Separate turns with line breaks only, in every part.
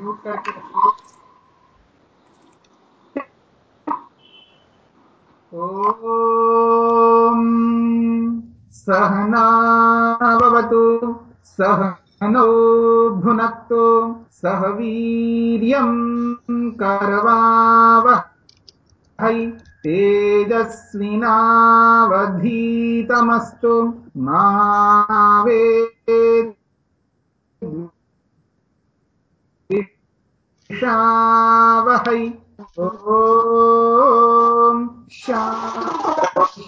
Mute करके रखिए। ॐ सहनावतु सहनौ भुनक्तु सह वीर्यम् करवावहै तेजस्विनावधीतमस्तु मा वेक्षावहै ॐ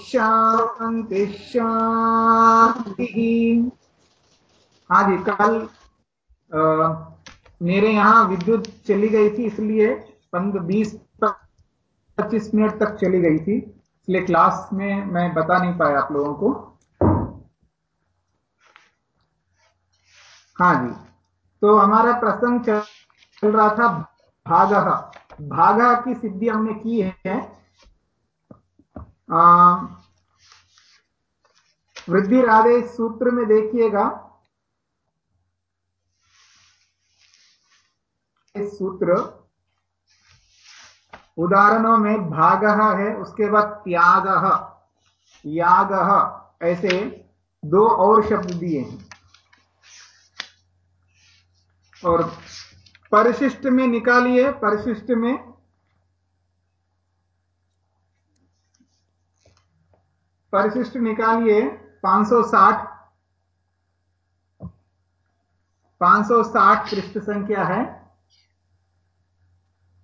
शांति शांति हाँ जी कल आ, मेरे यहाँ विद्युत चली गई थी इसलिए पंद्रह बीस पच्चीस मिनट तक चली गई थी। इसलिए क्लास में मैं बता नहीं पाया आप लोगों को। हाँ जी। तो हमारा प्रसंग चल रहा था भाग। भाग की सिद्धि हमने की है। वृद्धि आदेश सूत्र में देखिएगा। इस सूत्र उदाहरणों में भाग है, उसके बाद त्याग। याग ऐसे दो और शब्द दिए हैं। और परिशिष्ट में निकालिए, परिशिष्ट में। परिशिष्ट निकालिए 560 560 पृष्ठ संख्या है।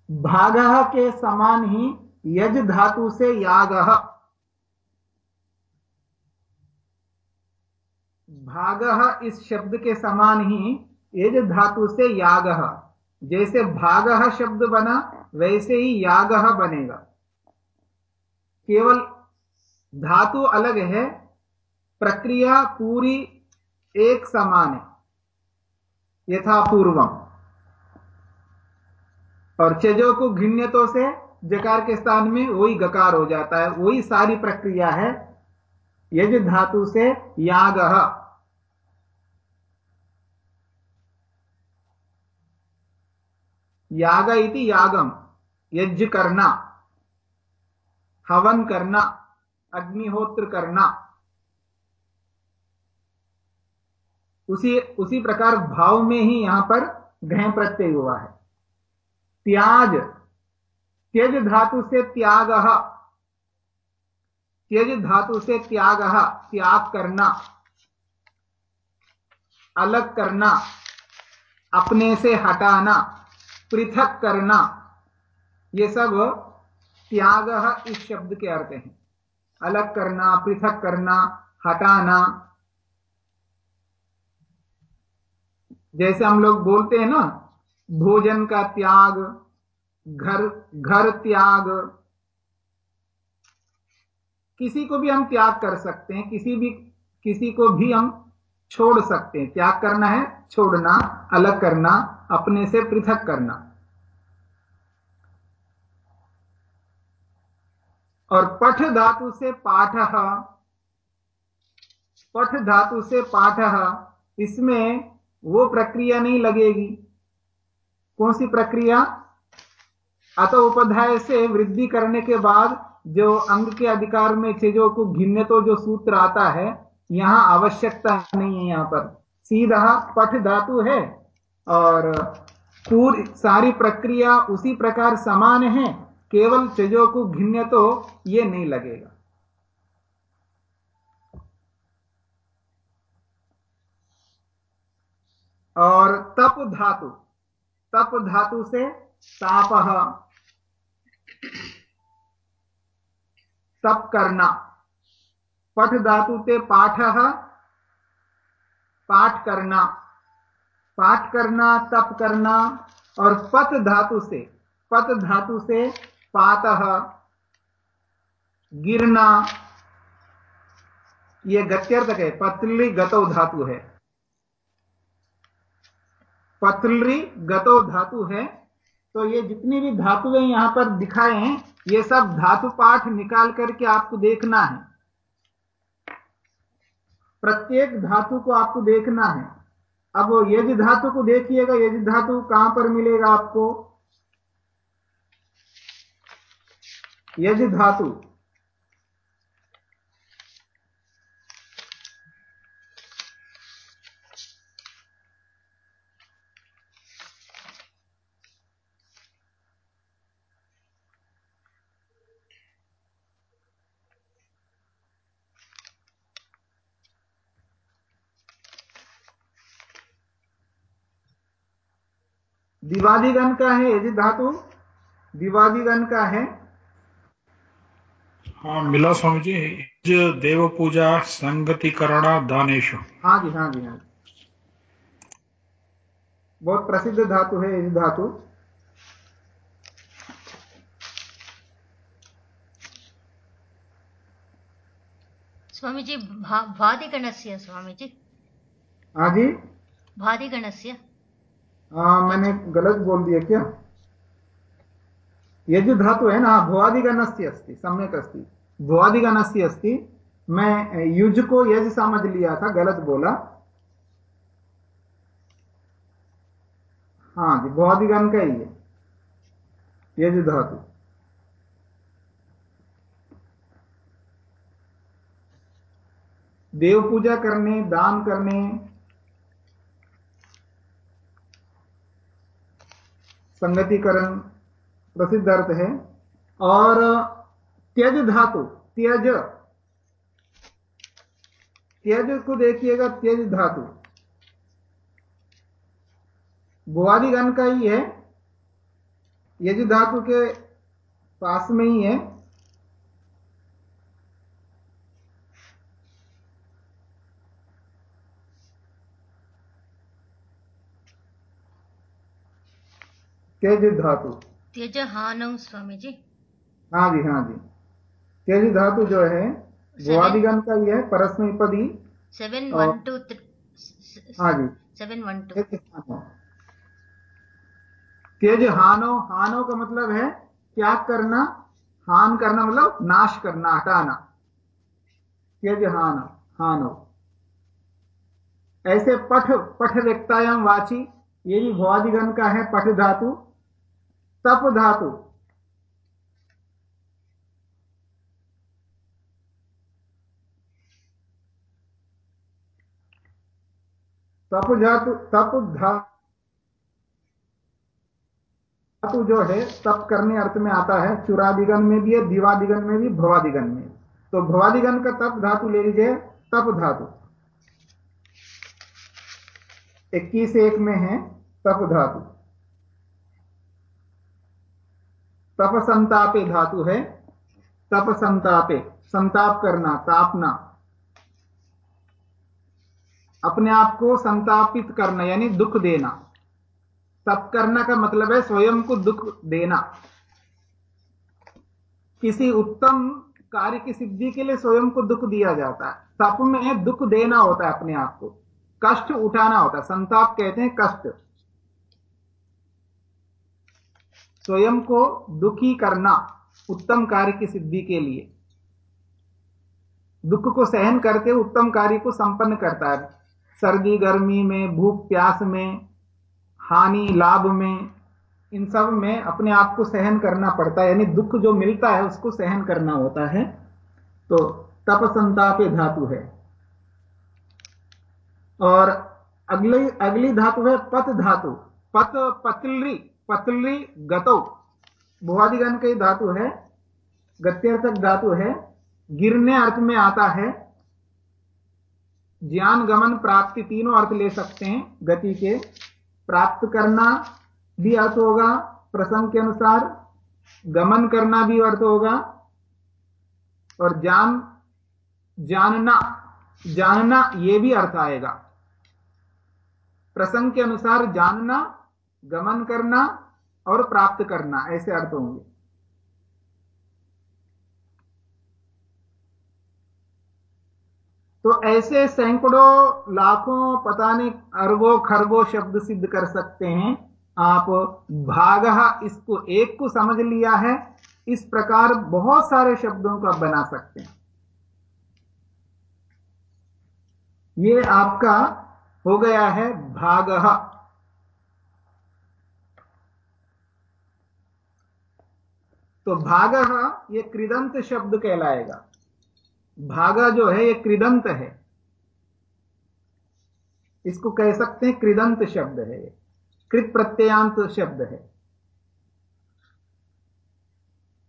भाग के समान ही यज धातु से याग। भाग इस शब्द के समान ही यज धातु से याग। जैसे भाग शब्द बना, वैसे ही याग बनेगा। केवल धातु अलग है, प्रक्रिया पूरी एक समान है यथा पूर्वम और चजो को घिन्यतों से जकार के स्थान में वही गकार हो जाता है, वही सारी प्रक्रिया है, यज धातु से याग। याग इति यागम। यज्ञ करना हवन करना अग्निहोत्र करना उसी उसी प्रकार भाव में ही यहाँ पर घय प्रत्यय हुआ है। त्याज। त्यज धातु से त्याग। त्यज धातु से त्याग। त्याग करना अलग करना अपने से हटाना। पृथक करना। ये सब त्याग इस शब्द के अर्थ हैं। अलग करना, पृथक करना, हटाना। जैसे हम लोग बोलते हैं ना, भोजन का त्याग, घर घर त्याग। किसी को भी हम त्याग कर सकते हैं, किसी भी, किसी को भी हम छोड़ सकते हैं। त्याग करना है, छोड़ना, अलग करना अपने से पृथक करना। और पठ धातु से पाठ, पठ धातु से पाठ, इसमें वो प्रक्रिया नहीं लगेगी। कौन सी प्रक्रिया? अत उपाध्याय से वृद्धि करने के बाद जो अंग के अधिकार में चीज़ों को घिन्ने तो जो सूत्र आता है, यहाँ आवश्यकता नहीं है यहाँ पर। सीधा पठ धातु है। और पूरी सारी प्रक्रिया उसी प्रकार समान है, केवल चजो को घिन्य तो ये नहीं लगेगा। और तप धातु तप धातु से ताप, तप करना। पठ धातु से पाठ पाठ करना। पाठ करना, तप करना और पत धातु से, पत धातु से पात, गिरना यह गत्यर्थक है, पतली गतो धातु है। पतली गतो धातु है तो ये जितनी भी धातुएँ यहाँ पर दिखाए हैं, ये सब धातु पाठ निकाल करके आपको देखना है। प्रत्येक धातु को आपको देखना है। अब यज धातु को देखिएगा यज धातु कहाँ पर मिलेगा आपको? यज धातु। दिवादिगण का है यदि धातु दिवादिगण का है।
हाँ मिला स्वामी जी देव पूजा संगतिकरण दानेश
हाँ जी हाँ जी हाँ जी। बहुत प्रसिद्ध धातु है यदि धातु।
स्वामी जी भा, भादिगणस्य स्वामी जी।
हाँ जी।
भादिगणस्य।
हाँ मैंने गलत बोल दिया क्या? ये जो धातु है ना भुआदिगणस्य अस्ति, सम्यक अस्ति। भुआदिगणस्य अस्ति। मैं युज को यज समझ लिया था, गलत बोला। हाँ जी भुआदिगण का ही है यज धातु। देव पूजा करने, दान करने संगतिकरण प्रसिद्ध अर्थ है। और त्यज धातु, त्यज। त्यज को देखिएगा, त्यज धातु। भुवादिगण का ही है। यज धातु के पास में ही है। त्यज धातु
त्यज हानौ स्वामी जी
हाँ जी। हाँ जी त्यज धातु जो है भुआदिगण का ही है परस्मय पदी
सेवन वन टू
हाँ जी।
सेवन वन टू
त्यज हानो हानो का मतलब है त्याग करना हान करना मतलब नाश करना हटाना। त्यज हान हानो ऐसे पठ पठ व्यक्तायाम वाची ये भी भुआदिगण का है पठ धातु तप धातु। तप धातु तप धातु जो है, तप करने अर्थ में आता है चुरादिगन में भी है, दिवादिगन में भी, भवादिगन में तो भवादिगन का तप धातु ले लीजिए, तप धातु। इक्कीस एक में है, तप धातु। तप संतापे धातु है। तप संतापे संताप करना, तापना। अपने आप को संतापित करना, यानी दुख देना। तप करना का मतलब है स्वयं को दुख देना। किसी उत्तम कार्य की सिद्धि के लिए स्वयं को दुख दिया जाता है। तप में दुख देना होता है अपने आप को। कष्ट उठाना होता है, संताप कहते हैं कष्ट। स्वयं को दुखी करना उत्तम कार्य की सिद्धि के लिए। दुख को सहन करके उत्तम कार्य को संपन्न करता है। सर्दी, गर्मी में, भूख, प्यास में, हानि, लाभ में, इन सब में अपने आप को सहन करना पड़ता है। यानी दुख जो मिलता है, उसको सहन करना होता है। तो तप संताप धातु है। और अगली अगली धातु है पत धातु। पत पतली पतली गतो। भुवादिगण का धातु है, गत्यर्थक धातु है, गिरने अर्थ में आता है। ज्ञान गमन प्राप्ति तीनों अर्थ ले सकते हैं, गति के। प्राप्त करना भी अर्थ होगा, प्रसंग के अनुसार। गमन करना भी अर्थ होगा। और जान जानना जानना यह भी अर्थ आएगा। प्रसंग के अनुसार जानना गमन करना और प्राप्त करना, ऐसे अर्थ होंगे। तो ऐसे सैकड़ों, लाखों, पता नहीं, अरबों, खरबों शब्द सिद्ध कर सकते हैं। आप भाग इसको एक को समझ लिया है, इस प्रकार बहुत सारे शब्दों का बना सकते हैं। ये आपका हो गया है भाग। तो भाग ये कृदंत शब्द कहलाएगा। भागा जो है, ये कृदंत है। इसको कह सकते हैं कृदंत शब्द है कृत प्रत्ययांत शब्द है।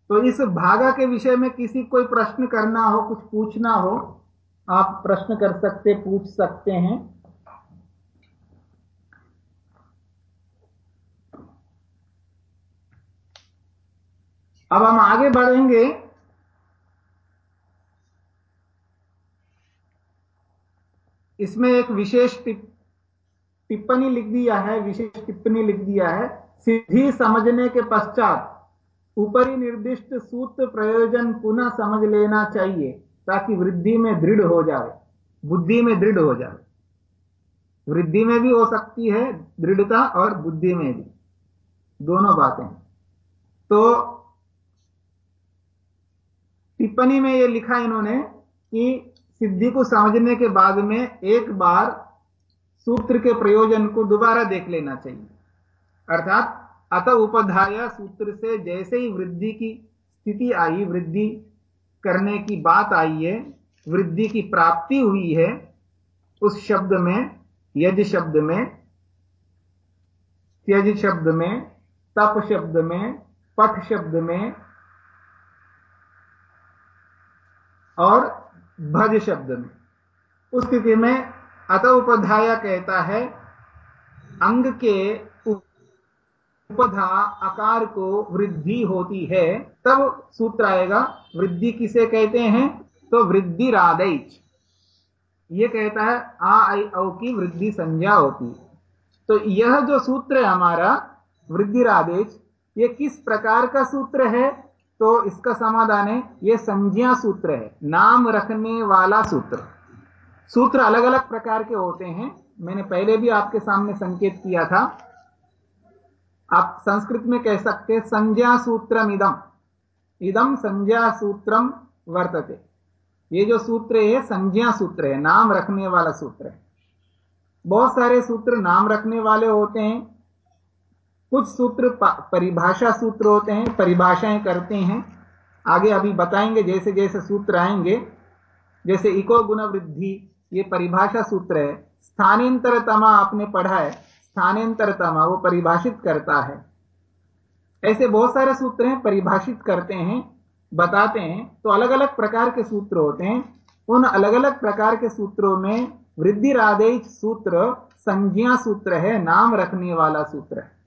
तो इस भागा के विषय में किसी कोई प्रश्न करना हो, कुछ पूछना हो, आप प्रश्न कर सकते, पूछ सकते हैं। अब हम आगे बढ़ेंगे। इसमें एक विशेष टिप्पणी लिख दिया है, विशेष टिप्पणी लिख दिया है। सिद्धि समझने के पश्चात ऊपरी निर्दिष्ट सूत्र प्रयोजन पुनः समझ लेना चाहिए, ताकि वृद्धि में दृढ़ हो जाए बुद्धि में दृढ़ हो जाए वृद्धि में भी हो सकती है दृढ़ता और बुद्धि में भी। दोनों बातें तो टिप्पणी में यह लिखा इन्होंने कि सिद्धि को समझने के बाद में एक बार सूत्र के प्रयोजन को दोबारा देख लेना चाहिए। अर्थात, अतः उपधाया सूत्र से जैसे ही वृद्धि की स्थिति आई, वृद्धि करने की बात आई है, वृद्धि की प्राप्ति हुई है, उस शब्द में, यज शब्द में, त्यज शब्द में, तप शब्द में, पठ शब्द में और भज शब्द में। उस स्थिति में अत उपधाया कहता है, अंग के उपधा आकार को वृद्धि होती है, तब सूत्र आएगा, वृद्धि किसे कहते हैं? तो वृद्धि रादैच ये कहता है, आ, आई, औ की वृद्धि संज्ञा होती। तो यह जो सूत्र है हमारा, वृद्धि रादेश ये किस प्रकार का सूत्र है? तो इसका समाधान है यह संज्ञा सूत्र है, नाम रखने वाला सूत्र। सूत्र अलग अलग प्रकार के होते हैं। मैंने पहले भी आपके सामने संकेत किया था। आप संस्कृत में कह सकते हैं, संज्ञा सूत्रम इदम। इदम संज्ञा सूत्रम वर्तते। ये जो सूत्र है संज्ञा सूत्र है, नाम रखने वाला सूत्र है। बहुत सारे सूत्र नाम रखने वाले होते हैं। कुछ सूत्र परिभाषा सूत्र होते हैं, परिभाषाएँ करते हैं। आगे अभी बताएँगे, जैसे जैसे सूत्र आएँगे, जैसे इको गुण वृद्धि, ये परिभाषा सूत्र है। स्थानांतरतमा आपने पढ़ा है स्थानांतरतमा वो परिभाषित करता है। ऐसे बहुत सारे सूत्र हैं, परिभाषित करते हैं, बताते हैं तो अलग अलग प्रकार के सूत्र होते हैं। उन अलग अलग प्रकार के सूत्रों में वृद्धि राधेश सूत्र, संज्ञा सूत्र है, नाम रखने वाला सूत्र है।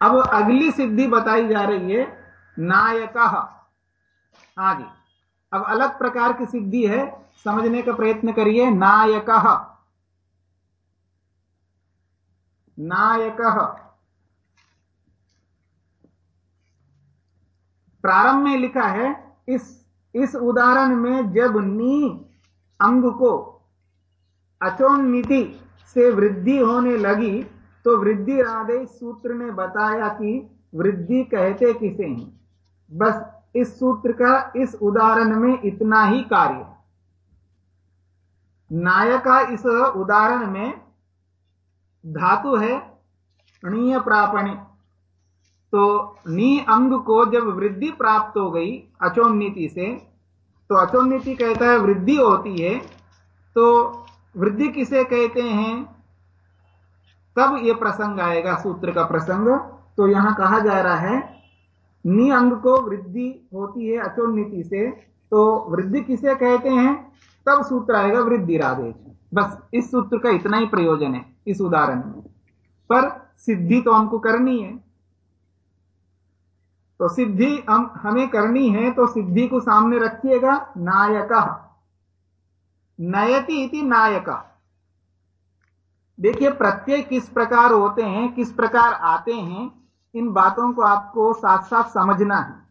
अब अगली सिद्धि बताई जा रही है, नायक। आगे। अब अलग प्रकार की सिद्धि है, समझने का प्रयत्न करिए, नायक। नायक। प्रारंभ में लिखा है, इस इस उदाहरण में जब नी अंग को अचोन्नति से वृद्धि होने लगी तो वृद्धि आदेश सूत्र ने बताया कि वृद्धि कहते किसे हैं? बस इस सूत्र का इस उदाहरण में इतना ही कार्य नायका इस उदाहरण में धातु है णीय प्रापणे। तो नी अंग को जब वृद्धि प्राप्त हो गई अचोन्नति से तो अचोन्नति कहता है वृद्धि होती है तो वृद्धि किसे कहते हैं? तब यह प्रसंग आएगा, सूत्र का प्रसंग। तो यहाँ कहा जा रहा है, नि अंग को वृद्धि होती है अचोन्नति से। तो वृद्धि किसे कहते हैं? तब सूत्र आएगा वृद्धि राधेश बस इस सूत्र का इतना ही प्रयोजन है, इस उदाहरण में। पर सिद्धि तो हमको करनी है। तो सिद्धि हम, हमें करनी है तो सिद्धि को सामने रखिएगा, नायक। नयति इति नायका। देखिए, प्रत्यय किस प्रकार होते हैं, किस प्रकार आते हैं, इन बातों को आपको साथ साथ समझना है।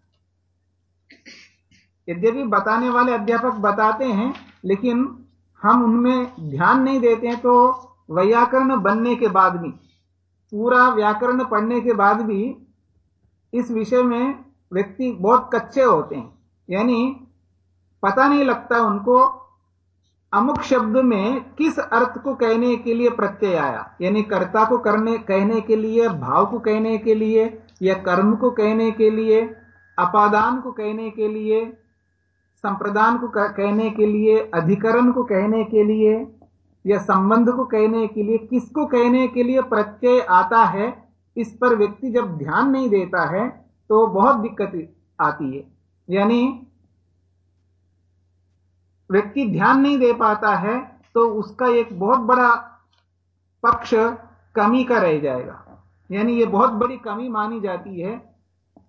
यद्यपि बताने वाले अध्यापक बताते हैं, लेकिन हम उनमें ध्यान नहीं देते हैं तो व्याकरण बनने के बाद भी, पूरा व्याकरण पढ़ने के बाद भी इस विषय में व्यक्ति बहुत कच्चे होते हैं। यानी पता नहीं लगता उनको अमुक शब्द में किस अर्थ को कहने के लिए प्रत्यय आया? यानी कर्ता को करने, कहने के लिए, भाव को कहने के लिए, या कर्म को कहने के लिए, अपादान को कहने के लिए, संप्रदान को कहने के लिए, अधिकरण को कहने के लिए, या संबंध को कहने के लिए, किसको कहने के लिए प्रत्यय आता है, इस पर व्यक्ति जब ध्यान नहीं देता है तो बहुत दिक्कत आती है। यानी व्यक्ति ध्यान नहीं दे पाता है तो उसका एक बहुत बड़ा पक्ष कमी का रह जाएगा। यानी ये बहुत बड़ी कमी मानी जाती है।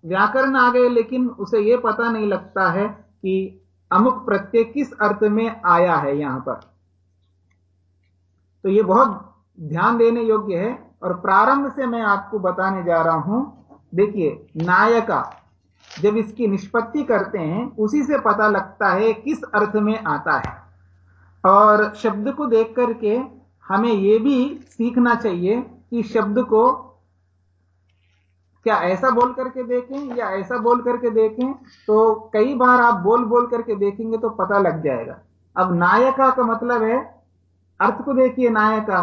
व्याकरण आ गए लेकिन उसे यह पता नहीं लगता है कि अमुक प्रत्यय किस अर्थ में आया है यहाँ पर। तो यह बहुत ध्यान देने योग्य है। और प्रारंभ से मैं आपको बताने जा रहा हूँ। देखिए, नायका। जब इसकी निष्पत्ति करते हैं, उसी से पता लगता है किस अर्थ में आता है। और शब्द को देख करके हमें यह भी सीखना चाहिए कि शब्द को क्या ऐसा बोल करके देखें या ऐसा बोल करके देखें तो कई बार आप बोल बोल करके देखेंगे तो पता लग जाएगा। अब नायका का मतलब है, अर्थ को देखिए नायका,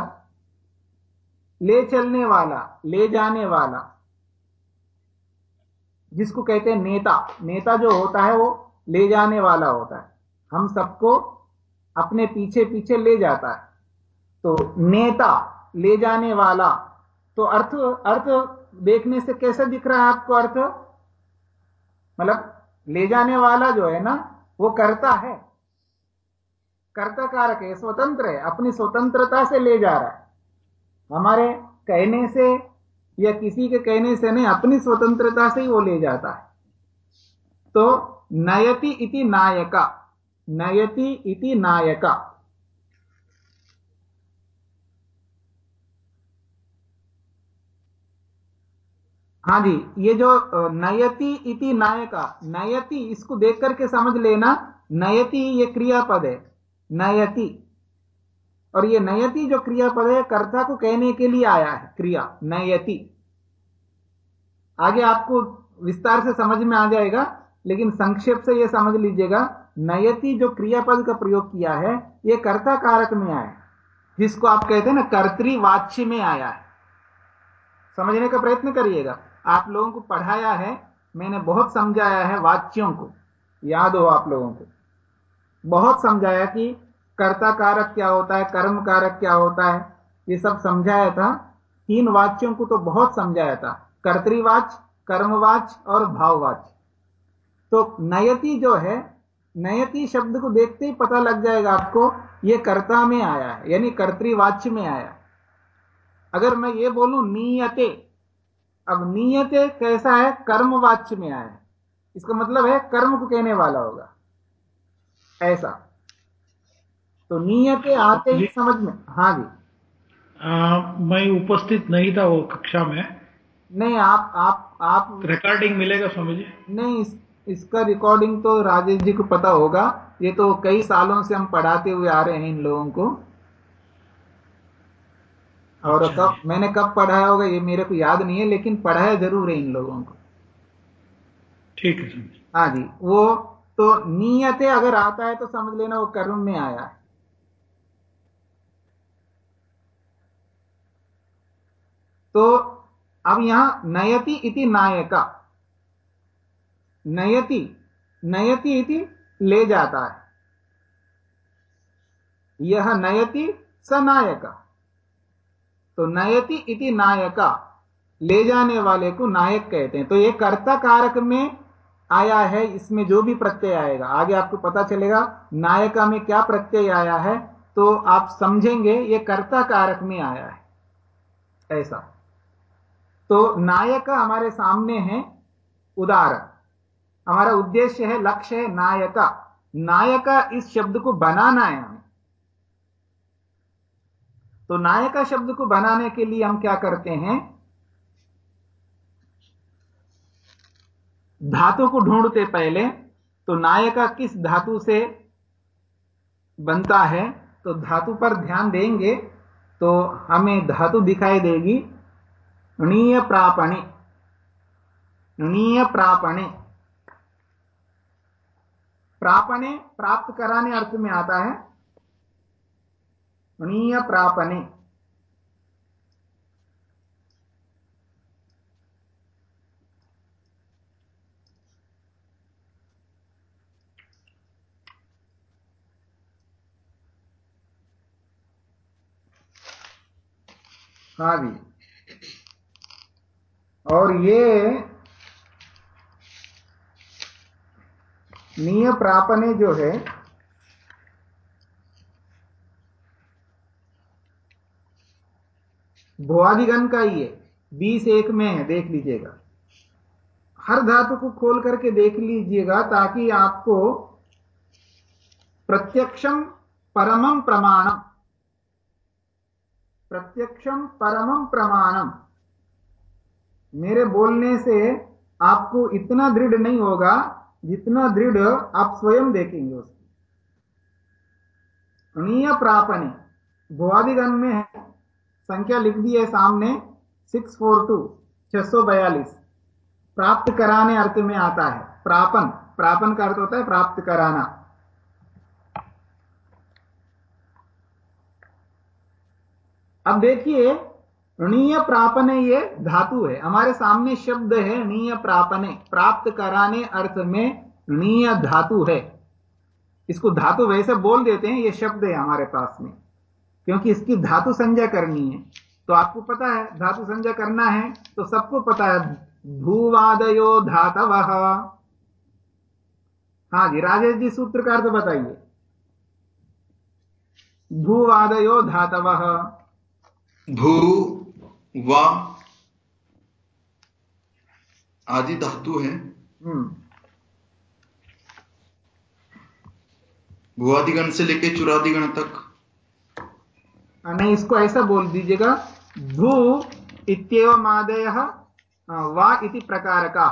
ले चलने वाला, ले जाने वाला। जिसको कहते हैं नेता। नेता जो होता है, वो ले जाने वाला होता है। हम सबको अपने पीछे पीछे ले जाता है। तो नेता, ले जाने वाला। तो अर्थ अर्थ देखने से कैसे दिख रहा है आपको अर्थ? मतलब ले जाने वाला जो है ना, वो करता है। कर्ता कारक है, स्वतंत्र है, अपनी स्वतंत्रता से ले जा रहा है। हमारे कहने से या किसी के कहने से नहीं, अपनी स्वतंत्रता से ही वो ले जाता है। तो नयति इति नायका, नयति इति नायका। हाँ जी, ये जो नयति इति नायका, नयति इसको देख करके समझ लेना, नयति ये क्रियापद है, नयति। और ये नयति जो क्रियापद है, कर्ता को कहने के लिए आया है, क्रिया, नयति। आगे आपको विस्तार से समझ में आ जाएगा, लेकिन संक्षेप से यह समझ लीजिएगा, नयति जो क्रियापद का प्रयोग किया है यह कर्ता कारक में आया जिसको आप कहते हैं ना कर्तवाच्य में आया है। समझने का प्रयत्न करिएगा। आप लोगों को पढ़ाया है, मैंने बहुत समझाया है वाच्यों को। याद हो आप लोगों को। बहुत समझाया कि कर्ता कारक क्या होता है, कर्म कारक क्या होता है, ये सब समझाया था। तीन वाच्यों को तो बहुत समझाया था। कर्तवाच, कर्मवाच और भाववाच। तो नयति जो है, नयति शब्द को देखते ही पता लग जाएगा आपको, ये कर्ता में आया है, यानी कर्तवाच्य में आया। अगर मैं ये बोलूँ, नियते। अब नियते कैसा है? कर्मवाच्य में आया है। इसका मतलब है, कर्म को कहने वाला होगा। ऐसा। तो नियत आते ही समझ में? हाँ जी।
आ, मैं उपस्थित नहीं था वो कक्षा में।
नहीं आप आप आप
रिकॉर्डिंग मिलेगा स्वामी जी
नहीं इस, इसका रिकॉर्डिंग तो राजेश जी को पता होगा। ये तो कई सालों से हम पढ़ाते हुए आ रहे हैं इन लोगों को। और अच्छा कब मैंने कब पढ़ाया होगा ये मेरे को याद नहीं है लेकिन पढ़ाया ज़रूर है इन लोगों को।
ठीक है
हाँ जी वो तो नियते अगर आता है तो समझ लेना वो कर्म में आया। है तो अब यहाँ नयति इति नायका। नयति नयति इति ले जाता है। यह नयति स नायका। तो नयति इति नायका, ले जाने वाले को नायक कहते हैं। तो यह कर्ता कारक में आया है, इसमें जो भी प्रत्यय आएगा। आगे आपको पता चलेगा, नायका में क्या प्रत्यय आया है तो आप समझेंगे यह कर्ता कारक में आया है। ऐसा। तो नायक हमारे सामने है, उदाहरण। हमारा उद्देश्य है, लक्ष्य है नायका। नायका इस शब्द को बनाना है हमें। तो नायका शब्द को बनाने के लिए हम क्या करते हैं? धातु को ढूंढते पहले तो नायका किस धातु से बनता है? तो धातु पर ध्यान देंगे तो हमें धातु दिखाई देगी। णीय प्रापणे णीय प्रापणे प्रापने प्राप्त कराने अर्थ में आता है। णीय प्रापने हाँ जी और ये निय प्रापने जो है, भुआदिगण का है बीस एक में है, देख लीजिएगा। हर धातु को खोल करके देख लीजिएगा ताकि आपको प्रत्यक्षम परमम प्रमाणम प्रत्यक्षम परमम प्रमाणम मेरे बोलने से आपको इतना दृढ़ नहीं होगा जितना दृढ़ आप स्वयं देखेंगे उसको। णीय प्रापणी भुआदिगण में है। संख्या लिख दी है सामने, सिक्स फोर टू, छह सौ बयालीस। प्राप्त कराने अर्थ में आता है। प्रापन प्रापन का अर्थ होता है प्राप्त कराना। अब देखिए ऋणीय प्रापने ये धातु है। हमारे सामने शब्द है ऋणीय प्रापने। प्राप्त कराने अर्थ में ऋणीय धातु है। इसको धातु वैसे बोल देते हैं, ये शब्द है हमारे पास में। क्योंकि इसकी धातु संज्ञा करनी है। तो आपको पता है, धातु संज्ञा करना है तो सबको पता है, भूवादयो धातव। हाँ जी, राजेश जी सूत्र का अर्थ बताइए। भूवादयो धातव।
भू वा आदि धातु है।
हम्म।
भुआदिगण से लेके चुरादिगण तक।
नहीं इसको ऐसा बोल दीजिएगा। भू इत्येव आदय वा इति प्रकार का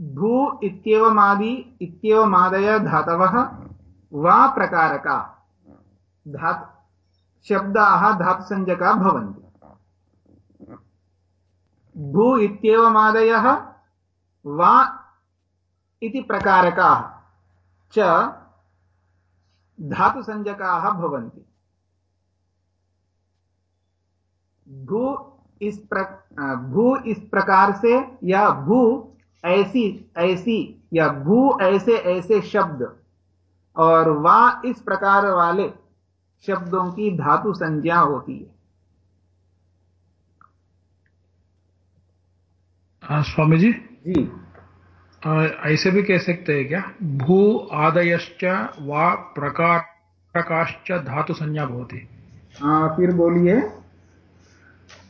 भू इत्येव आदि इत्येव आदय धातव वा प्रकार का धातु शब्दाः धातुसंज्ञका भवन्ति। भू इत्येवमादयः वा इति प्रकारकाः च धातुसंज्ञकाः भवन्ति। भू इस प्र, भू इस प्रकार से या भू ऐसी ऐसी या भू ऐसे ऐसे शब्द और वा इस प्रकार वाले शब्दों की धातु संज्ञा होती है।
हाँ, स्वामी जी।
जी
आ, ऐसे भी कह सकते हैं क्या? भू आदयश्च वा प्रकार प्रकाश्च धातु संज्ञा भवति
आ, फिर बोलिए।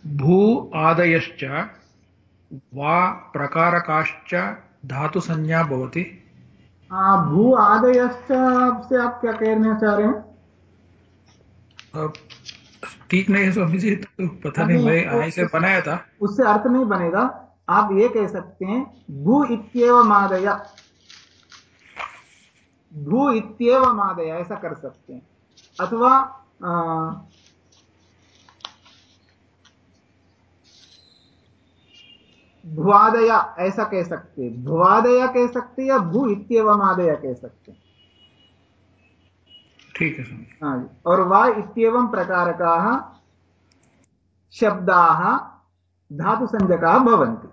भू आदयश्च वा प्रकारकाश्च धातु संज्ञा भवति
भू आदयश्च से आप क्या कहना चाह रहे हैं?
अब ठीक नहीं है स्वामी जी तो पता नहीं मैं ऐसे बनाया था।
उससे अर्थ नहीं बनेगा। आप ये कह सकते हैं भू इत्येव मादय। भू इत्येव मादय ऐसा कर सकते हैं। अथवा आ, भुआदया ऐसा कह सकते हैं। भुआदया कह सकते हैं या भू इत्येव मादया कह सकते हैं।
ठीक है
हाँ और वा इत्येवं प्रकारकाः शब्दाः धातुसंज्ञकाः भवन्ति।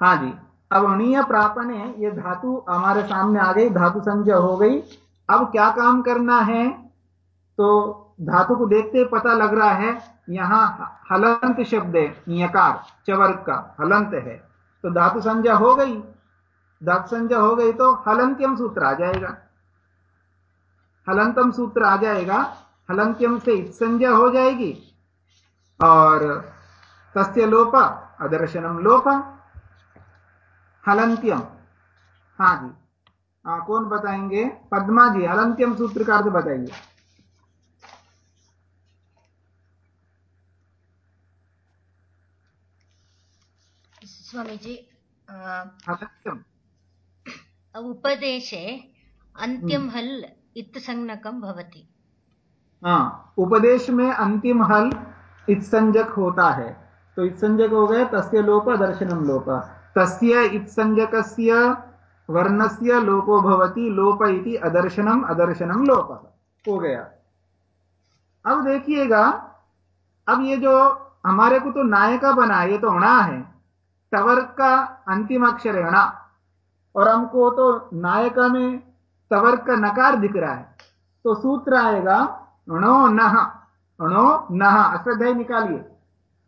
हाँ जी। अब अणीय प्रापणे ये धातु हमारे सामने आ गई धातु संजय हो गई। अब क्या काम करना है? तो धातु को देखते पता लग रहा है, यहाँ हलंत शब्द है यकार चवर्ग का, हलंत है। तो धातु संजय हो गई। धातु संजय हो गई तो हलंत्यम सूत्र आ जाएगा। हलंतम सूत्र आ जाएगा हलंत्यम से संज्ञा हो जाएगी। और तस्य लोप अदर्शनम लोप हलंत्यम। हाँ जी। हाँ कौन बताएँगे? पद्मा जी हलंत्यम सूत्र का अर्थ बताइए।
स्वामी जी
हलंत्यम।
उपदेशे अन्त्यं हल् इत्संज्ञकं भवति।
हाँ उपदेश में अंतिम हल इत्संजक होता है। तो इत्संजक हो गया तस्य लोप दर्शनम लोप। तस्य इत्संजकस्य वर्णस्य लोपो भवति, लोप इति अदर्शनम अदर्शनम लोप। हो गया। अब देखिएगा, अब ये जो हमारे को तो नायका बना, ये तो अणा है। टवर का अंतिम अक्षर है अणा। और हमको तो नायका में तवर्क का नकार दिख रहा है। तो सूत्र आएगा अणो नह अणो नह अश्रद्धाई निकालिए।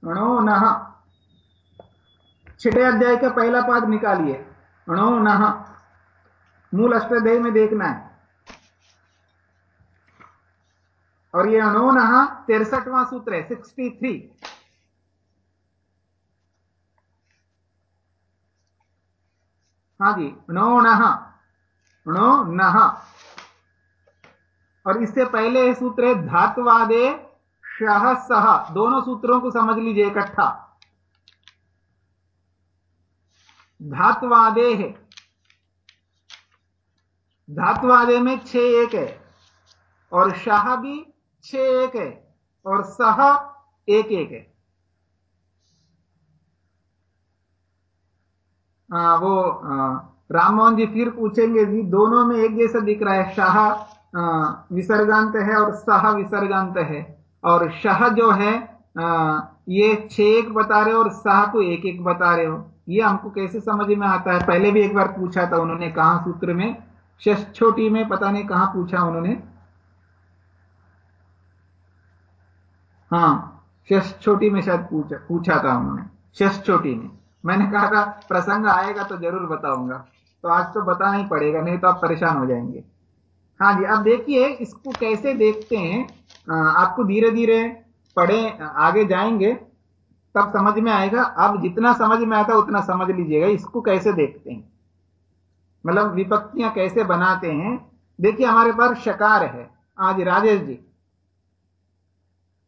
अणो नह छठे अध्याय का पहला पाद निकालिए। अणो नह मूल अष्टाध्याय में देखना है। और ये अणो नह तिरसठवां सूत्र है सिक्सटी थ्री हाँ जी अणो नह णो नह और इससे पहले सूत्र है धातुवादे शह सह दोनों सूत्रों को समझ लीजिए इकट्ठा। धातुवादे है। धातुवादे में छ एक है। और शाह भी छ एक है। और सह एक एक है। आ, वो राम मोहन जी फिर पूछेंगे जी दोनों में एक जैसा दिख रहा है शाह विसर्गांत है और सह विसर्गांत है। और शाह जो है आ, ये छह एक बता रहे हो और शाह को एक एक बता रहे हो। ये हमको कैसे समझ में आता है? पहले भी एक बार पूछा था उन्होंने कहा सूत्र में छोटी में पता नहीं कहाँ पूछा उन्होंने। हाँ छोटी में शायद पूछा पूछा था उन्होंने छोटी में। मैंने कहा था प्रसंग आएगा तो ज़रूर बताऊँगा। तो आज तो बताना ही पड़ेगा, नहीं तो आप परेशान हो जाएँगे। हाँ जी, अब देखिए, इसको कैसे देखते हैं? आपको धीरे धीरे पढ़े, आगे जाएँगे, तब समझ में आएगा। अब जितना समझ में आता उतना समझ लीजिएगा। इसको कैसे देखते हैं? मतलब विपत्तियाँ कैसे बनाते हैं? देखिए, हमारे पास शकार है। आज राजेश जी।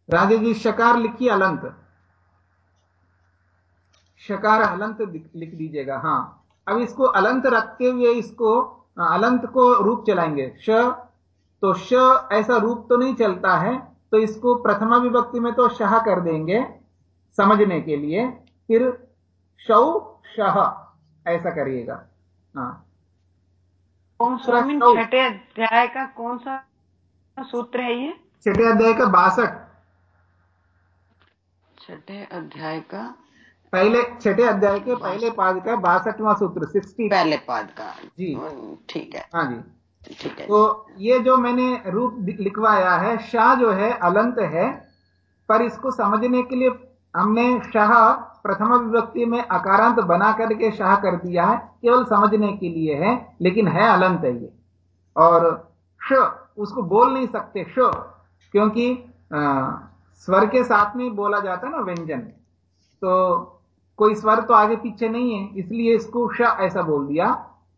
राजेश जी, शकार लिखिए अलंत शकार अलंत लिख दीजिएगा हाँ। अब इसको अलंत रखते हुए इसको अलंत को रूप चलाएँगे। श तो श ऐसा रूप तो नहीं चलता है तो इसको प्रथमा विभक्ति में तो शह कर देंगे समझने के लिए। फिर शौ शह ऐसा करिएगा। हाँ।
कौन छठे अध्याय का कौन सा सूत्र है ये?
छठे अध्याय का बासठ।
छठे अध्याय का
पहले छठे अध्याय के पहले पाद का बासठवां सूत्र सिक्सटी
पहले पाद का।
जी।
ठीक है।
हाँ जी।
ठीक है।
तो ये जो मैंने रूप लिखवाया है शाह जो है अलंत है पर इसको समझने के लिए हमने शाह प्रथम विभक्ति में अकारांत बना करके शाह कर दिया है केवल समझने के लिए है लेकिन है अलंत है ये। और श उसको बोल नहीं सकते श क्योंकि आ, स्वर के साथ में बोला जाता है ना व्यंजन। तो कोई स्वर तो आगे पीछे नहीं है, इसलिए इसको श ऐसा बोल दिया।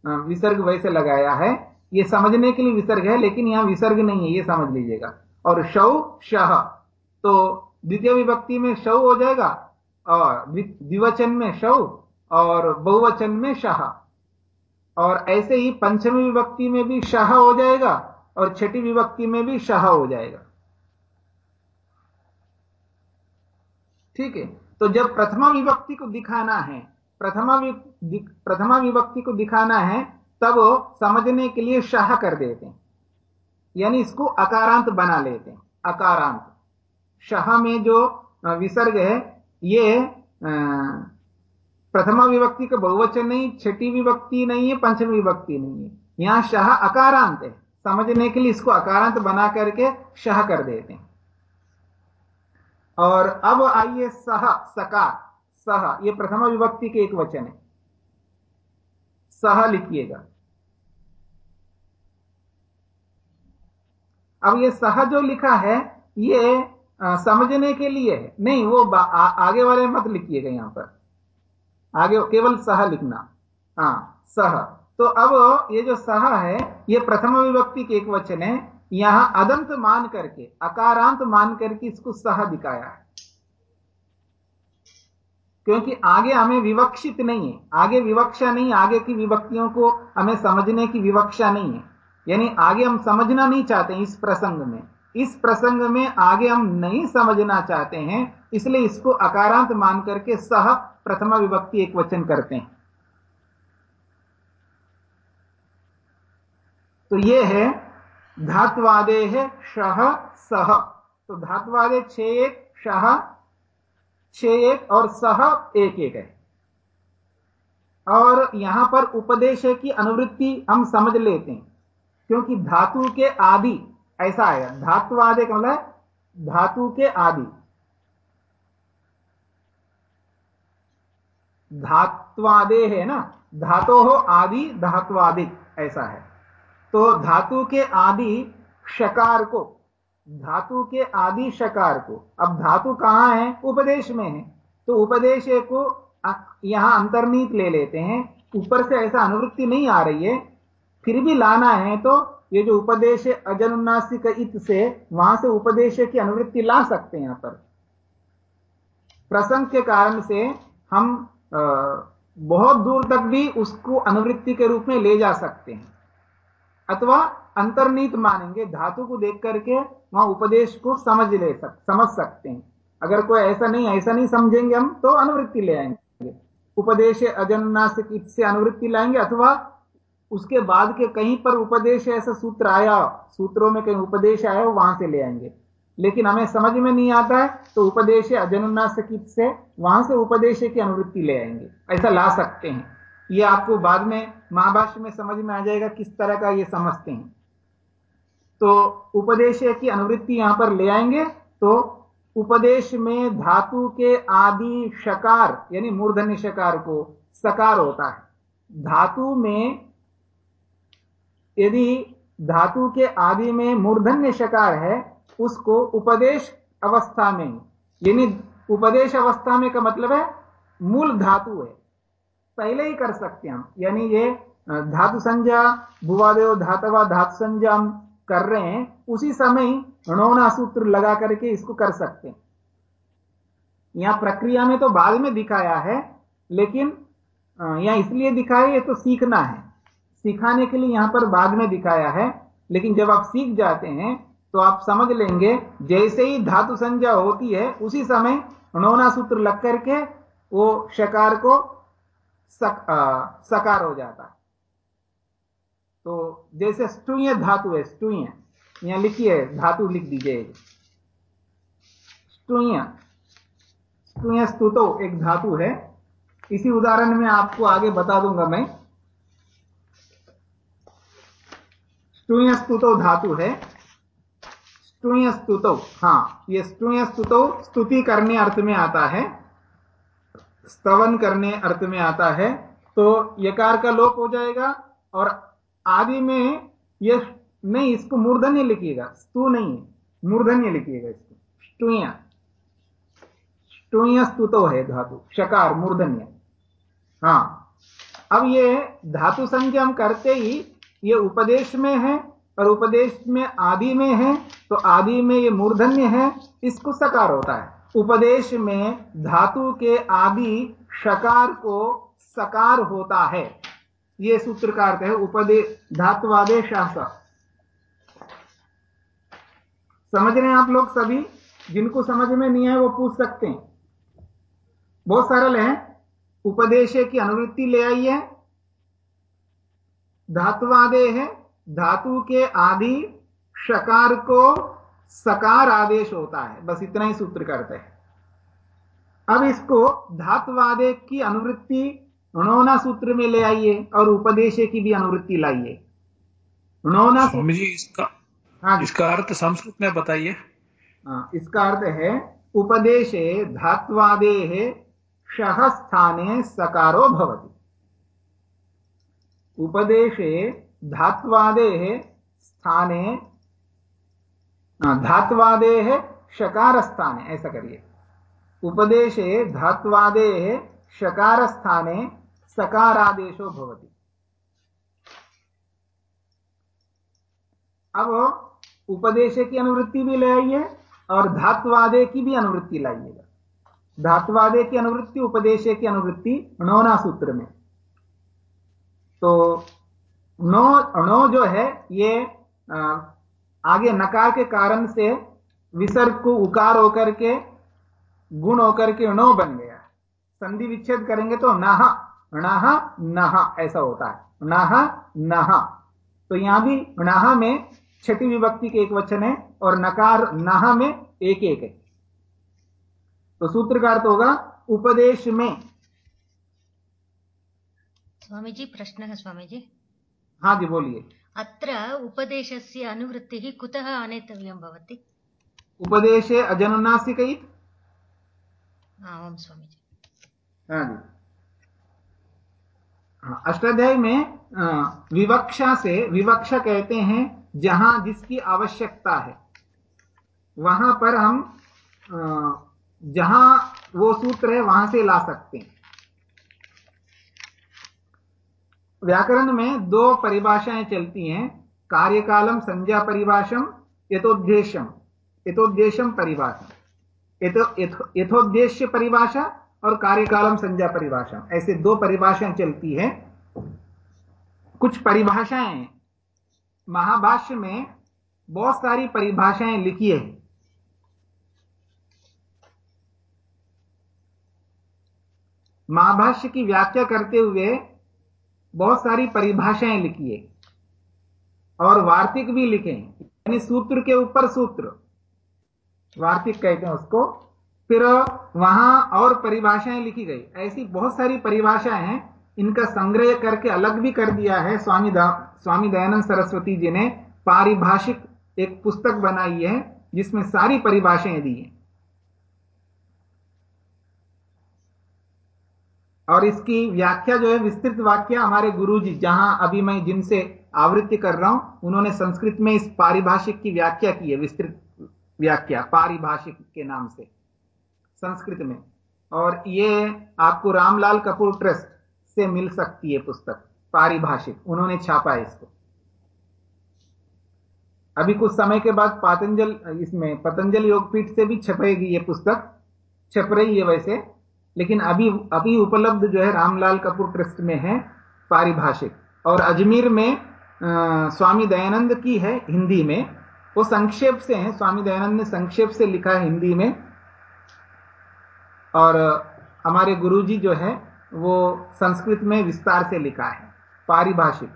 विसर्ग वैसे लगाया है। ये समझने के लिए विसर्ग है, लेकिन यहाँ विसर्ग नहीं है, ये समझ लीजिएगा। और शव शह तो द्वितीय विभक्ति में शव हो जाएगा, और द्विवचन में शव और बहुवचन में शाह और ऐसे ही पंचमी विभक्ति में भी शाह हो जाएगा, और छठी विभक्ति में भी शाह हो जाएगा। ठीक है? तो जब प्रथमा विभक्ति को दिखाना है, प्रथमा प्रथमा विभक्ति को दिखाना है, तब समझने के लिए शाह कर देते हैं। यानी इसको अकारांत बना लेते हैं, अकारांत। शाह में जो विसर्ग है, ये प्रथमा विभक्ति का बहुवचन नहीं, छठी विभक्ति नहीं है, पंचमी विभक्ति नहीं है। यहाँ शाह अकारांत है। समझने के लिए इसको अकारांत बना करके शाह कर देते हैं। और अब आइए सह सकार। सह ये प्रथमा विभक्ति के एक वचन है। सह लिखिएगा। अब ये सह जो लिखा है ये आ, समझने के लिए है। नहीं वो आ, आगे वाले मत लिखिएगा यहाँ पर। आगे केवल सह लिखना। हाँ सह। तो अब ये जो सह है ये प्रथम विभक्ति के एक वचन है। यहाँ अदंत मान करके, अकारांत मान करके इसको सह दिखाया है। क्योंकि आगे हमें विवक्षित नहीं है। आगे विवक्षा नहीं, आगे की विभक्तियों को हमें समझने की विवक्षा नहीं है। यानी आगे हम समझना नहीं चाहते इस प्रसंग में। इस प्रसंग में आगे हम नहीं समझना चाहते हैं, इसलिए इसको अकारांत मान करके सह प्रथमा विभक्ति एक वचन करते हैं। तो यह है धात्वादे है शह, सह। तो धात्वादे छ एक शह छ एक और सह एक एक है। और यहाँ पर उपदेश की अनुवृत्ति हम समझ लेते हैं, क्योंकि धातु के आदि, ऐसा आएगा। धातुवादे का मतलब धातु के आदि। धात्वादे है ना? धातो हो आदि धात्वादिक ऐसा है। तो धातु के आदि शकार को, धातु के आदि शकार को, अब धातु कहाँ है? उपदेश में है। तो उपदेश को यहाँ अंतर्नीत ले लेते हैं। ऊपर से ऐसा अनुवृत्ति नहीं आ रही है। फिर भी लाना है तो ये जो उपदेश अजनुन्नासिक इत से, वहाँ से उपदेश की अनुवृत्ति ला सकते हैं यहाँ पर। प्रसंग के कारण से हम बहुत दूर तक भी उसको अनुवृत्ति के रूप में ले जा सकते हैं। अथवा अंतर्नीत मानेंगे धातु को देख करके वहाँ उपदेश को समझ ले सक, समझ सकते हैं। अगर कोई ऐसा नहीं ऐसा नहीं समझेंगे हम तो अनुवृत्ति ले आएँगे। उपदेश अजन्नासिक से अनुवृत्ति लाएँगे अथवा उसके बाद के कहीं पर उपदेश ऐसा सूत्र आया सूत्रों में कहीं उपदेश आया वहाँ से ले आएँगे। लेकिन हमें समझ में नहीं आता है तो उपदेश अजनुन्नासिक से वहाँ से उपदेश की अनुवृत्ति ले आएँगे। ऐसा ला सकते हैं। ये आपको बाद में महाभाष्य में समझ में आ जाएगा किस तरह का ये समझते हैं। तो उपदेश की अनुवृत्ति यहाँ पर ले आएँगे तो उपदेश में धातु के आदि शकार, यानी मूर्धन्य शकार को सकार होता है। धातु में, यदि धातु के आदि में मूर्धन्य शकार है, उसको उपदेश अवस्था में, यानी उपदेश अवस्था में का मतलब है मूल धातु है। पहले ही कर सकते हैं हम। यानी ये धातु संज्ञा, भुवादेव धातवा धातु संज्ञा हम कर रहे हैं, उसी समय णोना सूत्र लगा करके इसको कर सकते हैं। यहाँ प्रक्रिया में तो बाद में दिखाया है, लेकिन यहाँ इसलिए दिखाया ये तो सीखना है। सिखाने के लिए यहाँ पर बाद में दिखाया है, लेकिन जब आप सीख जाते हैं तो आप समझ लेंगे, जैसे ही धातु संज्ञा होती है, उसी समय णोना सूत्र लग करके वो शकार को सक, आ, सकार हो जाता है। तो जैसे स्टूय धातु है स्टूय यहाँ लिखिए धातु लिख दीजिए। स्टूय स्टूय स्तुतो एक धातु है। इसी उदाहरण में आपको आगे बता दूँगा मैं। स्टूय स्तुतो धातु है। स्टूय स्तुतो हाँ ये स्टूय स्तुतो स्तुति करने अर्थ में आता है। स्तवन करने अर्थ में आता है तो यकार का लोप हो जाएगा और आदि में ये नहीं, इसको मूर्धन्य लिखिएगा, स्तु नहीं है, मूर्धन्य लिखिएगा इसको स्टुया स्टुया स्तुतो है धातु, शकार, मूर्धन्य। हाँ, अब ये धातु संख्या हम करते ही, ये उपदेश में है और उपदेश में आदि में है तो आदि में ये मूर्धन्य है, इसको सकार होता है। उपदेश में धातु के आदि शकार को सकार होता है। ये सूत्र का अर्थ है उपदेश धातुवादेश समझ रहे हैं आप लोग सभी? जिनको समझ में नहीं है, वो पूछ सकते हैं। बहुत सरल है। उपदेश की अनुवृत्ति ले आई है। धातुवादे है। धातु के आदि शकार को सकार आदेश होता है बस इतना ही सूत्र करते हैं। अब इसको धातुवादे की अनुवृत्ति णोना सूत्र में ले आइए और उपदेश की भी अनुवृत्ति लाइए।
णोना स्वामी जी इसका हाँ इसका अर्थ संस्कृत में बताइए।
हाँ इसका अर्थ है उपदेशे धात्वादे शह स्थाने सकारो भवति। उपदेशे धात्वादे स्थाने धात्वादे शकार स्थाने ऐसा करिए। उपदेशे धात्वादे शकार स्थाने सकारादेशो भवति। अब उपदेश की अनुवृत्ति भी ले आइए और धात्वादे की भी अनुवृत्ति लाइएगा। धात्वादे की अनुवृत्ति, उपदेश की अनुवृत्ति णोना सूत्र में। तो नो णो जो है, ये आगे नकार के कारण से विसर्ग को उकार होकर के गुण होकर के णो बन गया। संधि विच्छेद करेंगे तो नह नह नह ऐसा होता है। नह नह तो यहाँ भी नाह में छठी विभक्ति के एक वचन है और नकार नाह में एक एक है। तो सूत्र का अर्थ होगा उपदेश में।
स्वामी जी प्रश्न है स्वामी जी
हाँ जी बोलिए।
अत्र उपदेशस्य अनुवृत्तिः कुतः आनेतव्यं भवति?
उपदेशे अजनुनासिक
आम् स्वामीजी।
हाँ जी हाँ, अष्टाध्याय में विवक्षा से विवक्षा कहते हैं जहाँ जिसकी आवश्यकता है। वहाँ पर हम जहाँ वो सूत्र है वहाँ से ला सकते हैं। व्याकरण में दो परिभाषाएँ चलती हैं, कार्यकालम संज्ञा परिभाषम, यथोद्देश्यम। यथोद्देश्यम परिभाषा। यथो, यथो- यथोद्देश्य परिभाषा और कार्यकालम संज्ञा परिभाषा। ऐसे दो परिभाषाएँ चलती है। कुछ परिभाषाएँ, महाभाष्य में बहुत सारी परिभाषाएँ लिखी है। महाभाष्य की व्याख्या करते हुए बहुत सारी परिभाषाएँ लिखी है। और वार्तिक भी लिखे यानी सूत्र के ऊपर सूत्र। वार्तिक कहते हैं उसको। फिर वहाँ और परिभाषाएँ लिखी गई। ऐसी बहुत सारी परिभाषाएँ हैं। इनका संग्रह करके अलग भी कर दिया है स्वामी दा, स्वामी दयानंद सरस्वती जी ने। पारिभाषिक एक पुस्तक बनाई है जिसमें सारी परिभाषाएँ दी हैं। और इसकी व्याख्या जो है, विस्तृत वाक्य हमारे गुरुजी, जहाँ अभी मैं जिनसे आवृत्ति कर रहा हूँ, उन्होंने संस्कृत में इस पारिभाषिक की व्याख्या की है, विस्तृत व्याख्या, पारिभाषिक के नाम से, संस्कृत में। और ये आपको रामलाल कपूर ट्रस्ट से मिल सकती है पुस्तक, पारिभाषिक। उन्होंने छापा है इसको। अभी कुछ समय के बाद पातंजल, इसमें पतंजल योगपीठ से भी छपेगी ये पुस्तक। छप रही है वैसे। लेकिन अभी अभी उपलब्ध जो है रामलाल कपूर ट्रस्ट में है पारिभाषिक। और अजमेर में अ, स्वामी दयानंद की है हिंदी में। वो संक्षेप से है स्वामी दयानंद ने संक्षेप से लिखा है हिंदी में। और हमारे गुरुजी जो है वो संस्कृत में विस्तार से लिखा है पारिभाषिक।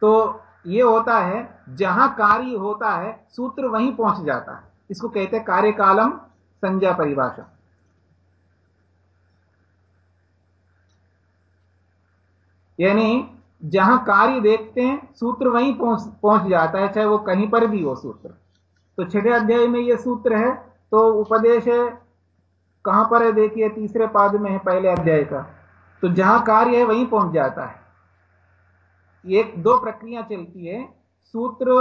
तो ये होता है जहाँ कार्य होता है सूत्र वहीं पहुँच जाता है। इसको कहते हैं कार्यकालम संज्ञा परिभाषा। यानी जहाँ कार्य देखते हैं, सूत्र वहीं पहुँच पहुँच जाता है, चाहे वो कहीं पर भी हो सूत्र। तो छठे अध्याय में ये सूत्र है तो उपदेश है, कहाँ पर है, देखिए, तीसरे पाद में है, पहले अध्याय का। तो जहाँ कार्य है, वहीं पहुँच जाता है। एक, दो प्रक्रिया चलती है, सूत्र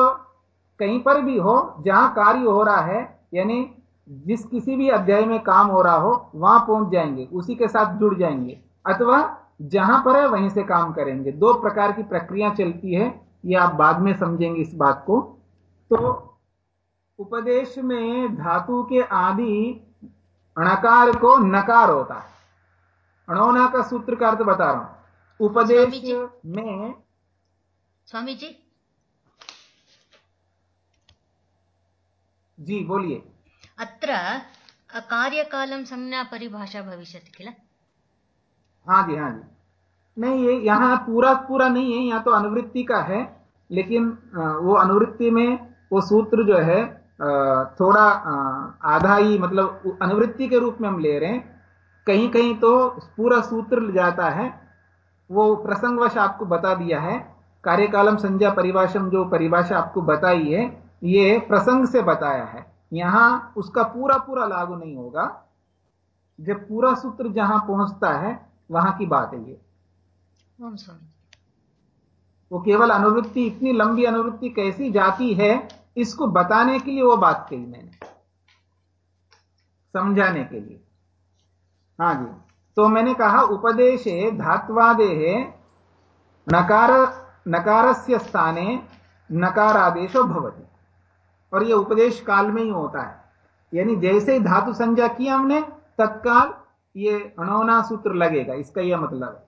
कहीं पर भी हो, जहाँ कार्य हो रहा है, यानी जिस किसी भी अध्याय में काम हो रहा हो, वहाँ पहुँच जाएँगे, उसी के साथ जुड़ जाएँगे, अथवा जहाँ पर है वहीं से काम करेंगे। दो प्रकार की प्रक्रिया चलती है ये आप बाद में समझेंगे इस बात को। तो उपदेश में धातु के आदि अणकार को नकार होता है। अणोना का सूत्र का अर्थ बता रहा हूँ। उपदेश में
स्वामी जी।
जी बोलिए।
अत्र कार्यकालं संज्ञा परिभाषा भविष्यति किल?
हाँ जी हाँ जी। नहीं, ये यहाँ पूरा पूरा नहीं है, यहाँ तो अनुवृत्ति का है, लेकिन वो अनुवृत्ति में वो सूत्र जो है थोड़ा आधा ही मतलब अनुवृत्ति के रूप में हम ले रहे हैं। कहीं कहीं तो पूरा सूत्र जाता है, वो प्रसंगवश आपको बता दिया है, कार्यकालम संज्ञा परिभाषम जो परिभाषा आपको बताई है, ये प्रसंग से बताया है। यहाँ उसका पूरा पूरा लागू नहीं होगा। जब पूरा सूत्र जहाँ पहुँचता है वहाँ की बात है ये। वो केवल अनुवृत्ति इतनी लंबी अनुवृत्ति कैसी जाती है इसको बताने के लिए वो बात कही मैंने। समझाने के लिए। हाँ जी। तो मैंने कहा उपदेशे धात्वादे नकार नकारस्य स्थाने नकारादेशो भवति। और ये उपदेश काल में ही होता है। यानी जैसे ही धातु संज्ञा की हमने तत्काल ये अणोना सूत्र लगेगा, इसका यह मतलब है।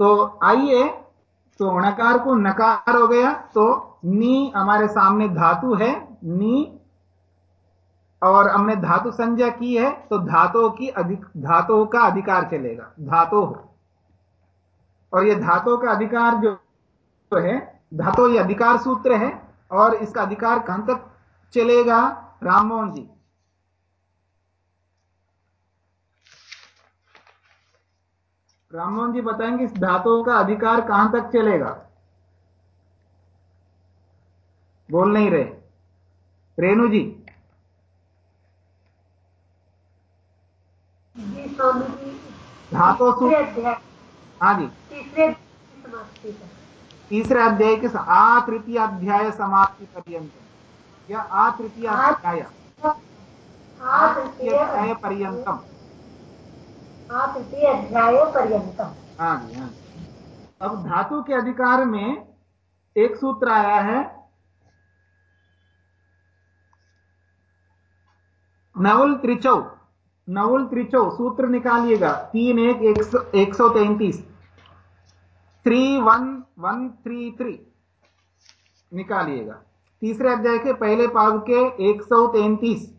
तो आइए तो णकार को नकार हो गया तो नी हमारे सामने धातु है, नी, और हमने धातु संज्ञा की है तो धातु की अधिक धातु का अधिकार चलेगा धातु हो। और ये धातु का अधिकार जो है धातु ये अधिकार सूत्र है, और इसका अधिकार कहाँ तक चलेगा? राममोहन जी। राममोहन जी बताएँगे इस धातु का अधिकार कहाँ तक चलेगा? बोल नहीं रहे। रेणु जी। धातु
अध्याय।
हाँ जी।
तीसरे अध्याय की
आ तृतीय अध्याय समाप्ति पर्यंत। या आ तृतीय अध्याय।
आ तृतीय
अध्याय। पर्यंतम। हाँ जी हाँ अब धातु के अधिकार में एक सूत्र आया है। नवल त्रिचौ। नवल त्रिचौ, सूत्र निकालिएगा। तीन एक सौ तैतीस। Three one one three three. निकालिएगा। तीसरे अध्याय के पहले पाद के एक सौ तैतीस।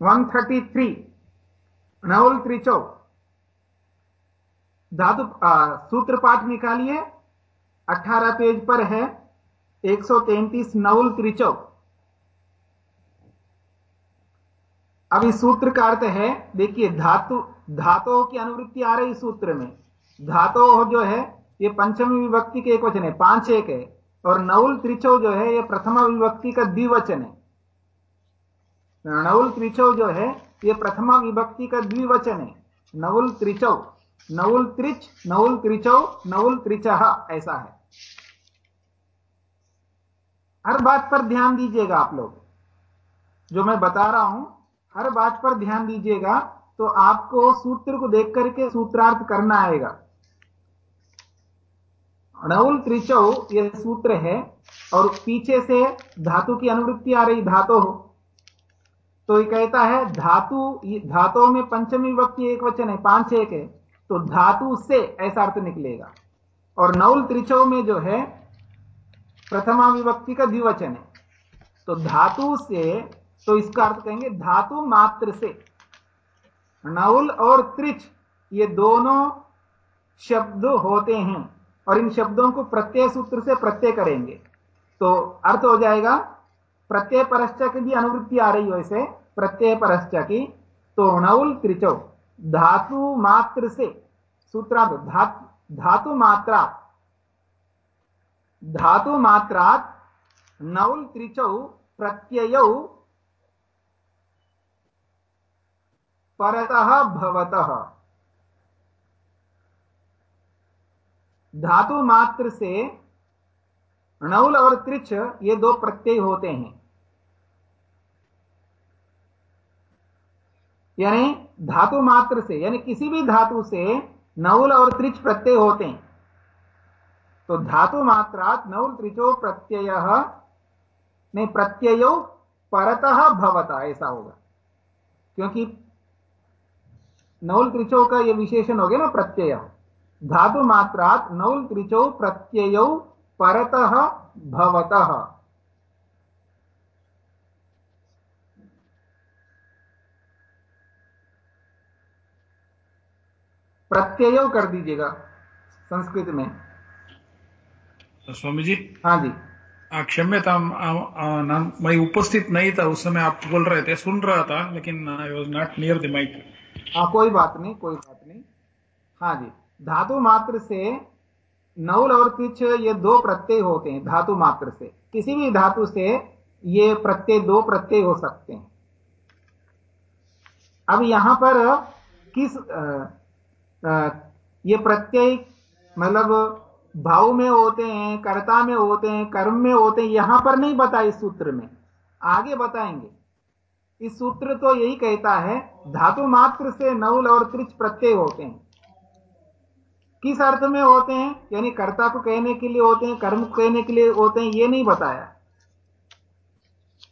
वन थर्टी थ्री नवल त्रिचौ धातु सूत्र पाठ निकालिए। 18 पेज पर है। 133 नवल त्रिचौ इस सूत्र का अर्थ है, देखिए, धातु, धातुओं की अनुवृत्ति आ रही सूत्र में। धातु जो है, ये पंचमी विभक्ति के एक वचन है, पाँच एक है। और नवल त्रिचौ जो है, ये प्रथमा विभक्ति का द्विवचन है। नवल त्रिचौ जो है, ये प्रथमा विभक्ति का द्विवचन है। नवल त्रिचौ नवल त्रिच नवल त्रिचौ नवल त्रिचह ऐसा है। हर बात पर ध्यान दीजिएगा आप लोग। जो मैं बता रहा हूँ, हर बात पर ध्यान दीजिएगा तो आपको सूत्र को देख करके सूत्रार्थ करना आएगा। नवल त्रिचौ यह सूत्र है, और पीछे से धातु की अनुवृत्ति आ रही, धातु हो तो ये कहता है, धातु धातुओं में पंचमी विभक्ति एक वचन है, पाँच एक है तो धातु से ऐसा अर्थ निकलेगा। और नवल त्रिचौ में जो है, प्रथमा विभक्ति का द्विवचन है। तो धातु से तो इसका अर्थ कहेंगे धातु मात्र से। नवल और त्रिच, ये दोनों शब्द होते हैं, और इन शब्दों को प्रत्यय सूत्र से प्रत्यय करेंगे। तो अर्थ हो जाएगा प्रत्यय परश्च की भी अनुवृत्ति आ रही है वैसे। प्रत्यय परश्च की तो नवल त्रिचौ। धातु मात्र से सूत्रांत धातु धातु मात्रा धातु मात्रात नवल त्रिचौ प्रत्ययौ परतः भवतः। धातु मात्र से नवल और त्रिच ये दो प्रत्यय होते हैं। यानी धातु मात्र से, यानी किसी भी धातु से नवल और त्रिच प्रत्यय होते हैं। तो धातु मात्रात नवल त्रिचो प्रत्यय, नहीं, प्रत्ययो परतः भवता, ऐसा होगा। क्योंकि नवल त्रिचो का यह विशेषण हो गया ना प्रत्यय। धातु मात्रात नवल त्रिचो प्रत्ययो परतः भवतः। प्रत्यय कर दीजिएगा संस्कृत में।
स्वामी जी
हाँ जी।
क्षम्यता मैं उपस्थित नहीं था उस समय आप बोल रहे थे सुन रहा था लेकिन I was not near the mic
हाँ कोई बात नहीं कोई बात नहीं। हाँ जी धातु मात्र से नवल और तिच ये दो प्रत्यय होते हैं धातु मात्र से। किसी भी धातु से ये प्रत्यय दो प्रत्यय हो सकते हैं। अब यहाँ पर किस अ, अ, ये प्रत्यय मतलब भाव में होते हैं कर्ता में होते हैं कर्म में होते हैं यहाँ पर नहीं बता इस सूत्र में। आगे बताएँगे। इस सूत्र तो यही कहता है धातु मात्र से नवल और त्रिच प्रत्यय होते हैं। किस अर्थ में होते हैं? यानी कर्ता को कहने के लिए होते हैं कर्म को कहने के लिए होते हैं ये नहीं बताया।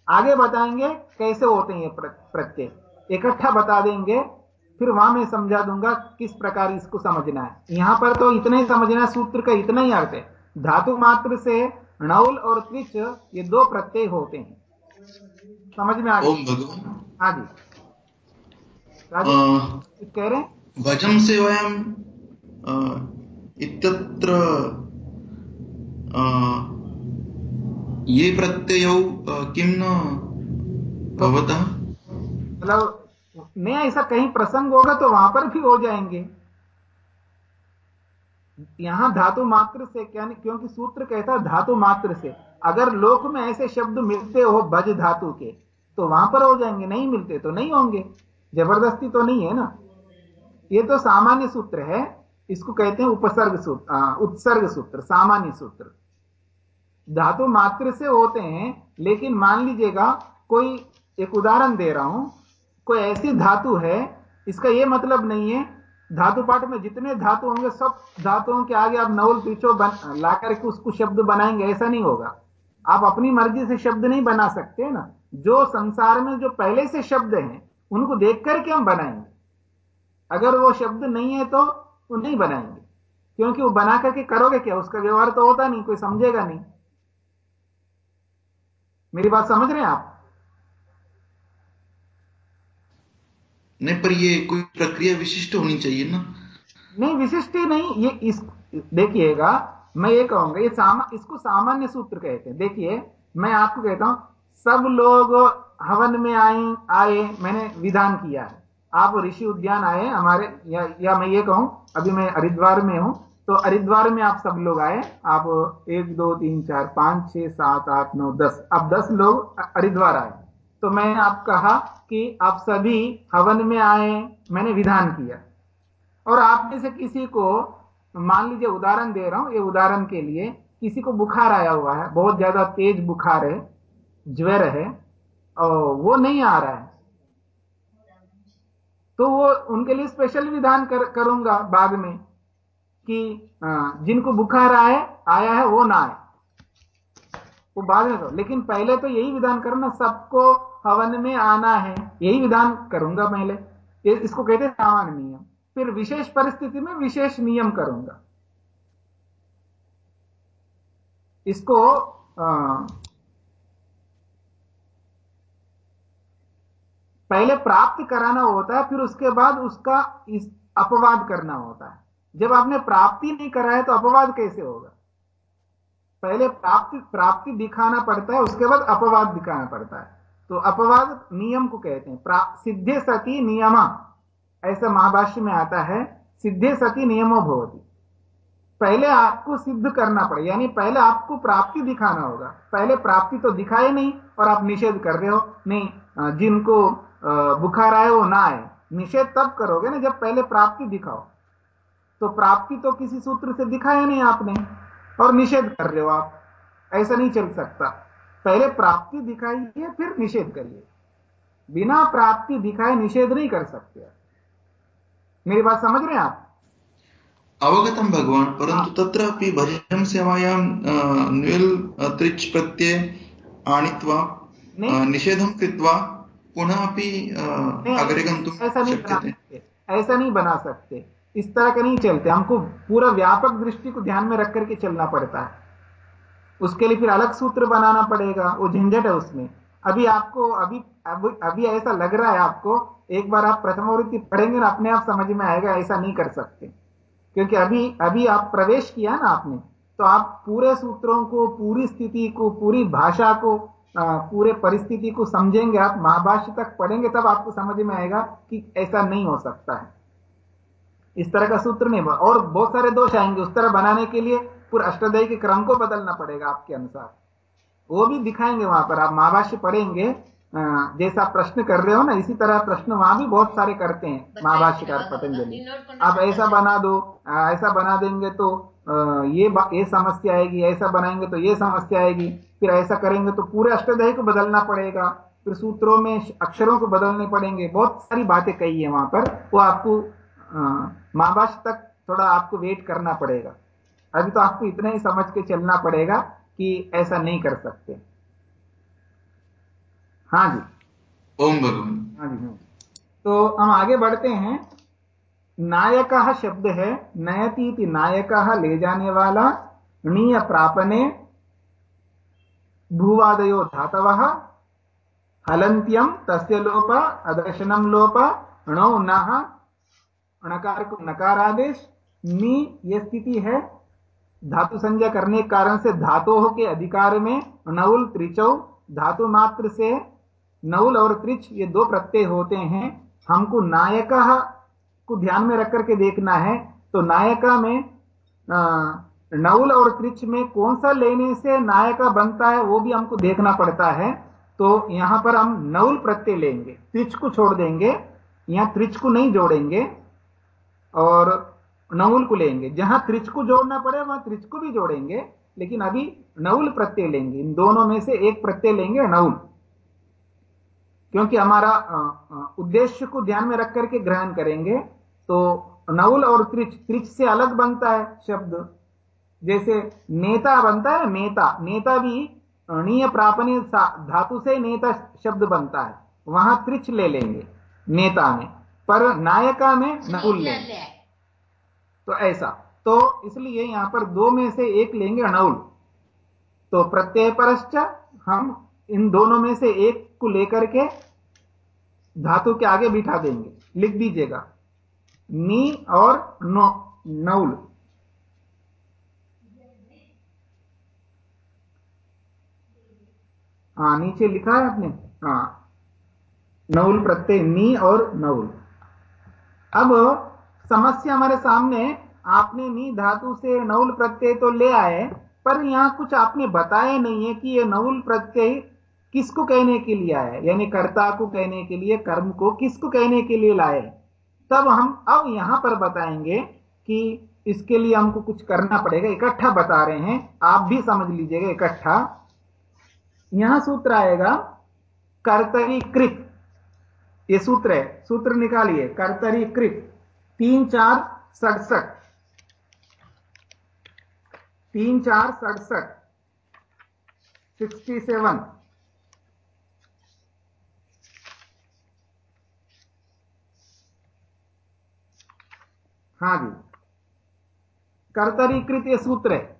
आगे बताएँगे कैसे होते हैं ये प्रत्यय। इकट्ठा बता देंगे फिर वहाँ मैं समझा दूँगा किस प्रकार इसको समझना है। यहाँ पर तो इतना ही समझना सूत्र का इतना ही अर्थ है। धातु मात्र से नवल और त्रिच ये दो प्रत्यय होते हैं। समझ में आ गया? हाँ जी कह रहे हैं?
वचन से वयम इत्यत्र ये प्रत्ययौ अ, किं न भवतः?
मतलब नहीं ऐसा कहीं प्रसंग होगा तो वहाँ पर भी हो जाएँगे। यहाँ धातु मात्र से क्या क्योंकि सूत्र कहता धातु मात्र से। अगर लोक में ऐसे शब्द मिलते हो बज धातु के तो वहाँ पर हो जाएँगे नहीं मिलते तो नहीं होंगे। ज़बरदस्ती तो नहीं है ना। ये तो सामान्य सूत्र है। इसको कहते हैं उपसर्ग सूत्र उत्सर्ग सूत्र, सामान्य सूत्र। धातु मात्र से होते हैं, लेकिन मान लीजिएगा, कोई एक उदाहरण दे रहा हूँ, कोई ऐसी धातु है, इसका यह मतलब नहीं है, धातु पाठ में जितने धातु होंगे, सब धातुओं के आगे आप नवल पीछो बन करके उसको शब्द बनाएँगे, ऐसा नहीं होगा। आप अपनी मर्ज़ी से शब्द नहीं बना सकते ना। जो संसार में जो पहले से शब्द हैं, उनको देख करके हम बनाएँगे। अगर वो शब्द नहीं है तो वो नहीं बनाएँगे। क्योंकि वो बना करके करोगे क्या? उसका व्यवहार तो होता नहीं कोई समझेगा नहीं। मेरी बात समझ रहे हैं आप?
नहीं पर ये कोई प्रक्रिया विशिष्ट होनी चाहिए ना।
नहीं विशिष्ट नहीं ये इस देखिएगा मैं ये कहूँगा ये सामा, इसको सामान्य सूत्र कहते हैं। देखिए मैं आपको कहता हूँ सब लोग हवन में आए आए मैंने विधान किया है। आप ऋषि उद्यान आए हमारे या, या मैं ये कहूँ अभी मैं हरिद्वार में हूँ तो हरिद्वार में आप सब लोग आए आप एक दो तीन चार पाँच छह सात आठ नौ दस अब दस लोग हरिद्वार आए। तो मैंने आप कहा कि आप सभी हवन में आए मैंने विधान किया। और आप में से किसी को मान लीजिए उदाहरण दे रहा हूँ ये उदाहरण के लिए किसी को बुखार आया हुआ है बहुत ज़्यादा तेज बुखार है ज्वर है और वो नहीं आ रहा है तो वो उनके लिए स्पेशल विधान कर, करूँगा बाद में कि जिनको बुखार आए आया है वो ना आए। वो बाद में करो। लेकिन पहले तो यही विधान करो ना सबको हवन में आना है। यही विधान करूँगा पहले। इसको कहते हैं सामान्य नियम। फिर विशेष परिस्थिति में विशेष नियम करूँगा। इसको पहले प्राप्त कराना होता है, फिर उसके बाद उसका इस अपवाद करना होता है। जब आपने प्राप्ति नहीं करा है तो अपवाद कैसे होगा? पहले प्राप्ति प्राप्ति दिखाना पड़ता है, उसके बाद अपवाद दिखाना पड़ता है। तो अपवाद नियम को कहते हैं। सिद्धे सती नियम। ऐसा महाभाष्य में आता है, सिद्धे सती नियमो भवती। पहले आपको सिद्ध करना पड़े, यानी पहले आपको प्राप्ति दिखाना होगा। पहले प्राप्ति तो दिखाए नहीं, और आप निषेध कर रहे हो, नहीं, जिनको बुखार आए वो ना आए। निषेध तब करोगे ना जब पहले प्राप्ति दिखाओ। तो प्राप्ति तो किसी सूत्र से दिखाया नहीं आपने और निषेध कर रहे हो आप। ऐसा नहीं चल सकता। पहले प्राप्ति दिखाइए फिर निषेध करिए। बिना प्राप्ति दिखाए निषेध नहीं कर सकते मेरी बात समझ रहे हैं आप?
अवगतं भगवान परंतु तत्रापि भजन सेवायां न्विल् त्रिच् प्रत्यय निषेधं कृत्वा पुनः अपि अग्रे गन्तुं
ऐसा नहीं बना
शक्यते
सकते ऐसा नहीं बना सकते। इस तरह का नहीं चलते हमको पूरा व्यापक दृष्टि को ध्यान में रख करके चलना पड़ता है। उसके लिए फिर अलग सूत्र बनाना पड़ेगा वो झंझट है उसमें। अभी आपको अभी अभी, अभी ऐसा लग रहा है आपको एक बार आप प्रथमावृत्ति पढ़ेंगे ना अपने आप समझ में आएगा ऐसा नहीं कर सकते। क्योंकि अभी अभी आप प्रवेश किया ना आपने तो आप पूरे सूत्रों को पूरी स्थिति को पूरी भाषा को पूरे परिस्थिति को समझेंगे आप महाभाष्य तक पढ़ेंगे तब आपको समझ में आएगा कि ऐसा नहीं हो सकता है। इस तरह का सूत्र नहीं और बहुत सारे दोष आएँगे उस तरह बनाने के लिए पूरे अष्टदय के क्रम को बदलना पड़ेगा आपके अनुसार। वो भी दिखाएँगे वहाँ पर आप महाभाष्य पढ़ेंगे जैसा प्रश्न कर रहे हो ना इसी तरह प्रश्न वहाँ भी बहुत सारे करते हैं महाभाष्यकार पतंजलि। आप ऐसा बना दो ऐसा बना देंगे तो ये ये समस्या आएगी ऐसा बनाएँगे तो ये समस्या आएगी। फिर ऐसा करेंगे तो पूरे अष्टदय को बदलना पड़ेगा फिर सूत्रों में अक्षरों को बदलने पड़ेंगे। बहुत सारी बातें कही है वहाँ पर वो आपको महाभाष्य तक थोड़ा आपको वेट करना पड़ेगा। अभी तो आपको इतना ही समझ के चलना पड़ेगा कि ऐसा नहीं कर सकते। हाँ जी।
ओम भगवान
हाँ जी हाँ तो हम आगे बढ़ते हैं। नायक शब्द है नयती नायक ले जाने वाला णीय प्रापने भूवादयो धातव हलंत्यम तस्य लोप अदर्शनम लोप णौ न णकार को नकार आदेश नी ये स्थिति है, धातु संज्ञा करने के कारण से धातु के अधिकार में नउल त्रिचौ, धातु मात्र से नउल और त्रिच ये दो प्रत्यय होते हैं। हमको नायका को ध्यान में रख करके देखना है तो नायका में नउल और त्रिच में कौन सा लेने से नायका बनता है, वो भी हमको देखना पड़ता है। तो यहाँ पर हम नउल प्रत्यय लेंगे। त्रिच को छोड़ देंगे, यहाँ त्रिच को नहीं जोड़ेंगे, और नउल को लेंगे। जहाँ त्रिच को जोड़ना पड़े, वहाँ त्रिच को भी जोड़ेंगे, लेकिन अभी नउल प्रत्यय लेंगे। इन दोनों में से एक प्रत्यय लेंगे नउल क्योंकि हमारा उद्देश्य को ध्यान में रख करके ग्रहण करेंगे तो नउल और त्रिच त्रिच से अलग बनता है शब्द। जैसे नेता बनता है नेता नेता भी नीय प्रापनीय धातु से नेता शब्द बनता है। वहाँ त्रिच ले लेंगे नेता में। पर नायका में नकुल लेंगे। तो ऐसा। तो इसलिए यहाँ पर दो में से एक लेंगे अणउल तो प्रत्यय परश्च हम इन दोनों में से एक को लेकर के धातु के आगे बिठा देंगे। लिख दीजिएगा। नी और नो नौल हाँ नीचे लिखा है आपने? हाँ। नौल प्रत्यय, नी और नौल अब समस्या हमारे सामने, आपने नी धातु से नौल प्रत्यय तो ले आए, पर यहाँ कुछ आपने बताया नहीं है कि यह नौल प्रत्यय किसको कहने के लिए आया यानी कर्ता को कहने के लिए, कर्म को किसको कहने के लिए लाए? तब हम अब यहाँ पर बताएँगे कि इसके लिए हमको कुछ करना पड़ेगा। इकट्ठा बता रहे हैं। आप भी समझ लीजिएगा, इकट्ठा। यहाँ सूत्र आएगा कर्तरीकृत। ये सूत्र है, सूत्र निकालिए, कर्तरीकृत। तीन चार सड़सठ। तीन चार सड़सठ। Sixty seven. हाँ जी। कर्तरीकृत ये सूत्र है।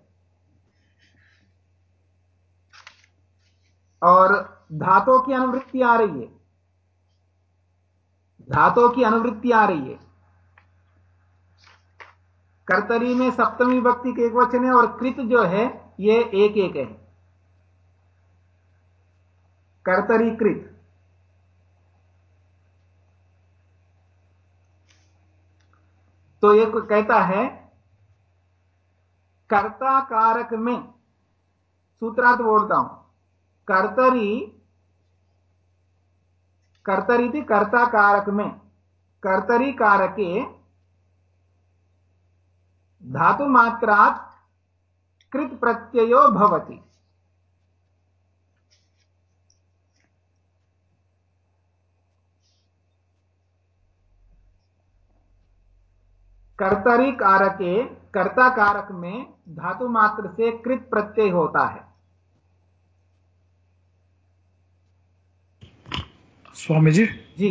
और धातों की अनुवृत्ति आ रही है। धातों की अनुवृत्ति आ रही है। कर्तरी में सप्तमी भक्ति के एक वचन है और कृत जो है, ये एक एक है। कर्तरी कृत। तो ये कहता है, कर्ता कारक में, सूत्रार्थ बोलता हूँ कर्तरी कर्तरी कर्ता कारक में। कर्तरी कारके धातु मात्रात कृत प्रत्ययो भवति। कर्तरी कारके कर्ता कारक में धातु मात्र से कृत प्रत्यय होता है।
स्वामी जी?
जी।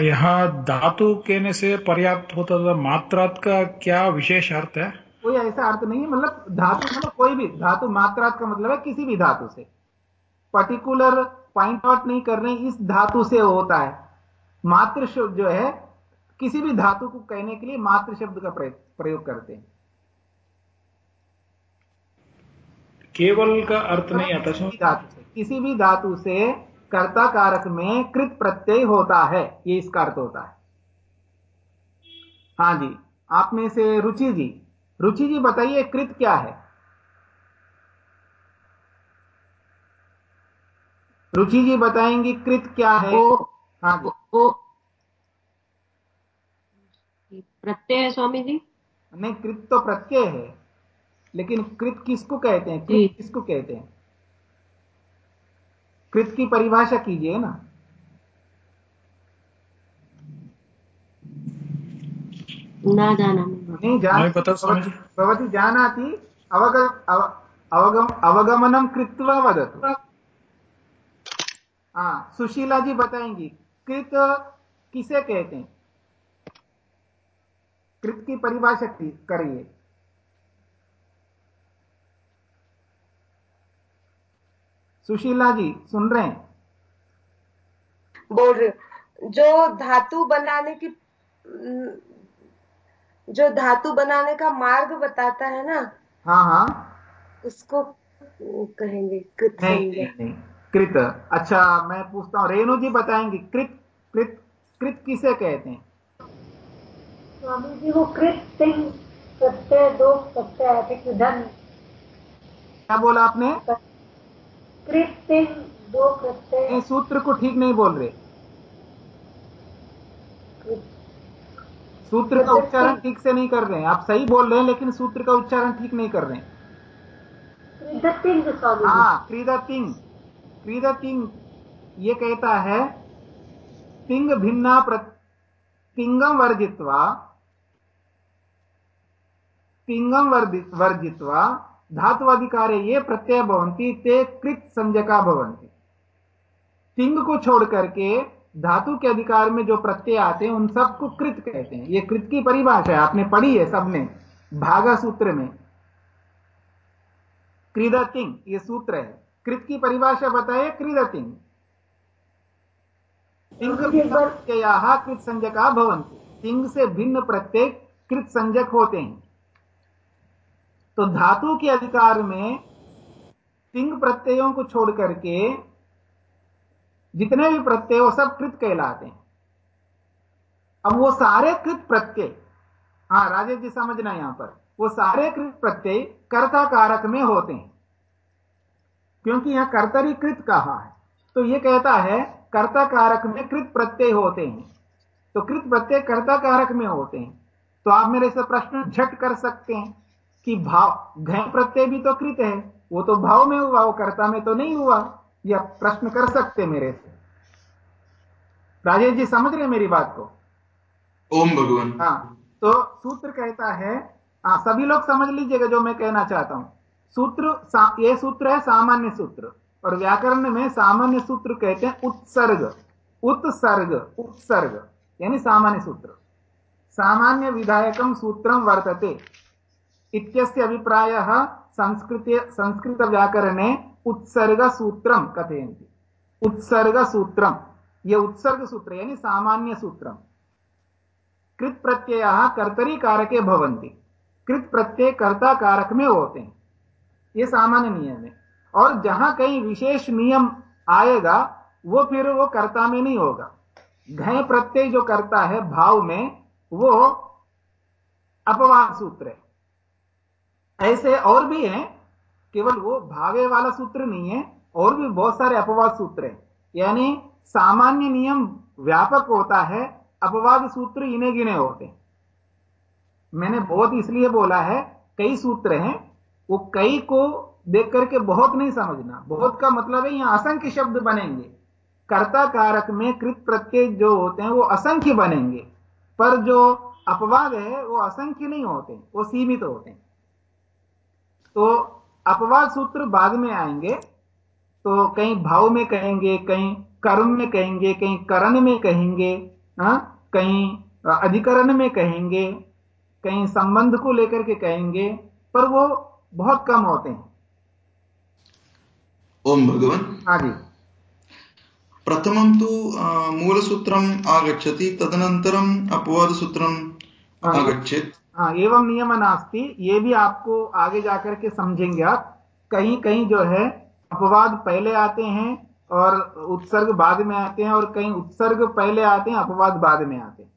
यहाँ धातु कहने से पर्याप्त होता था मात्रात का क्या विशेष अर्थ है?
कोई ऐसा अर्थ नहीं है मतलब धातु मतलब कोई भी धातु मात्रात का मतलब है किसी भी धातु से। पर्टिकुलर पॉइंट आउट नहीं कर रहे इस धातु से होता है। मात्र शब्द जो है किसी भी धातु को कहने के लिए मात्र शब्द का प्रयोग करते हैं।
केवल का अर्थ नहीं आता
धातु से किसी भी धातु से कर्ता कारक में कृत प्रत्यय होता है ये इसका अर्थ होता है। हाँ जी आप में से रुचि जी रुचि जी बताइए कृत क्या है? रुचि जी बताएँगी कृत क्या है? हाँ जी।
प्रत्यय है स्वामी जी?
नहीं कृत तो प्रत्यय है लेकिन कृत किसको कहते हैं? कृत किसको कहते हैं? कृत की परिभाषा कीजिए ना।
ना जाना
नहीं जान भवती जानाति अवग अवगम अवगमनम कृत्वा वदतु। हाँ सुशीला जी बताएँगी कृत किसे कहते हैं? कृत की परिभाषा करिए। सुशीला जी सुन रहे हैं?
बोल रहे जो धातु बनाने की जो धातु बनाने का मार्ग बताता है ना
हाँ हाँ।
उसको कहेंगे कृत
नहीं नहीं नहीं। कृत। अच्छा मैं पूछता हूँ रेणु जी बताएँगे कृत कृत कृत किसे कहते हैं?
स्वामी जी वो कृत सिंह प्रत्यय दो प्रत्यय आए
क्या बोला आपने?
सिंह दो प्रत्यय
सूत्र को ठीक नहीं बोल रहे। सूत्र का उच्चारण ठीक से नहीं कर रहे हैं। आप सही बोल रहे हैं लेकिन सूत्र का उच्चारण ठीक नहीं कर रहे हैं। हाँ क्रीदतिंग क्रीदतिंग ये कहता है तिंग भिन्ना प्र तिंगम वर्जित्वा तिंगम वर्जित्वा धात्वाधिकारे ये प्रत्यय भवंती ते कृत संज्ञका भवन्ति। तिंग को छोड़ करके धातु के अधिकार में जो प्रत्यय आते हैं, उन सबको कृत कहते हैं। ये कृत की परिभाषा है, आपने पढ़ी है सबने भागा सूत्र में। क्रीदतिंग ये सूत्र है। कृत की परिभाषा बताइए क्रीदतिंग तिंग। प्रत्यया कृत संज्ञका भवन्ति। तिंग से भिन्न प्रत्यय कृत संज्ञक होते हैं। तो धातु के अधिकार में तिंग प्रत्ययों को छोड़ करके जितने भी प्रत्यय वो सब कृत कहलाते हैं। अब वो सारे कृत प्रत्यय हाँ राजेश जी समझना यहाँ पर। वो सारे कृत प्रत्यय कर्ता कारक में होते हैं। क्योंकि यहाँ कर्तरी कृत कहा है? तो ये कहता है, कर्ता कारक में कृत प्रत्यय होते हैं। तो कृत प्रत्यय कर्ता कारक में होते हैं। तो आप मेरे से प्रश्न झट कर सकते हैं। कि भाव घय प्रत्यय भी तो कृत है वो तो भाव में हुआ वो कर्ता में तो नहीं हुआ यह प्रश्न कर सकते मेरे से। राजेश जी समझ रहे मेरी बात को?
ओम भगवान।
हाँ तो सूत्र कहता है हाँ सभी लोग समझ लीजिएगा जो मैं कहना चाहता हूँ। सूत्र ये सूत्र है सामान्य सूत्र और व्याकरण में सामान्य सूत्र कहते हैं उत्सर्ग उत्सर्ग उत्सर्ग यानी सामान्य सूत्र। सामान्य विधायकम सूत्रम वर्तते। इत्यस्य अभिप्रायः संस्कृत संस्कृत व्याकरणे उत्सर्ग सूत्रम कथयन्ति। उत्सर्ग सूत्रम यह उत्सर्ग सूत्र यानी सामान्य सूत्रम कृत प्रत्यय कर्तरी कारके भवंती कृत प्रत्यय कर्ता कारक में होते। यह सामान्य नियम है और जहाँ कहीं विशेष नियम आएगा, वो फिर वो कर्ता में नहीं होगा। घय प्रत्यय जो करता है भाव में, वो अपवाद सूत्र है। ऐसे और भी हैं, केवल वो भावे वाला सूत्र नहीं है, और भी बहुत सारे अपवाद सूत्र हैं। यानी सामान्य नियम व्यापक होता है, अपवाद सूत्र इन्हें गिने होते हैं। मैंने बहुत इसलिए बोला है, कई सूत्र हैं, वो कई को देख करके बहुत नहीं समझना। बहुत का मतलब है, यहाँ असंख्य शब्द बनेंगे। कर्ता कारक में कृत प्रत्यय जो होते हैं, वो असंख्य बनेंगे। पर जो अपवाद है, वो असंख्य नहीं होते, वो सीमित होते हैं। तो अपवाद सूत्र बाद में आएँगे तो कहीं भाव में कहेंगे कहीं कर्म में कहेंगे कहीं करण में कहेंगे हा? कहीं अधिकरण में कहेंगे कहीं संबंध को लेकर के कहेंगे पर वो बहुत कम होते हैं
ओम भगवान
हाँ जी
प्रथमं तु अ, मूलसूत्रम् आगच्छति तदनन्तरम् अपवादसूत्रम्
हाँ।
आगच्छेत्
हाँ एवं नियम नास्ति ये भी आपको आगे जाकर के समझेंगे आप। कहीं कहीं जो है अपवाद पहले आते हैं और उत्सर्ग बाद में आते हैं और कहीं उत्सर्ग पहले आते हैं अपवाद बाद में आते हैं।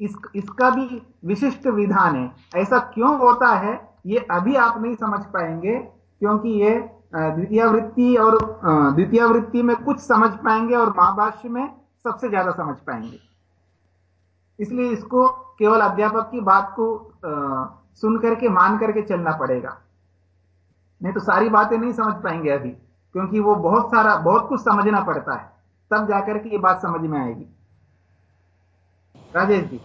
इस, इसका भी विशिष्ट विधान है। ऐसा क्यों होता है ये अभी आप नहीं समझ पाएँगे क्योंकि ये द्वितीय वृत्ति और द्वितीय वृत्ति में कुछ समझ पाएँगे और महाभाष्य में सबसे ज़्यादा समझ पाएँगे। इसलिए इसको केवल अध्यापक की बात को सुन करके मान करके चलना पड़ेगा। नहीं तो सारी बातें नहीं समझ पाएँगे अभी क्योंकि वो बहुत सारा बहुत कुछ समझना पड़ता है। तब जाकर के ये बात समझ में आएगी। राजेश जी।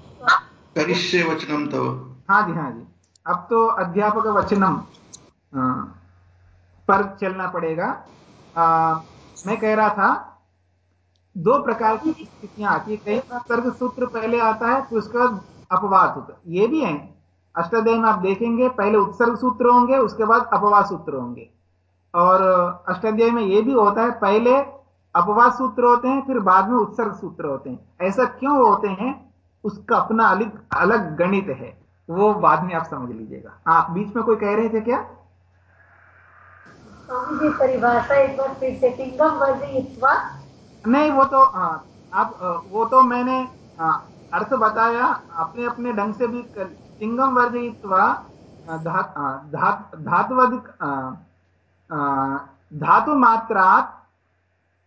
करिष्ये वचनं तव।
हाँ जी हाँ जी। अब तो अध्यापक वचनम पर चलना पड़ेगा। अ, मैं कह रहा था दो प्रकार की स्थितियाँ आती है। कई सर्ग सूत्र पहले आता है, फिर उसके बाद अपवाद सूत्र। ये भी है। अष्टाध्याय में आप देखेंगे, पहले उत्सर्ग सूत्र होंगे, उसके बाद अपवाद सूत्र होंगे। और अष्टाध्याय में ये भी होता है, पहले अपवाद सूत्र होते हैं, फिर बाद में उत्सर्ग सूत्र होते हैं। ऐसा क्यों होते हैं? उसका अपना अलग अलग गणित है। वो बाद में आप समझ लीजिएगा। आप बीच में कोई कह रहे थे क्या?
परिभाषा एक बार फिर से
नहीं वो तो हाँ, आप वो तो मैंने हाँ, अर्थ बताया अपने अपने ढंग से भी कर- तिंगम वर्जयित्वा धा, धातु मात्रात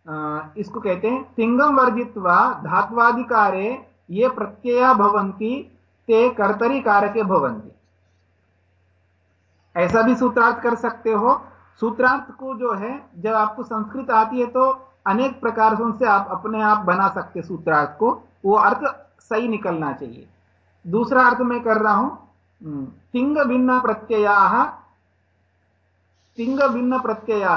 अ, इसको कहते हैं तिंगम वर्जित्वा धात्वाधिकारे ये प्रत्यय भवंती ते कर्तरी कारके भवन्ति। ऐसा भी सूत्रार्थ कर सकते हो। सूत्रार्थ को जो है जब आपको संस्कृत आती है तो अनेक प्रकार से आप अपने आप बना सकते सूत्रार्थ को। वो अर्थ सही निकलना चाहिए। दूसरा अर्थ मैं कर रहा हूँ हम्म, तिंग भिन्न प्रत्यया तिंग भिन्न प्रत्यया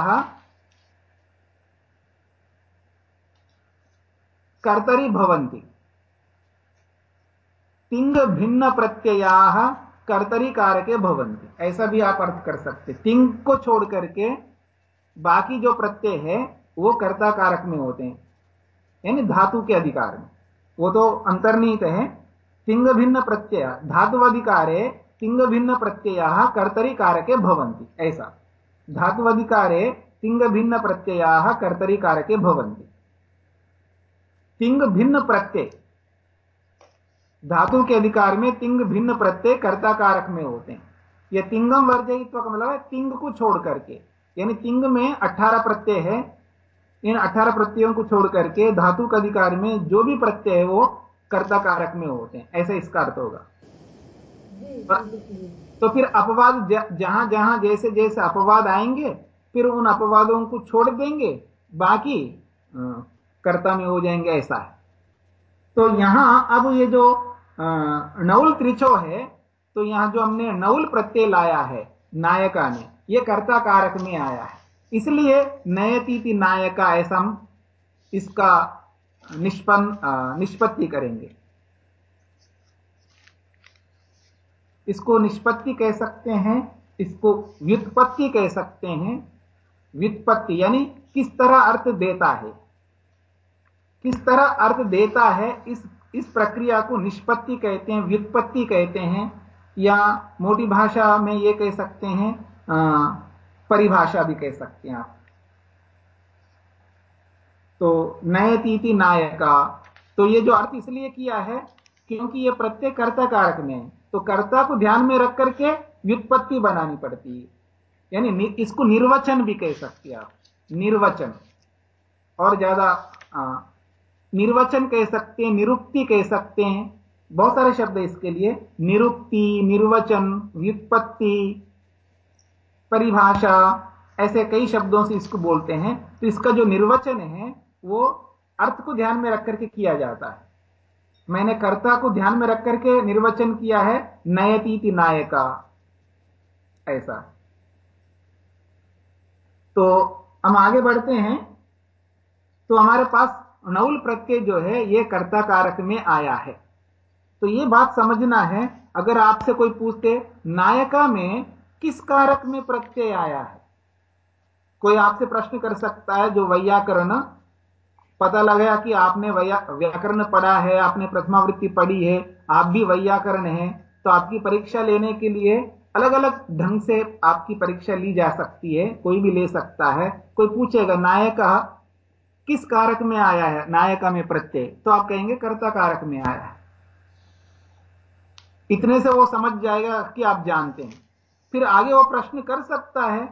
कर्तरी भवन्ति। तिंग भिन्न प्रत्यया कर्तरी कारके भवन्ति। ऐसा भी आप अर्थ कर सकते। तिंग को छोड़ करके बाकी जो प्रत्यय है वो कर्ता कारक में होते हैं। यानी धातु के अधिकार में। वो तो अंतर्निहित है। तिंग भिन्न प्रत्यय, धातुवधिकारे तिंग भिन्न प्रत्यय कर्तरी कारके भवन्ति। ऐसा। धातुवधिकारे तिंग भिन्न प्रत्यय कर्तरी कारके भवन्ति। तिंग भिन्न प्रत्यय। धातु के अधिकार में तिंग भिन्न प्रत्यय कर्ता कारक में होते हैं। यह तिंगम वर्जयित्व का मतलब है, तिंग को छोड़ करके। यानी तिंग में 18 प्रत्यय है। इन 18 प्रत्ययों को छोड़ करके धातु के अधिकार में जो भी प्रत्यय है वो कर्ता कारक में होते हैं। ऐसा इसका अर्थ होगा। तो फिर अपवाद जहाँ जहाँ जैसे जैसे अपवाद आएँगे, फिर उन अपवादों को छोड़ देंगे, बाकी कर्ता में हो जाएँगे ऐसा है। तो यहाँ अब ये जो नवल त्रिचो है तो यहाँ जो हमने नवल प्रत्यय लाया है, नायका ने, ये कर्ता कारक में आया है। इसलिए नयतीति नायका ऐसा इसका निष्पन्न निष्पत्ति करेंगे। इसको निष्पत्ति कह सकते हैं, इसको व्युत्पत्ति कह सकते हैं। व्युत्पत्ति यानी किस तरह अर्थ देता है। किस तरह अर्थ देता है, इस इस प्रक्रिया को निष्पत्ति कहते हैं, व्युत्पत्ति कहते हैं। या मोटी भाषा में ये कह सकते हैं परिभाषा भी कह सकते हैं आप। तो नयतीति नायका तो ये जो अर्थ इसलिए किया है क्योंकि ये प्रत्येक कर्ता कारक में तो कर्ता को ध्यान में रख करके व्युत्पत्ति बनानी पड़ती है। यानी नि- इसको निर्वचन भी कह सकते आप, निर्वचन। और ज़्यादा निर्वचन कह सकते हैं, निरुक्ति कह सकते हैं। बहुत सारे शब्द इसके लिए, निरुक्ति, निर्वचन, व्युत्पत्ति परिभाषा, ऐसे कई शब्दों से इसको बोलते हैं। तो इसका जो निर्वचन है, वो अर्थ को ध्यान में रख करके किया जाता है। मैंने कर्ता को ध्यान में रख करके निर्वचन किया है, नयतीति नायका। ऐसा। तो हम आगे बढ़ते हैं। तो हमारे पास नौल प्रत्यय जो है, ये कर्ता कारक में आया है। तो ये बात समझना है, अगर आपसे कोई पूछते, नायका में किस कारक में प्रत्यय आया है? कोई आपसे प्रश्न कर सकता है जो वैयाकरण, पता लगा कि आपने वैया- व्याकरण पढ़ा है, आपने प्रथमावृत्ति पढ़ी है, आप भी वैयाकरण है तो आपकी परीक्षा लेने के लिए अलग अलग ढंग से आपकी परीक्षा ली जा सकती है, कोई भी ले सकता है, कोई पूछेगा, नायका, किस कारक में आया है? नायका में प्रत्यय। तो आप कहेंगे, कर्ता कारक में आया है। इतने से वो समझ जाएगा कि आप जानते हैं। फिर आगे वो प्रश्न कर सकता है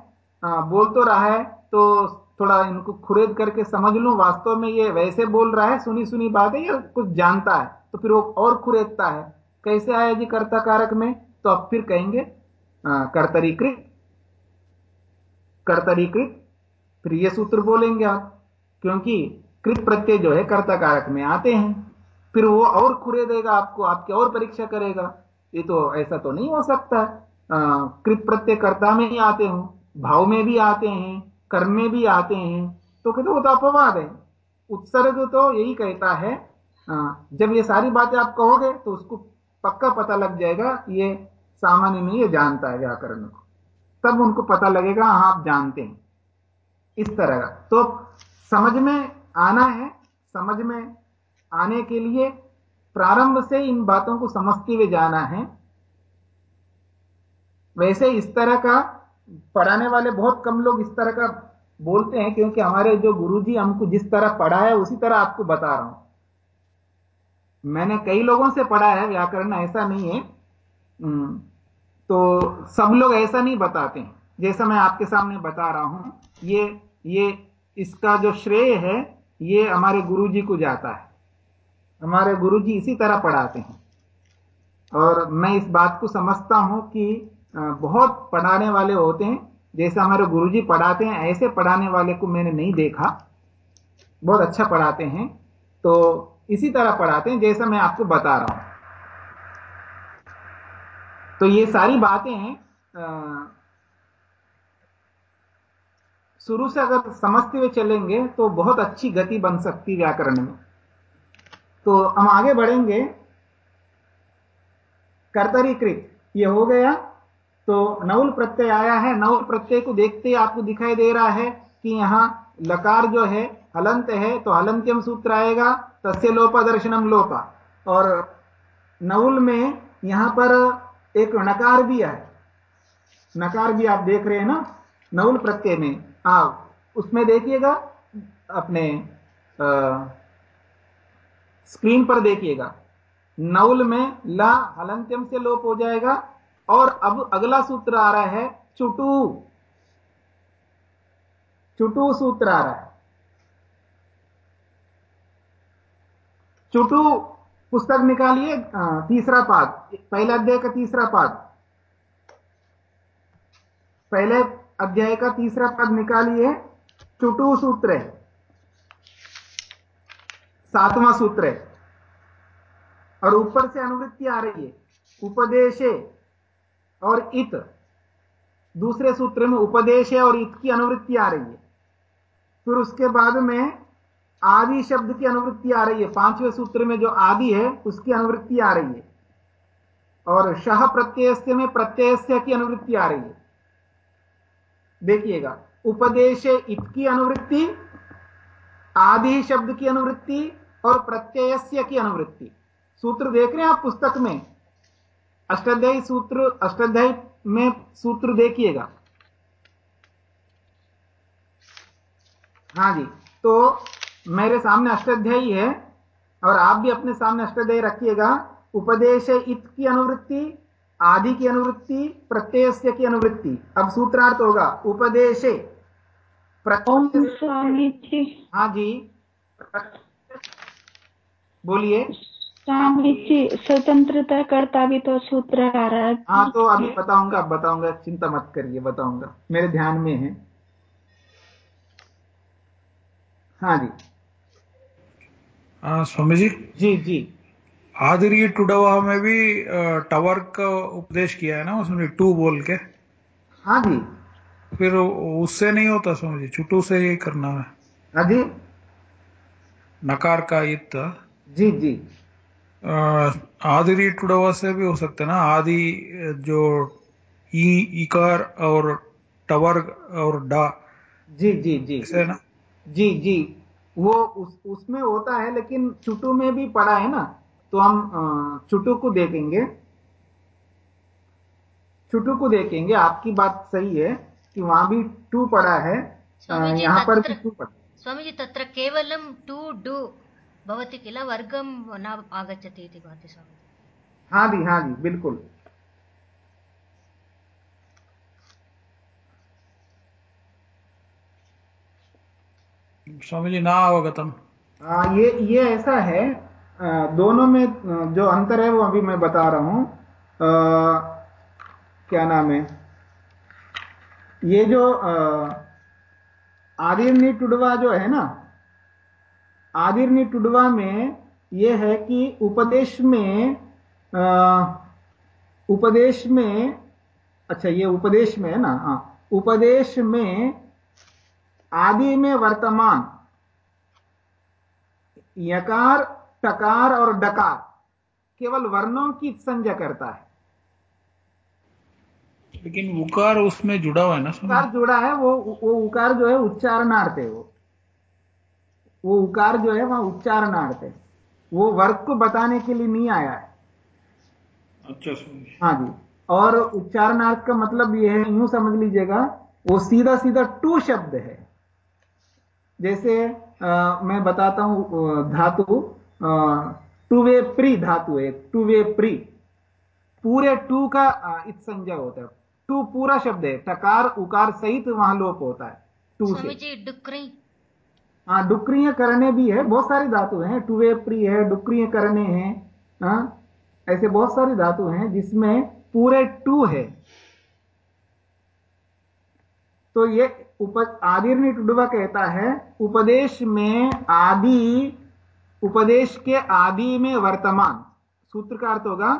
आ, बोल तो रहा है तो थोड़ा इनको खुरेद करके समझ लूँ वास्तव में ये वैसे बोल रहा है सुनी सुनी बात है या कुछ जानता है तो फिर वो और खुरेदता है। कैसे आया जी कर्ता कारक में? तो आप फिर कहेंगे कर्तरीकृत कर्तरीकृत फिर ये सूत्र बोलेंगे आप क्योंकि कृत प्रत्यय जो है कर्ता कारक में आते हैं फिर वो और खुरे देगा आपको आपकी और परीक्षा करेगा। ये तो ऐसा तो नहीं हो सकता। आ, कृत प्रत्यय कर्ता में ही आते हो, भाव में भी आते हैं, कर्म में भी आते हैं तो कहते वो तो अपवाद है। उत्सर्ग तो यही कहता है जब ये सारी बातें आप कहोगे तो उसको पक्का पता लग जाएगा ये सामान्य नहीं ये जानता है व्याकरण को। तब उनको पता लगेगा हाँ आप जानते हैं। इस तरह। का तो समझ में आना है, समझ में आने के लिए प्रारंभ से इन बातों को समझते हुए जाना है। वैसे इस तरह का पढ़ाने वाले बहुत कम लोग इस तरह का बोलते हैं क्योंकि हमारे जो गुरुजी हमको जिस तरह पढ़ाया उसी तरह आपको बता रहा हूँ। मैंने कई लोगों से पढ़ा है व्याकरण ऐसा नहीं है। हम्म, तो सब लोग ऐसा नहीं बताते हैं जैसा मैं आपके सामने बता रहा हूँ। ये ये इसका जो श्रेय है ये हमारे गुरुजी को जाता है। हमारे गुरुजी इसी तरह पढ़ाते हैं। और मैं इस बात को समझता हूँ कि बहुत पढ़ाने वाले होते हैं। जैसे हमारे गुरुजी पढ़ाते हैं, ऐसे पढ़ाने वाले को मैंने नहीं देखा। बहुत अच्छा पढ़ाते हैं। तो इसी तरह पढ़ाते हैं, जैसा मैं आपको बता रहा हूँ। तो ये सारी बातें शुरू से अगर समझते हुए चलेंगे तो बहुत अच्छी गति बन सकती व्याकरण में। तो हम आगे बढ़ेंगे। कर्तरीकृत, ये हो गया। तो नवल प्रत्यय आया है नवल प्रत्यय को देखते ही आपको दिखाई दे रहा है कि यहाँ लकार जो है हलंत है तो हलंत्यम सूत्र आएगा तस्य लोपा दर्शनम लोपा। और नवल में यहाँ पर एक नकार भी है नकार भी आप देख रहे हैं ना नवल प्रत्यय में। आप उसमें देखिएगा अपने आ, स्क्रीन पर देखिएगा। नवल में ला हलंत्यम से लोप हो जाएगा और अब अगला सूत्र आ रहा है चुटू। चुटू सूत्र आ रहा है। चुटू पुस्तक निकालिए तीसरा पाद, पहले अध्याय का तीसरा पाद। पहले अध्याय का तीसरा पद निकालिए, चुटू सूत्र है। सातवां सूत्र है। और ऊपर से अनुवृत्ति आ रही है। उपदेशे। और इत, दूसरे सूत्र में उपदेश है और इत की अनुवृत्ति आ रही है। फिर उसके बाद में आदि शब्द की अनुवृत्ति आ रही है। पाँचवें सूत्र में जो आदि है, उसकी अनुवृत्ति आ रही है। और शह प्रत्यय में प्रत्यय की अनुवृत्ति आ रही है। देखिएगा, उपदेश इत की अनुवृत्ति, आदि शब्द की अनुवृत्ति और प्रत्यय की अनुवृत्ति। सूत्र देख रहे हैं आप पुस्तक में? अष्टाध्यायी सूत्र अष्टाध्यायी में सूत्र देखिएगा। हाँ जी तो मेरे सामने अष्टाध्यायी है और आप भी अपने सामने अष्टाध्यायी रखिएगा। उपदेश इत की अनुवृत्ति आदि की अनुवृत्ति प्रत्यय की अनुवृत्ति। अब सूत्रार्थ होगा। उपदेश हाँ जी। बोलिए।
स्वतंत्रता करता भी तो सूत्र आ रहा है।
हाँ तो अभी बताऊँगा बताऊँगा चिंता मत करिए बताऊँगा। मेरे ध्यान में है। हाँ जी।
हाँ स्वामी जी।
जी जी।
आदरी टुडवा में भी टावर का उपदेश किया है ना उसने टू बोल के?
हाँ जी।
फिर उससे नहीं होता स्वामी जी छुटू से ही करना है।
हाँ जी।
नकार का इत
जी जी।
आदि टुडवा से भी हो सकता है ना। आदि जो ई इकार और टवर और डा।
जी जी जी।
है ना?
जी जी। वो उस उसमें होता है लेकिन चुटू में भी पड़ा है ना तो हम चुटू को देखेंगे। चुटू को देखेंगे आपकी बात सही है कि वहाँ भी टू पड़ा है। यहाँ पर भी टू पड़ा
स्वामी जी तत्र केवलम टू डू। भवति किल वर्गं न आगच्छति इति भाति स्वामी।
हाँ जी हाँ जी बिल्कुल।
स्वामी जी ना अवगतम।
ये ये ऐसा है दोनों में जो अंतर है वो अभी मैं बता रहा हूँ। आ, क्या नाम है? ये जो आदिर्नी टुडवा जो है ना आदिर्नी टुडवा में यह है कि उपदेश में आ, उपदेश में अच्छा ये उपदेश में है ना हाँ उपदेश में आदि में वर्तमान यकार टकार और डकार केवल वर्णों की संज्ञा करता है।
लेकिन उकार उसमें जुड़ा हुआ है ना
उकार जुड़ा है वो वो उकार जो है उच्चारणार्थ है वो। वो उकार जो है वहाँ उच्चारणार्थ है। वो वर्ग को बताने के लिए नहीं आया है।
अच्छा
हाँ जी। और उच्चारणार्थ का मतलब ये है यूँ समझ लीजिएगा वो सीधा सीधा टू शब्द है। जैसे आ, मैं बताता हूँ धातु टू वे प्री धातु है टू वे प्री। पूरे टू का इत संज्ञा होता है। टू पूरा शब्द है टकार उकार सहित वहाँ लोप होता है। टू से।
जी डुकरी
हाँ डुक्रिय करने भी है, बहुत सारी धातु हैं टू वे प्री है, डुक्रिय करने हैं हाँ ऐसे बहुत सारी धातु हैं जिसमें पूरे टू है। तो ये उप आदिर्नि टुडवा कहता है, उपदेश में आदि, उपदेश के आदि में वर्तमान, सूत्र का अर्थ होगा,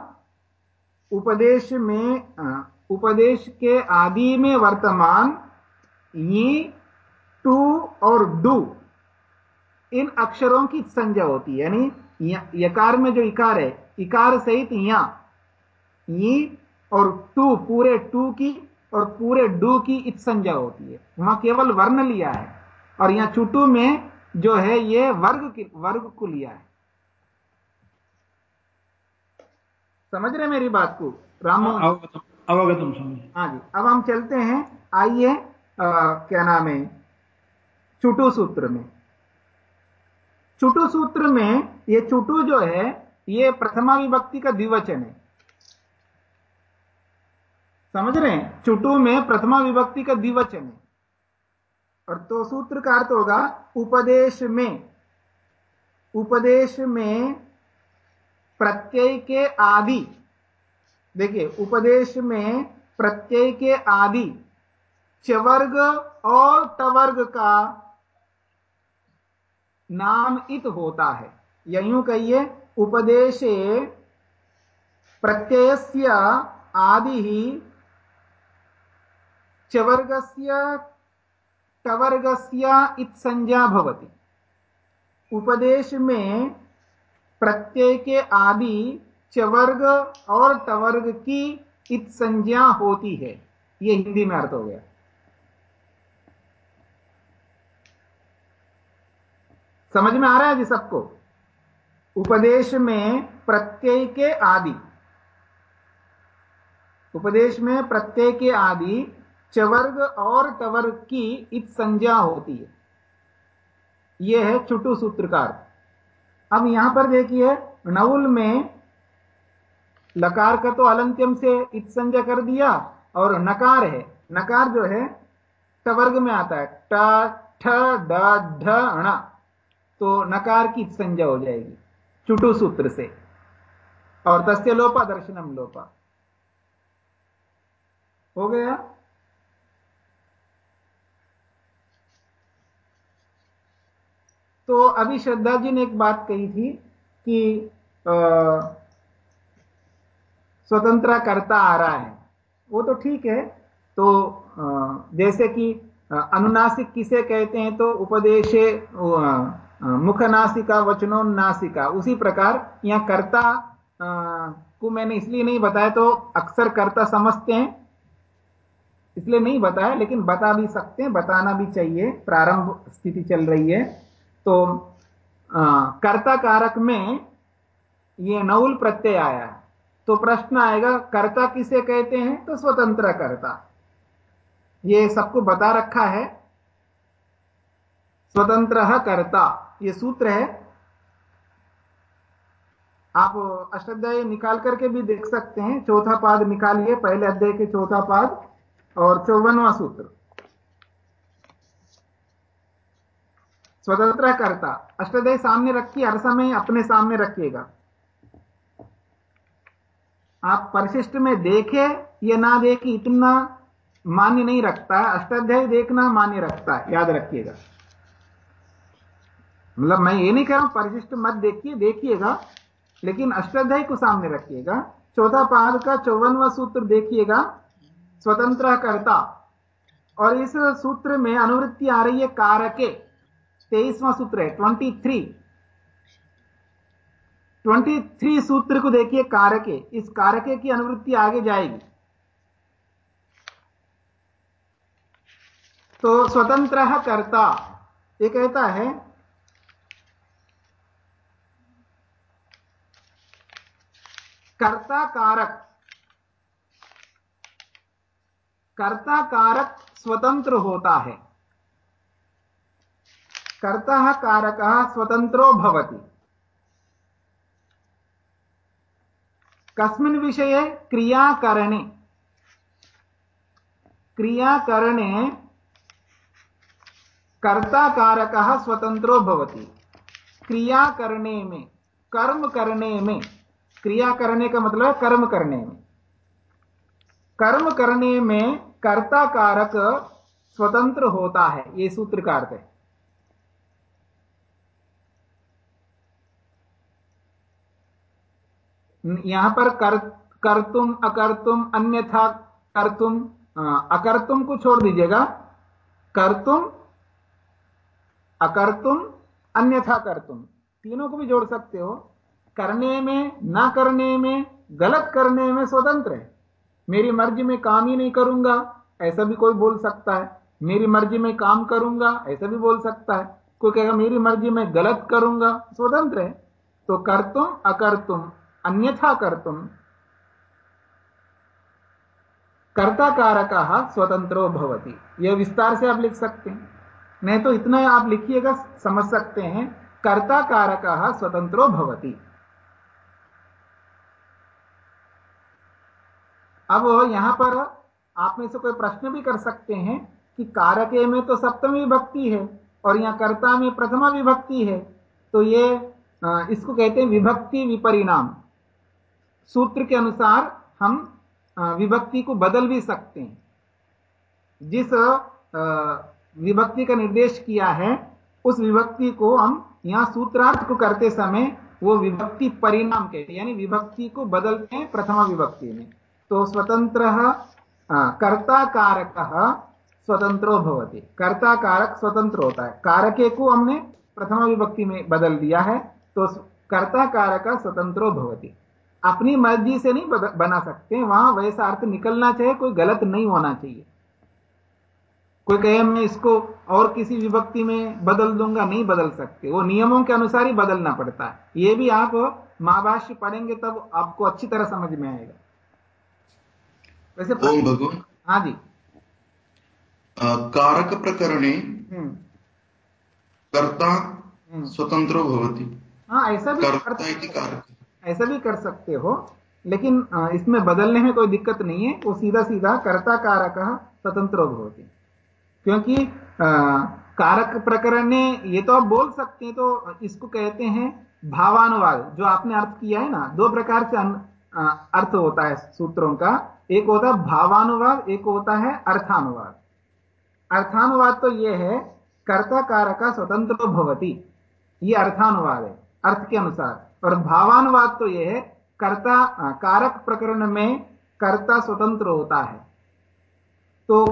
उपदेश में उपदेश के आदि में वर्तमान, ई, टू और डू। इन अक्षरों की संज्ञा होती है यानी यकार में जो इकार है इकार सहित या ये और टू पूरे टू की और पूरे डू की इत संज्ञा होती है। वहाँ केवल वर्ण लिया है और यहाँ चुटू में जो है ये वर्ग की वर्ग को लिया है। समझ रहे मेरी बात को? राम?
अवगतम अवगतम
हाँ जी अब हम चलते हैं आइए क्या नाम है चुटू सूत्र में। चुटू सूत्र में ये चुटू जो है, ये प्रथमा विभक्ति का द्विवचन है। समझ रहे हैं? चुटू में प्रथमा विभक्ति का द्विवचन है। और तो सूत्र का अर्थ होगा उपदेश में। उपदेश में प्रत्यय के आदि। देखिए, उपदेश में प्रत्यय के आदि। चवर्ग और टवर्ग का नाम इत होता है। या कहिए, उपदेशे प्रत्ययस्य आदि ही चवर्गस्य, टवर्गस्य इत संज्ञा भवति। उपदेश में प्रत्यय के आदि चवर्ग और टवर्ग की इत संज्ञा होती है। यह हिंदी में अर्थ हो गया। समझ में आ रहा है जी सबको? उपदेश में प्रत्यय के आदि। उपदेश में प्रत्यय के आदि, चवर्ग और टवर्ग की इत संज्ञा होती है। यह है चुटू सूत्रकार। अब यहाँ पर देखिए, नवुल में लकार का तो अलंत्यम से इत संज्ञा कर दिया और नकार है। नकार जो है, टवर्ग में आता है। ट, ठ, ड, ढ तो नकार की संज्ञा हो जाएगी। चुटू सूत्र से। और तस्य लोपा दर्शनम लोपा। हो गया? तो अभी श्रद्धा जी ने एक बात कही थी कि स्वतंत्र करता आ रहा है। वो तो ठीक है। तो अ, जैसे कि अनुनासिक किसे कहते हैं? तो उपदेशे मुखनासिका वचनोन्नासिका उसी प्रकार यहाँ कर्ता को मैंने इसलिए नहीं बताया तो अक्सर कर्ता समझते हैं। इसलिए नहीं बताया, लेकिन बता भी सकते हैं, बताना भी चाहिए, प्रारंभ स्थिति चल रही है। तो कर्ता कारक में ये नौल प्रत्यय आया। तो प्रश्न आएगा, कर्ता किसे कहते हैं? तो स्वतंत्र कर्ता। ये सबको बता रखा है। स्वतंत्र कर्ता। ये सूत्र है। आप अष्टाध्याय निकाल करके भी देख सकते हैं। चौथा पाद निकालिए, पहले अध्याय के चौथा पाद और चौवनवा सूत्र। स्वतंत्र कर्ता, अष्टाध्याय सामने रखिए, हर समय अपने सामने रखिएगा। आप परिशिष्ट में देखे या ना देखे, इतना मान्य नहीं रखता है। अष्टाध्याय देखना मान्य रखता है, याद रखिएगा। मतलब मैं ये नहीं कह रहा हूँ, परिशिष्ट मत देखिए, देखिएगा, लेकिन अष्टाध्याय को सामने रखिएगा। चौथा पाद का चौवनवा सूत्र देखिएगा, स्वतंत्र कर्ता। और इस सूत्र में अनुवृत्ति आ रही है कारके, तेईसवां सूत्र है ट्वेंटी थ्री ट्वेंटी थ्री सूत्र को देखिए कारके, इस कारके की अनुवृत्ति आगे जाएगी। तो स्वतंत्र कर्ता, ये कहता है कर्ता कारक कर्ता कारक स्वतंत्र होता है। कर्ता कारक स्वतंत्रो भवति। कस्मिन् विषये क्रियाकरणे। क्रियाकरणे कर्ता कारकः स्वतंत्रो भवति। क्रिया करने में, कर्म करने में क्रिया करने का मतलब कर्म करने में। कर्म करने में कर्ता कारक स्वतंत्र होता है, ये सूत्र का अर्थ है। यहाँ पर कर, करतुम, अकर्तुम, अन्यथा करतुम अकर्तुम को छोड़ दीजिएगा। करतुम, अकर्तुम, अन्यथा करतुम, तीनों को भी जोड़ सकते हो। करने में, ना करने में, गलत करने में स्वतंत्र है। मेरी मर्ज़ी में काम ही नहीं करूँगा, ऐसा भी कोई बोल सकता है। मेरी मर्ज़ी में काम करूँगा, ऐसा भी बोल सकता है। कोई कहेगा, मेरी मर्ज़ी में गलत करूँगा, स्वतंत्र है। तो कर तुम, अकर तुम, अन्यथा कर तुम। कर्ता कारक स्वतंत्रो भवती। यह विस्तार से आप लिख सकते हैं। नहीं तो इतना आप लिखिएगा, समझ सकते हैं। कर्ता कारक स्वतंत्रो भवती। अब यहाँ पर आप में से कोई प्रश्न भी कर सकते हैं कि कारके में तो सप्तमी विभक्ति है और यहाँ कर्ता में प्रथमा विभक्ति है तो ये इसको कहते हैं विभक्ति विपरिणाम। सूत्र के अनुसार हम विभक्ति को बदल भी सकते हैं। जिस विभक्ति का निर्देश किया है, उस विभक्ति को हम यहाँ सूत्रार्थ को करते समय वो विभक्ति परिणाम कहते हैं, यानी विभक्ति को बदलते हैं प्रथमा विभक्ति में। तो स्वतंत्र कर्ता कारक स्वतंत्रो भवती। कर्ता कारक स्वतंत्र होता है। कारके को हमने प्रथमा विभक्ति में बदल दिया है तो कर्ता कारक स्वतंत्रो भवती। अपनी मर्ज़ी से नहीं बना सकते, वहाँ वैसा अर्थ निकलना चाहिए, कोई गलत नहीं होना चाहिए। कोई कहे, मैं इसको और किसी विभक्ति में बदल दूँगा, नहीं बदल सकते। वो नियमों के अनुसार ही बदलना पड़ता है। ये भी आप महाभाष्य पढ़ेंगे, तब आपको अच्छी तरह समझ में आएगा।
वैसे ओम भगवान।
हाँ जी।
कारक प्रकरणे हम्म। कर्ता हम्म। स्वतंत्रो भवती।
हाँ ऐसा भी
कर्ता कारक।
ऐसा भी कर सकते हो लेकिन इसमें बदलने में कोई दिक्कत नहीं है। वो सीधा सीधा कर्ता कारक स्वतंत्र भवती। क्योंकि कारक प्रकरण ने ये तो आप बोल सकते हैं तो इसको कहते हैं भावानुवाद। जो आपने अर्थ किया है ना दो प्रकार से अर्थ होता है सूत्रों का। एक होता है भावानुवाद, एक होता है अर्थानुवाद। अर्थानुवाद तो यह है, कर्ता कारक स्वतंत्र भवती। ये अर्थानुवाद है, अर्थ के अनुसार। और भावानुवाद तो यह है, कर्ता कारक प्रकरण में कर्ता स्वतंत्र होता है। तो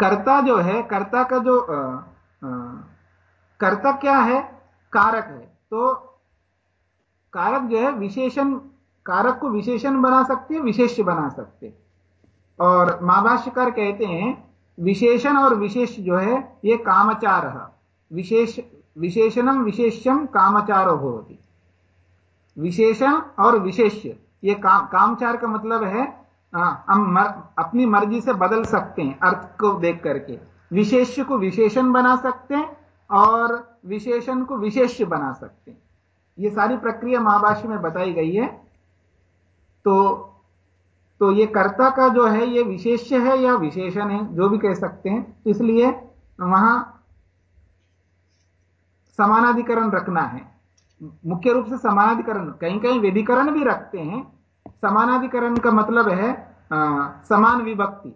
कर्ता जो है, कर्ता का जो कर्ता क्या है? कारक है। तो कारक जो है, विशेषण, कारक को विशेषण बना सकते हैं, विशेष्य बना सकते और महाभाष्यकार कहते हैं विशेषण और विशेष जो है ये कामचार। है विशेष विशेषणम विशेष्यम कामचारो होती विशेषण और विशेष्य ये काम कामचार का मतलब है हाँ, हम मर, अपनी मर्ज़ी से बदल सकते हैं अर्थ को देख करके। विशेष को विशेषण बना सकते हैं और विशेषण को विशेष बना सकते हैं। ये सारी प्रक्रिया महाभाष्य में बताई गई है। तो तो ये कर्ता का जो है ये विशेष है या विशेषण है जो भी कह सकते हैं इसलिए वहाँ समानाधिकरण रखना है। मुख्य रूप से समानाधिकरण कहीं कहीं वेधिकरण भी रखते हैं। समानाधिकरण का मतलब है आ, समान विभक्ति।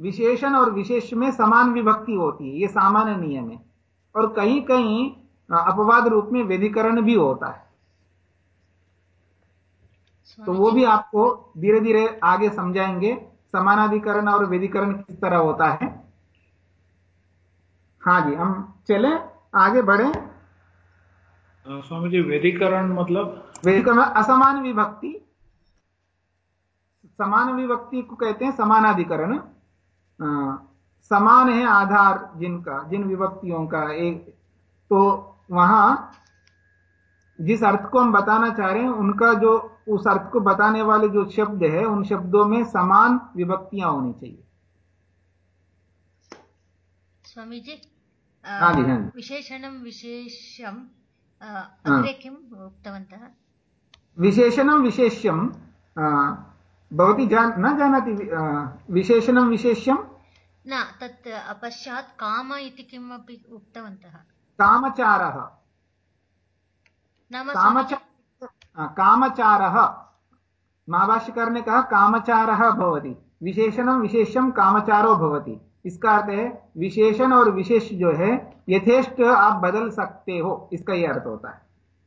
विशेषण और विशेष में समान विभक्ति होती है यह सामान्य नियम है। और कहीं कहीं अपवाद रूप में वेधिकरण भी होता है। तो वो भी आपको धीरे धीरे आगे समझाएँगे। समानाधिकरण और वेदिकरण किस तरह होता है? हाँ जी हम चले आगे बढ़े।
स्वामी जी वेदिकरण मतलब?
वेदिकरण असमान विभक्ति। समान विभक्ति को कहते हैं समानाधिकरण। समान है आधार जिनका जिन विभक्तियों का एक तो वहाँ जिस अर्थ को हम बताना चाह रहे हैं उनका जो उस अर्थ को बताने वाले जो शब्द है उन शब्दों में समान विभक्तियाँ होनी चाहिए।
स्वामीजी अ,
हाँ जी, हाँ जी।
विशेषणं विशेषम् अग्रे किम् उक्तवन्तः?
विशेषणं विशेष्यं भवती जान न जानाति विशेषणं विशेष्यं?
न तत् पश्चात् काम इति किमपि उक्तवन्तः।
कामचारः।
नाम
कामच अ, कामचारः। महाभाष्यकार ने कहा, कामचार भवति। विशेषणं, विशेष्यं कामचारो भवति। इसका अर्थ है, विशेषण और विशेष जो है, यथेष्ट आप बदल सकते हो। इसका यह अर्थ होता है।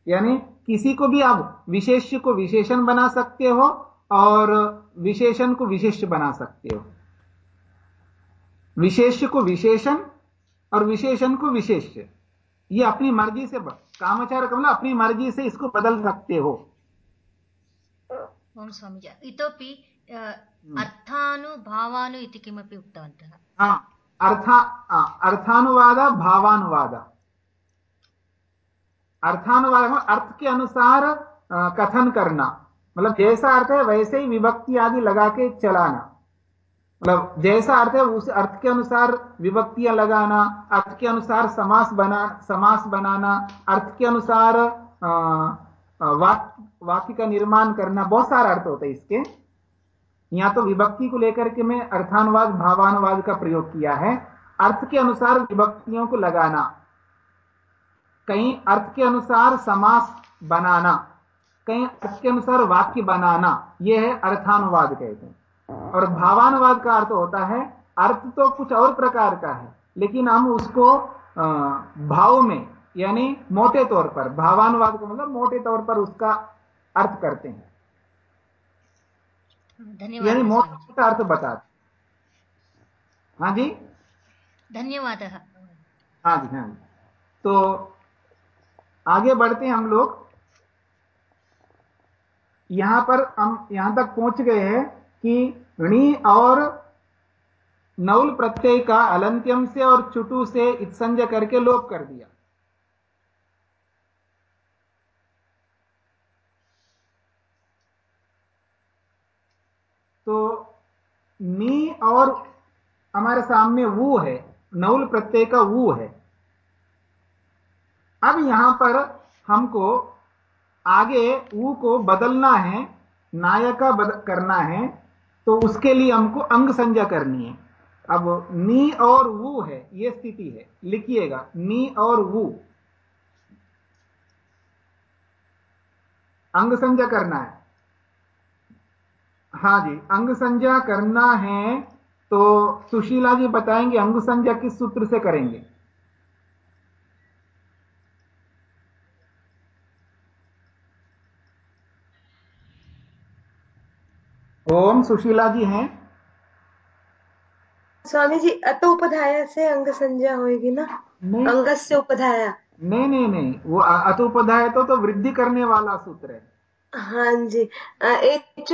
यानी, किसी को भी आप विशेष को विशेषण बना सकते हो और विशेषण को विशेष बना सकते हो। विशेष को विशेषण और विशेषण को विशेष ये अपनी मर्ज़ी से ब- कामचार का मतलब अपनी मर्ज़ी से इसको बदल सकते हो।
ओम स्वामीजी इतोपि अर्थानुभावानु इति किमपि उक्तवन्तः।
हाँ अर्था हाँ, अर्थानुवाद भावानुवाद। अर्थानुवाद मतलब अर्थ के अनुसार कथन करना। मतलब जैसा अर्थ है वैसे ही विभक्ति आदि लगा के चलाना। मतलब जैसा अर्थ है, उस अर्थ के अनुसार विभक्तियाँ लगाना, अर्थ के अनुसार समास बना, समास बनाना, अर्थ के अनुसार वाक्य वाक्य का निर्माण करना, बहुत सारा अर्थ होता है इसके। या तो विभक्ति को लेकर के मैं अर्थानुवाद, भावानुवाद का प्रयोग किया है। अर्थ के अनुसार विभक्तियों को लगाना, कहीं अर्थ के अनुसार समास बनाना, कहीं अर्थ के अनुसार वाक्य बनाना यह है अर्थानुवाद कहते हैं। और भावानुवाद का अर्थ होता है अर्थ तो कुछ और प्रकार का है लेकिन हम उसको भाव में यानी मोटे तौर पर भावानुवाद का मतलब मोटे तौर पर उसका अर्थ करते हैं। यानी मोटा अर्थ बताते हाँ जी?
धन्यवाद।
हाँ जी हाँ जी। तो आगे बढ़ते हैं हम लोग। यहाँ पर हम यहाँ तक पहुँच गए हैं। कि णी और नौल प्रत्यय का अलंत्यम से और चुटू से इत्संज करके लोप कर दिया। तो नी और हमारे सामने वो है, नौल प्रत्यय का वो है। अब यहाँ पर हमको आगे ऊ को बदलना है, नायका बद, करना है। तो उसके लिए हमको अंग संज्ञा करनी है। अब नी और वू है, ये स्थिति है। लिखिएगा, नी और वू। अंग संज्ञा करना है। हाँ जी, अंग संज्ञा करना है तो सुशीला जी बताएँगे अंग संज्ञा किस सूत्र से करेंगे। ओम सुशीला जी हैं।
स्वामी जी अत उपधाया से अंग संज्ञा होगी ना?
नहीं।
अंगस्य उपधाया।
नहीं नहीं नहीं। वो अ- अतुपधाय तो तो वृद्धि करने वाला सूत्र है।
हाँ जी। एच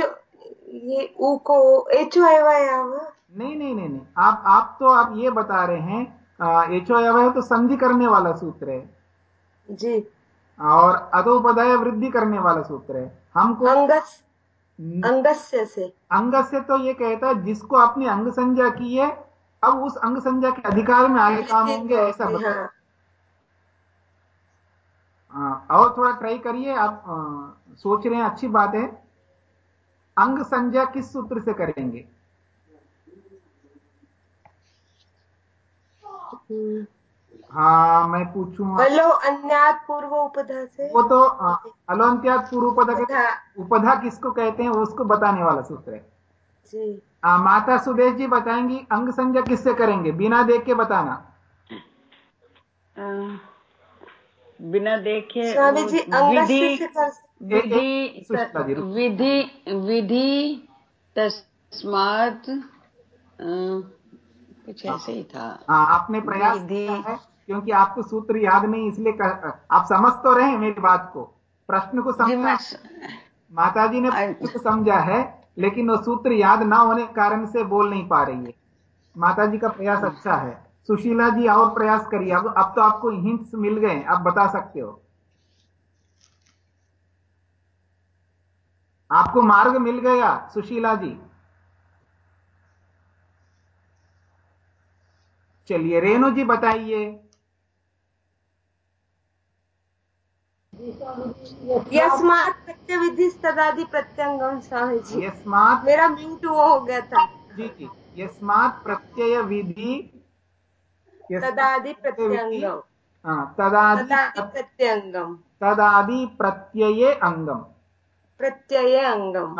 ये ऊ को एच
नहीं नहीं नहीं नहीं। आप आप तो आप ये बता रहे हैं एचो है तो संधि करने वाला सूत्र है।
जी।
और अतोपदाय वृद्धि करने वाला सूत्र है। हमको
अंगस अंगस्य से।
अंग से तो ये कहता है जिसको आपने अंग संज्ञा की है अब उस अंग संज्ञा के अधिकार में आगे काम होंगे ऐसा
हाँ।
हाँ, और थोड़ा ट्राई करिए आप अ, सोच रहे हैं अच्छी बात है। अंग संज्ञा किस सूत्र से करेंगे?
हम्म।
हाँ मैं पूछूँ
हेलो अन्यात पूर्व उपधा से।
वो तो अ, अलोन्त्यात पूर्व उपधा के
उपधा।
उपधा किसको कहते हैं उसको बताने वाला सूत्र है।
जी।
आ, माता सुदेश जी बताएँगी अंग संज्ञा किससे करेंगे? बिना देख के बताना।
बिना देखे विधि विधि। विधि विधि तस्मात कुछ ऐसे ही था।
हाँ आपने प्रयास
विधि-
किया है। क्योंकि आपको सूत्र याद नहीं इसलिए कह, आप समझ तो रहे हैं मेरी बात को। प्रश्न को समझा। माता जी ने प्रश्न को समझा है लेकिन वो सूत्र याद ना होने के कारण से बोल नहीं पा रही है। माता जी का प्रयास अच्छा है। सुशीला जी और प्रयास करिए। अब अब तो आपको हिंट्स मिल गए आप बता सकते हो। आपको मार्ग मिल गया सुशीला जी। चलिए रेणु जी बताइए
जी स्वामी जी यस्मात्
यस्मात प्रत्यविधि तदादि प्रत्यंगम स्वामी जी
यस्मात
मेरा म्यूट वो हो गया था।
जी जी। यस्मात प्रत्यय विधि
तदादि
प्रत्यय
प्रत्यंगम
तदादि
प्रत्यंगम
तदादि प्रत्यये अंगम।
प्रत्यय अंगम।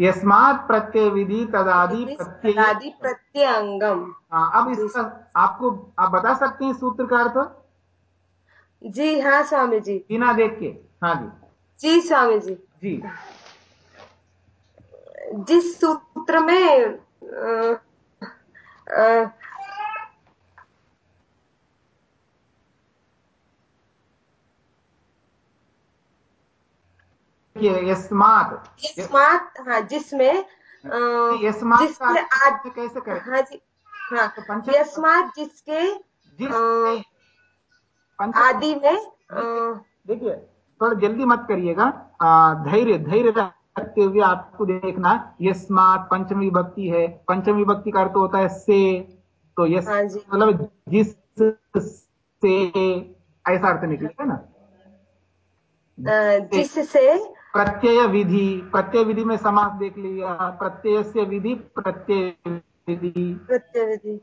यस्मात प्रत्यय विधि तदादि प्रत्यय
तदादि प्रत्यंगम
हाँ अब इसका आपको आप बता सकते हैं सूत्र का अर्थ?
जी हाँ स्वामी जी
बिना देख के हाँ जी।
जी स्वामी जी।
जी
जिस सूत्र में
यस्मात
यस्मात हाँ जिसमें
यस्मात का
जिसके
अर्थ
आद
कैसे करें?
हाँ जी हाँ।
तो
यस्मात जिसके
जिस पंचम
आदि में
देखिए थोड़ा जल्दी मत करिएगा। धैर्य धैर्य रखते हुए आपको देखना यस्मात पंचमी विभक्ति है। पंचमी विभक्ति का अर्थ होता है से। तो यस
हाँ
मतलब जिस से ऐसा अर्थ निकलेगा ना?
अ, जिससे
प्रत्यय विधि प्रत्यय विधि में समास देख लिया। प्रत्यय से विधि प्रत्यय विधि।
प्रत्यविधि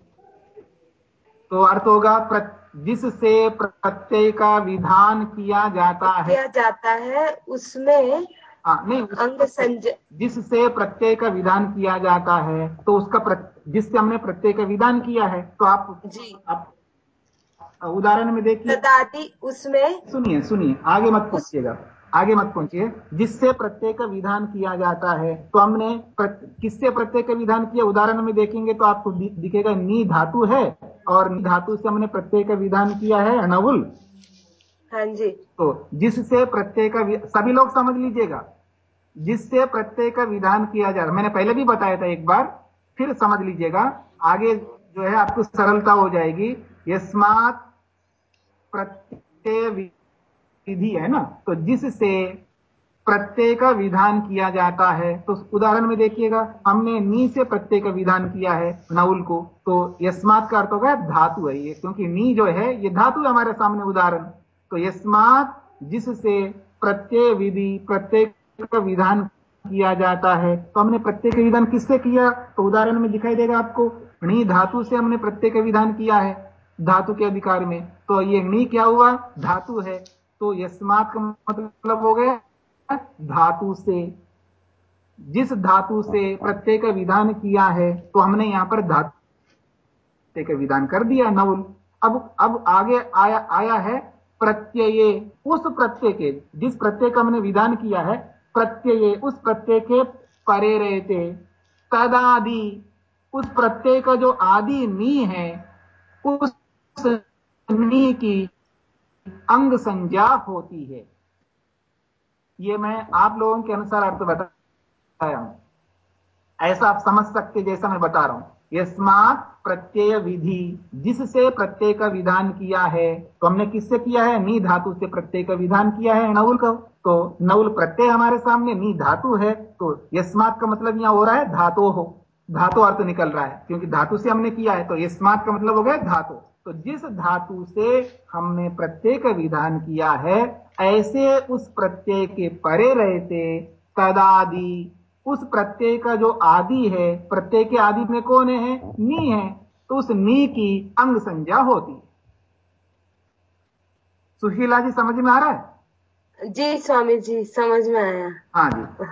तो अर्थ होगा प्र- जिससे प्रत्यय का विधान किया जाता है।
किया जाता है उसमें
हाँ नहीं
अंग संज
जिससे प्रत्यय का विधान किया जाता है तो उसका जिससे हमने प्रत्यय का विधान किया है तो आप
जी।
आप उदाहरण में देखिए।
उसमें
सुनिए सुनिए आगे मत पहुंचिएगा आगे मत पहुंचिए जिससे प्रत्यय का विधान किया जाता है तो हमने प्रत- किससे प्रत्यय का विधान किया उदाहरण में देखेंगे तो आपको दि- दिखेगा नी धातु है। और धातु से हमने प्रत्यय का विधान किया है अनवुल।
हाँ जी।
तो जिससे प्रत्यय का सभी लोग समझ लीजिएगा। जिससे प्रत्यय का विधान किया जा रहा मैंने पहले भी बताया था एक बार फिर समझ लीजिएगा आगे जो है आपको सरलता हो जाएगी। यस्मात प्रत्यय विधि है ना? तो जिससे प्रत्यय का विधान किया जाता है। तो उदाहरण में देखिएगा, हमने नी से प्रत्यय का विधान किया है नउल को। तो यस्मात का अर्थ होगा धातु है ये, क्योंकि नी जो है, ये धातु है हमारे सामने उदाहरण। तो यस्मात जिससे प्रत्यय विधि प्रत्यय का विधान किया जाता है तो हमने प्रत्यय का विधान किससे किया? तो उदाहरण में दिखाई देगा आपको णी धातु से हमने प्रत्यय का विधान किया है धातु के अधिकार में। तो ये णी क्या हुआ? धातु है। तो यस्मात का मतलब हो गया धातु से, जिस धातु से प्रत्यय का विधान किया है तो हमने यहाँ पर धातु प्रत्यय का विधान कर दिया, नवल। अब अब आगे आया आया है प्रत्यय, उस प्रत्यय के, जिस प्रत्यय का हमने विधान किया है, प्रत्यय, उस प्रत्यय के परे रहते। तदादि, उस प्रत्यय का जो आदि नी है, उस नी की अंग संज्ञा होती है। ये मैं आप लोगों के अनुसार अर्थ बताया हूँ। ऐसा आप समझ सकते जैसा मैं बता रहा हूँ। यस्मात प्रत्यय विधि, जिससे प्रत्यय का विधान किया है तो हमने किससे किया है? नी धातु से प्रत्यय का विधान किया है, नवल का। तो नवल प्रत्यय हमारे सामने नी धातु है तो यस्मात का मतलब यहाँ हो रहा है धातु हो। धातु अर्थ निकल रहा है, क्योंकि धातु से हमने किया है तो यस्मात का मतलब हो गया धातु। तो जिस धातु से हमने प्रत्यय का विधान किया है ऐसे उस प्रत्यय के परे रहते तदादि उस प्रत्यय का जो आदि है प्रत्यय के आदि में कौन है? नी है। तो उस नी की अंग संज्ञा होती सुशीला जी समझ में आ रहा है?
जी स्वामी जी समझ में आया।
हाँ जी।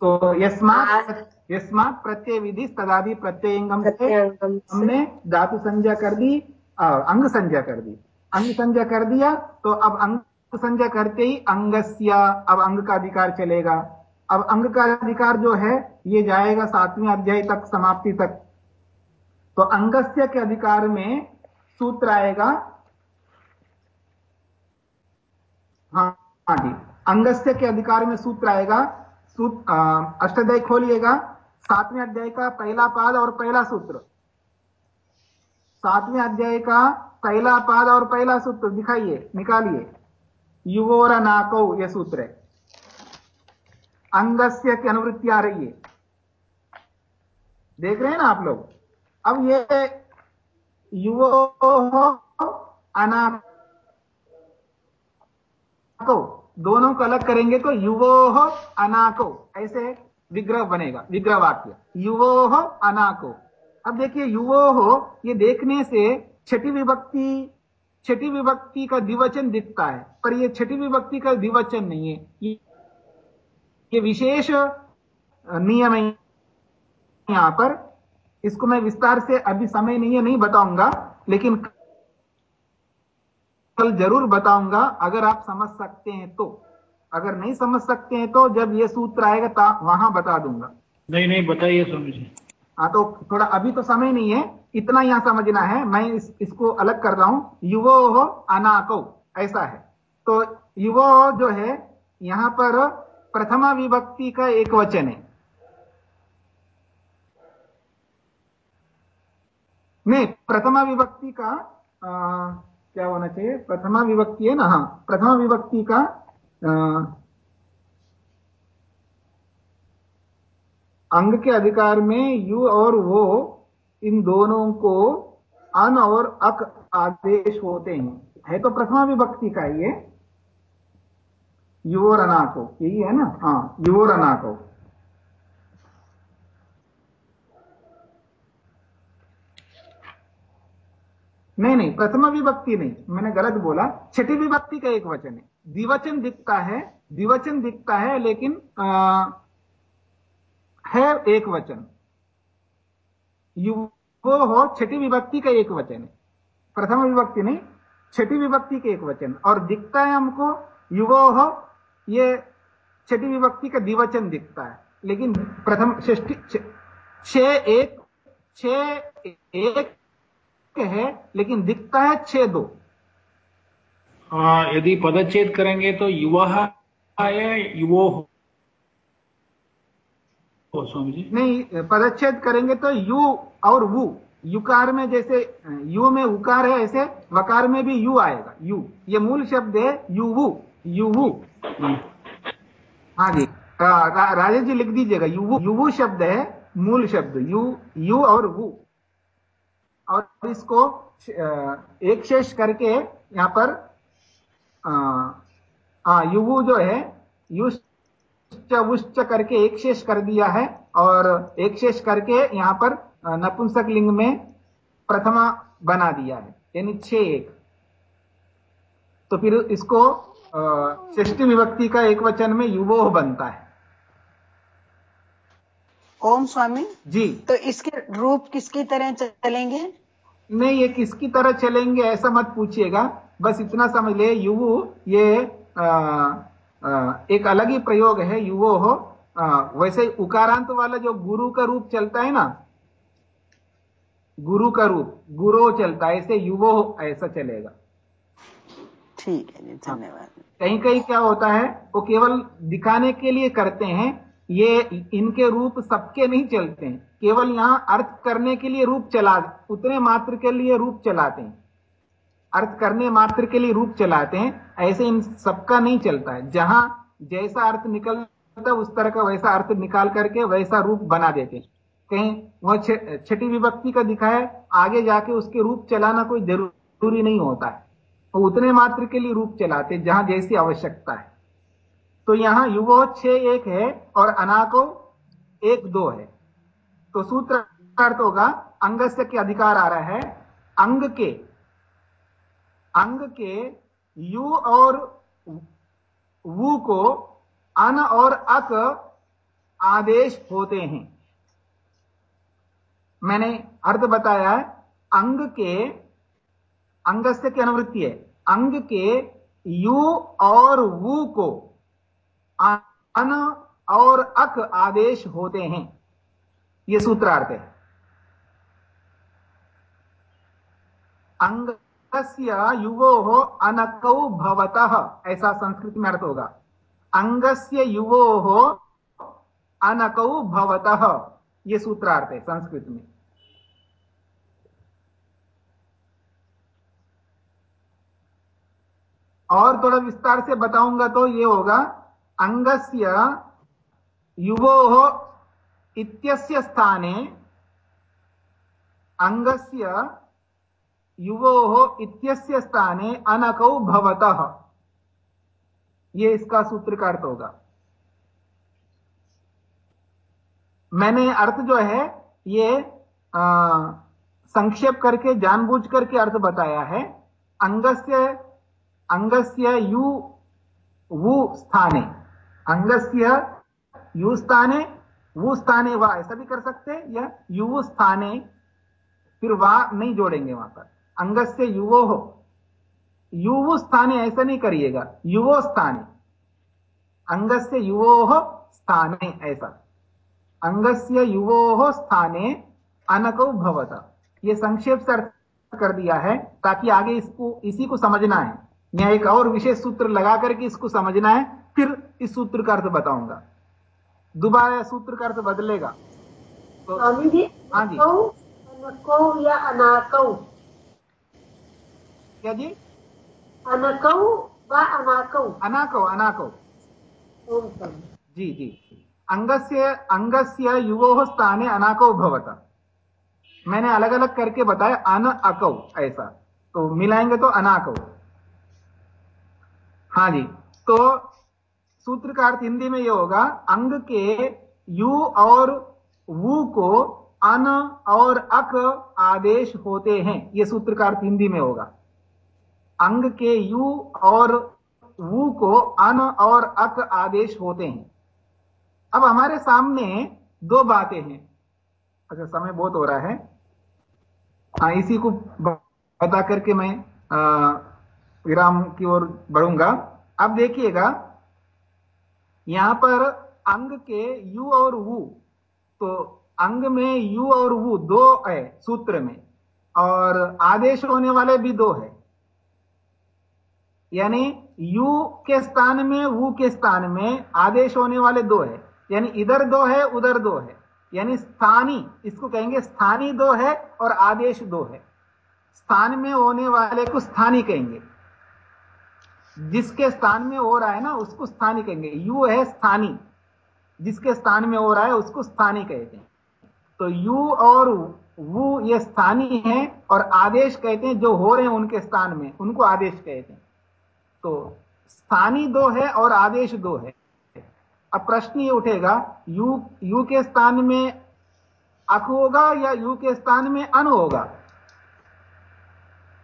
तो यस्मात यस्मात प्रत्यय विधि तदादि प्रत्ययंगम से। हमने धातु संज्ञा कर दी। अंग संज्ञा कर दी। अंग संज्ञा कर दिया तो अब अंग संज्ञा करते ही अंगस्या, अब अंग का अधिकार चलेगा। अब अंग का अधिकार जो है, ये जाएगा सातवें अध्याय तक, समाप्ति तक। तो अंगस्य के अधिकार में सूत्र आएगा हाँ हाँ जी। अंगस्य के अधिकार में सूत्र आएगा सूत्र अष्टाध्याय खोलिएगा, सातवें अध्याय का पहला पाद और पहला सूत्र। सातवें अध्याय का पहला पाद और पहला सूत्र दिखाइए, निकालिए। युवोर नाको यह सूत्र है। अंगस्य की अनुवृत्ति आ रही है। देख रहे हैं ना आप लोग? अब ये युवो अनाको, दोनों को अलग करेंगे तो युवो अनाको, ऐसे विग्रह बनेगा, विग्रह वाक्य। युवो अनाको। अब देखिए युवो हो ये देखने से छठी विभक्ति छठी विभक्ति का द्विवचन दिखता है पर ये छठी विभक्ति का द्विवचन नहीं है। ये, विशेष नियम है यहाँ पर। इसको मैं विस्तार से अभी समय नहीं है नहीं बताऊँगा लेकिन कल ज़रूर बताऊँगा अगर आप समझ सकते हैं तो। अगर नहीं समझ सकते हैं तो जब ये सूत्र आएगा वहाँ बता दूँगा।
नहीं नहीं बताइए स्वामी जी।
हाँ तो थोड़ा अभी तो समय नहीं है इतना यहाँ समझना है मैं इस, इसको अलग कर रहा हूँ। युवो हो अनाको ऐसा है। तो युवो जो है यहाँ पर प्रथमा विभक्ति का एक वचन है। नहीं प्रथमा विभक्ति का आ, क्या होना चाहिए? प्रथमा विभक्ति है ना हाँ प्रथमा विभक्ति का आ, अंग के अधिकार में यु और वो इन दोनों को अन और अक आदेश होते हैं। है तो प्रथमा विभक्ति का ये। युवोर अनाको यही है ना? हाँ युवोर अनाको। नहीं नहीं प्रथमा विभक्ति नहीं मैंने गलत बोला। छठी विभक्ति का एक वचन है। द्विवचन दिखता है द्विवचन दिखता है लेकिन आ, है एक वचन। युवो हो, छठी विभक्ति का एक वचन है। प्रथम विभक्ति नहीं, छठी विभक्ति के एक वचन। और दिखता है हमको, युवो हो, ये छठी विभक्ति का द्विवचन दिखता है। लेकिन प्रथम षष्ठी, छ एक छ एक है, लेकिन दिखता है छह दो।
हाँ यदि पदच्छेद करेंगे तो युवा है, युवो स्वामी जी
नहीं पदच्छेद करेंगे तो यु और वु। युकार में जैसे यु में उकार है ऐसे वकार में भी यु आएगा यु। ये मूल शब्द है युवु युवु। हाँ जी राजेश जी लिख दीजिएगा युवु युवु शब्द है मूल शब्द यु यु और वु। और इसको एक शेष करके यहाँ पर आ, आ, युवु जो है युश्च करके एक शेष कर दिया है और एक शेष करके यहाँ पर नपुंसक लिंग में प्रथमा बना दिया है यानी छ एक। तो फिर इसको षष्टि विभक्ति का एक वचन में युवो बनता है।
ओम स्वामी?
जी।
तो इसके रूप किसकी तरह चलेंगे?
नहीं ये किसकी तरह चलेंगे ऐसा मत पूछिएगा। बस इतना समझ ले युवु ये आ, एक अलग ही प्रयोग है युवो हो। वैसे उकारांत वाला जो गुरु का रूप चलता है ना गुरु का रूप गुरो चलता है ऐसे युवो ऐसा चलेगा।
ठीक है धन्यवाद।
कहीं कहीं क्या होता है वो केवल दिखाने के लिए करते हैं ये इनके रूप सबके नहीं चलते हैं। केवल यहाँ अर्थ करने के लिए रूप चला उतने मात्र के लिए रूप चलाते हैं। अर्थ करने मात्र के लिए रूप चलाते हैं ऐसे इन सबका नहीं चलता है। जहाँ जैसा अर्थ निकलता उस तरह का वैसा अर्थ निकाल करके वैसा रूप बना देते कहीं, वह छठी विभक्ति का दिखा है, आगे जाके उसके रूप चलाना कोई ज़रूरी नहीं होता है। वो उतने मात्र के लिए रूप चलाते जहाँ जैसी आवश्यकता है। तो यहाँ युवो छह एक है और अनाको एक दो है। तो सूत्र अर्थ होगा, अंगस्य के अधिकार आ रहा है। अंग के अंग के यु और वू को अन और अक आदेश होते हैं। मैंने अर्थ बताया, अंग के अंगस्य की अनुवृत्ति है। अंग के यू और वू को अन और अक आदेश होते हैं। यह सूत्रार्थ है। अंगस्य युवो हो अनकौ भवतः। ऐसा संस्कृत में अर्थ होगा। अंगस्य युवो हो अनकौ भवतः। यह सूत्रार्थ है संस्कृत में। और थोड़ा विस्तार से बताऊँगा तो ये होगा। अंगस्य युवोः इत्यस्य स्थाने अङ्गस्य युवोः इत्यस्य स्थाने अनकौ भवतः। ये इसका सूत्र का अर्थ होगा। मैंने अर्थ जो है, ये संक्षेप करके, जानबूझ करके अर्थ बताया है। अंगस्य अंगस्य यु, वु स्थाने। अंगस्य यु स्थाने, वु स्थाने वा, ऐसा भी कर सकते या युव स्थाने, फिर वा नहीं जोड़ेंगे वहाँ पर। अंगस्य युवो हो युव स्थाने ऐसा नहीं करिएगा युवो स्थाने। अंगस्य युवो स्थाने ऐसा। अंगस्य युवो स्थाने अनको भवता। ये संक्षेप से अर्थ कर दिया है ताकि आगे इसको इसी को समझना है। मैं एक और विशेष सूत्र लगा करके इसको समझना है फिर इस सूत्र का अर्थ बताऊँगा। दोबारा सूत्र का अर्थ बदलेगा।
तो जी
हाँ जी।
अनको या अनाकौ?
क्या जी?
अनकौ व अनाकौ
अनाको अनाको जी जी। अंगस्य अंगस्य युवो स्थाने अनाको भवता। मैंने अलग अलग करके बताया अन अकौ ऐसा। तो मिलाएँगे तो अनाकौ हाँ जी तो सूत्र का अर्थ हिंदी में यह होगा अंग के यु और वु को अन और अक आदेश होते हैं। यह सूत्र का अर्थ हिंदी में होगा। अंग के यु और वु को अन और अक आदेश होते हैं। अब हमारे सामने दो बातें हैं। अच्छा समय बहुत हो रहा है। हाँ इसी को बता करके मैं विराम की ओर बढ़ूँगा। अब देखिएगा, यहाँ पर अंग के यु और वु तो अंग में यु और वु दो है सूत्र में, और आदेश होने वाले भी दो है। यानी यु के स्थान में, वु के स्थान में आदेश होने वाले दो है। यानी इधर दो है, उधर दो है। यानी स्थानी, इसको कहेंगे स्थानी दो है और आदेश दो है। स्थान में होने वाले को स्थानी कहेंगे। जिसके स्थान में हो रहा है ना, उसको स्थानी कहेंगे। यू है स्थानी। जिसके स्थान में हो रहा है, उसको स्थानी कहते हैं। तो यू और वो ये स्थानी है और आदेश कहते हैं जो हो रहे हैं उनके स्थान में, उनको आदेश कहते हैं। तो स्थानी दो है और आदेश दो है। अब प्रश्न ये उठेगा यू यू के स्थान में अक होगा या यू के स्थान में अन होगा?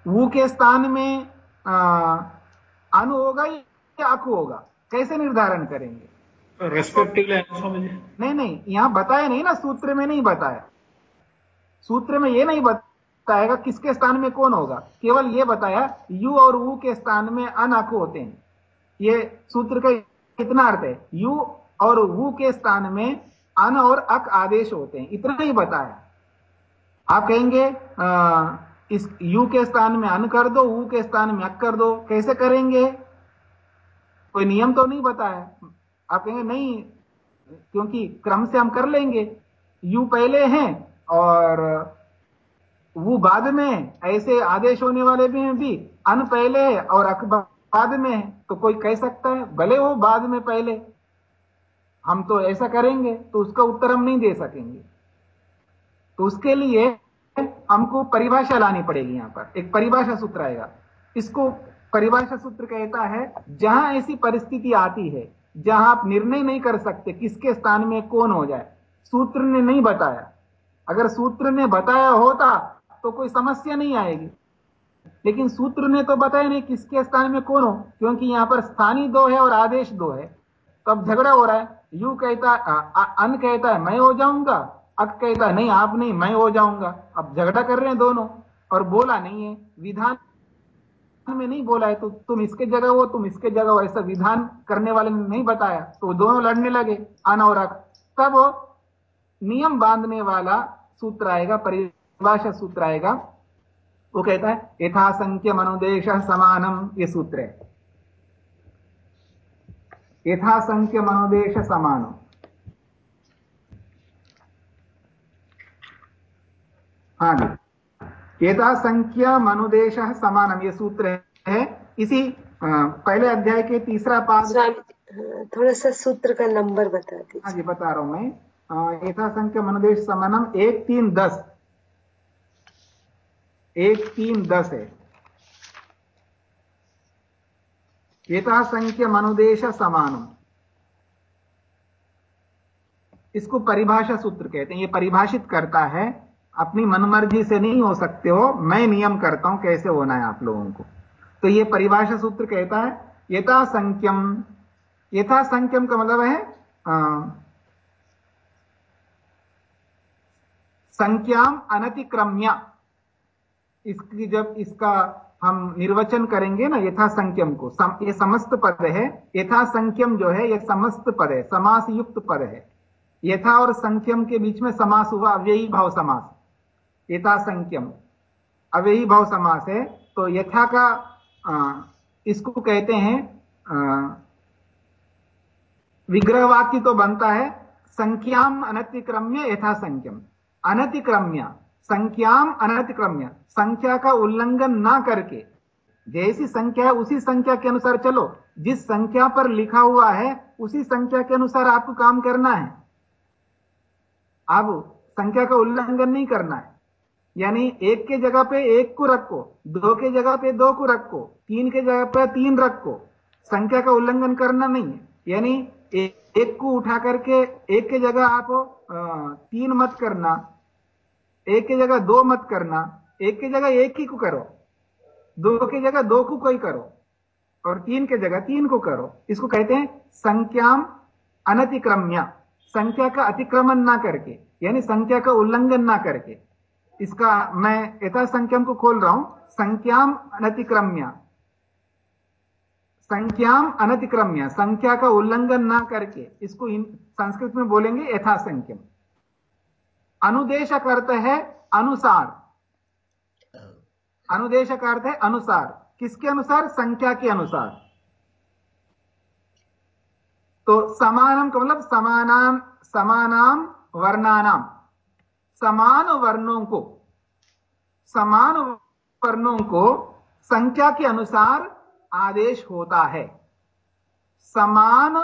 वू के स्थान में अन होगा या अक होगा? कैसे निर्धारण करेंगे?
रेस्पेक्टिवली
नहीं नहीं यहाँ बताया नहीं ना सूत्र में नहीं बताया। सूत्र में यह नहीं बताएगा किसके स्थान में कौन होगा? केवल यह बताया यू और वू के स्थान में अन अक होते हैं। ये सूत्र का कितना अर्थ है यू और वू के स्थान में अन और अक आदेश होते हैं। इतना ही बताया। आप कहेंगे आ, इस यू के स्थान में अन कर दो वू के स्थान में अक कर दो कैसे करेंगे? कोई नियम तो नहीं बताया। आप कहेंगे नहीं क्योंकि क्रम से हम कर लेंगे। यू पहले हैं और वो बाद में ऐसे आदेश होने वाले भी हैं भी। अन पहले है और अक बाद में है। तो कोई कह सकता है, भले हो बाद में पहले। हम तो ऐसा करेंगे तो उसका उत्तर हम नहीं दे सकेंगे। तो उसके लिए हमको परिभाषा लानी पड़ेगी यहाँ पर। एक परिभाषा सूत्र आएगा। इसको परिभाषा सूत्र कहता है, जहाँ ऐसी परिस्थिति आती है, जहाँ आप निर्णय नहीं कर सकते किसके स्थान में कौन हो जाए। सूत्र ने नहीं बताया। अगर सूत्र ने बताया होता तो कोई समस्या नहीं आएगी। लेकिन सूत्र ने तो बताया नहीं किसके स्थान में कौन हो, क्योंकि यहाँ पर स्थानीय दो है और आदेश दो है। तो झगड़ा हो रहा है। यू कहता अन कहता है, मैं हो जाऊँगा। अक कहता है, नहीं, आप नहीं, मैं हो जाऊँगा। अब झगड़ा कर रहे हैं दोनों, और बोला नहीं है। विधान में नहीं बोला है तो तुम इसके जगह हो, तुम इसके जगह हो। ऐसा विधान करने वाले ने नहीं बताया। तो दोनों लड़ने लगे, अन और अक। तब नियम बांधने वाला सूत्र आएगा परिभाषा सूत्र आएगा। वो कहता है यथासंख्य मनोदेश समानम ये सूत्र है। यथासंख्य मनोदेश समान हाँ जी। यथासंख्य मनुदेश समानम ये सूत्र है। इसी पहले अध्याय के तीसरा पाद
हाँ, थोड़ा सा सूत्र का नंबर बता
हाँ जी बता रहा हूँ मैं। अ, यथा संख्य मनोदेश समानम एक तीन दस। एक, तीन, दस है। यथा संख्य मनुदेश समानम। इसको परिभाषा सूत्र कहते हैं। ये परिभाषित करता है, अपनी मनमर्जी से नहीं हो सकते हो, मैं नियम करता हूँ, कैसे होना है आप लोगों को। तो ये परिभाषा सूत्र कहता है यथा संख्यम यथा संख्यम का मतलब है संख्याम अनतिक्रम्य। इसकी जब इसका हम निर्वचन करेंगे ना यथा संख्यम को सम, ये समस्त पद है यथा संख्यम जो है ये समस्त पद है समास युक्त पद है। यथा और संख्यम के बीच में समास हुआ अव्ययी भाव समास। यथा संख्यम अव्ययी भाव समास है तो यथा का आ, इसको कहते हैं आ, विग्रहवाक्य तो बनता है संख्याम अनतिक्रम्य यथा संख्यम अनतिक्रम्य संख्याम अनतिक्रम्य। संख्या का उल्लंघन ना करके। जैसी संख्या है उसी संख्या के अनुसार चलो। जिस संख्या पर लिखा हुआ है उसी संख्या के अनुसार आपको काम करना है। अब संख्या का उल्लंघन नहीं करना है। यानी एक के जगह पे एक को रखो दो के जगह पे दो को रखो तीन के जगह पे तीन रखो। संख्या का उल्लंघन करना नहीं है। यानी एक, को उठा करके एक के जगह आप तीन मत करना। एक की जगह दो मत करना, एक की जगह एक ही को करो, दो की जगह दो को कोई करो, और तीन के जगह तीन को करो। इसको कहते हैं संख्याम अनतिक्रम्य, संख्या का अतिक्रमण ना करके, यानी संख्या का उल्लंघन ना करके। इसका मैं यथा संख्याम को खोल रहा हूँ, संख्याम अनतिक्रम्य संख्याम अनतिक्रम्य, संख्या का उल्लंघन ना करके, इसको संस्कृत में बोलेंगे यथा संख्यम अनुदेश का अर्थ है अनुसार। अनुदेश का अर्थ है अनुसार। किसके अनुसार? संख्या के अनुसार। तो समानम का मतलब समानाम समानाम वर्णानाम। समान वर्णों को समान वर्णों को संख्या के अनुसार आदेश होता है। समान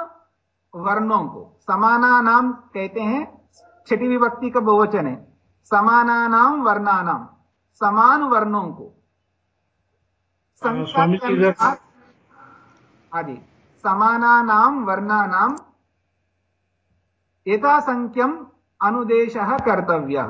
वर्णों को समाना नाम कहते हैं छठी विभक्ति का बहुवचन है। समानानाम वर्णानाम समान वर्णों को संख्या
जी, इधर-
अनुसार हाँ समानानाम वर्णानाम यथा संख्यम अनुदेश कर्तव्य।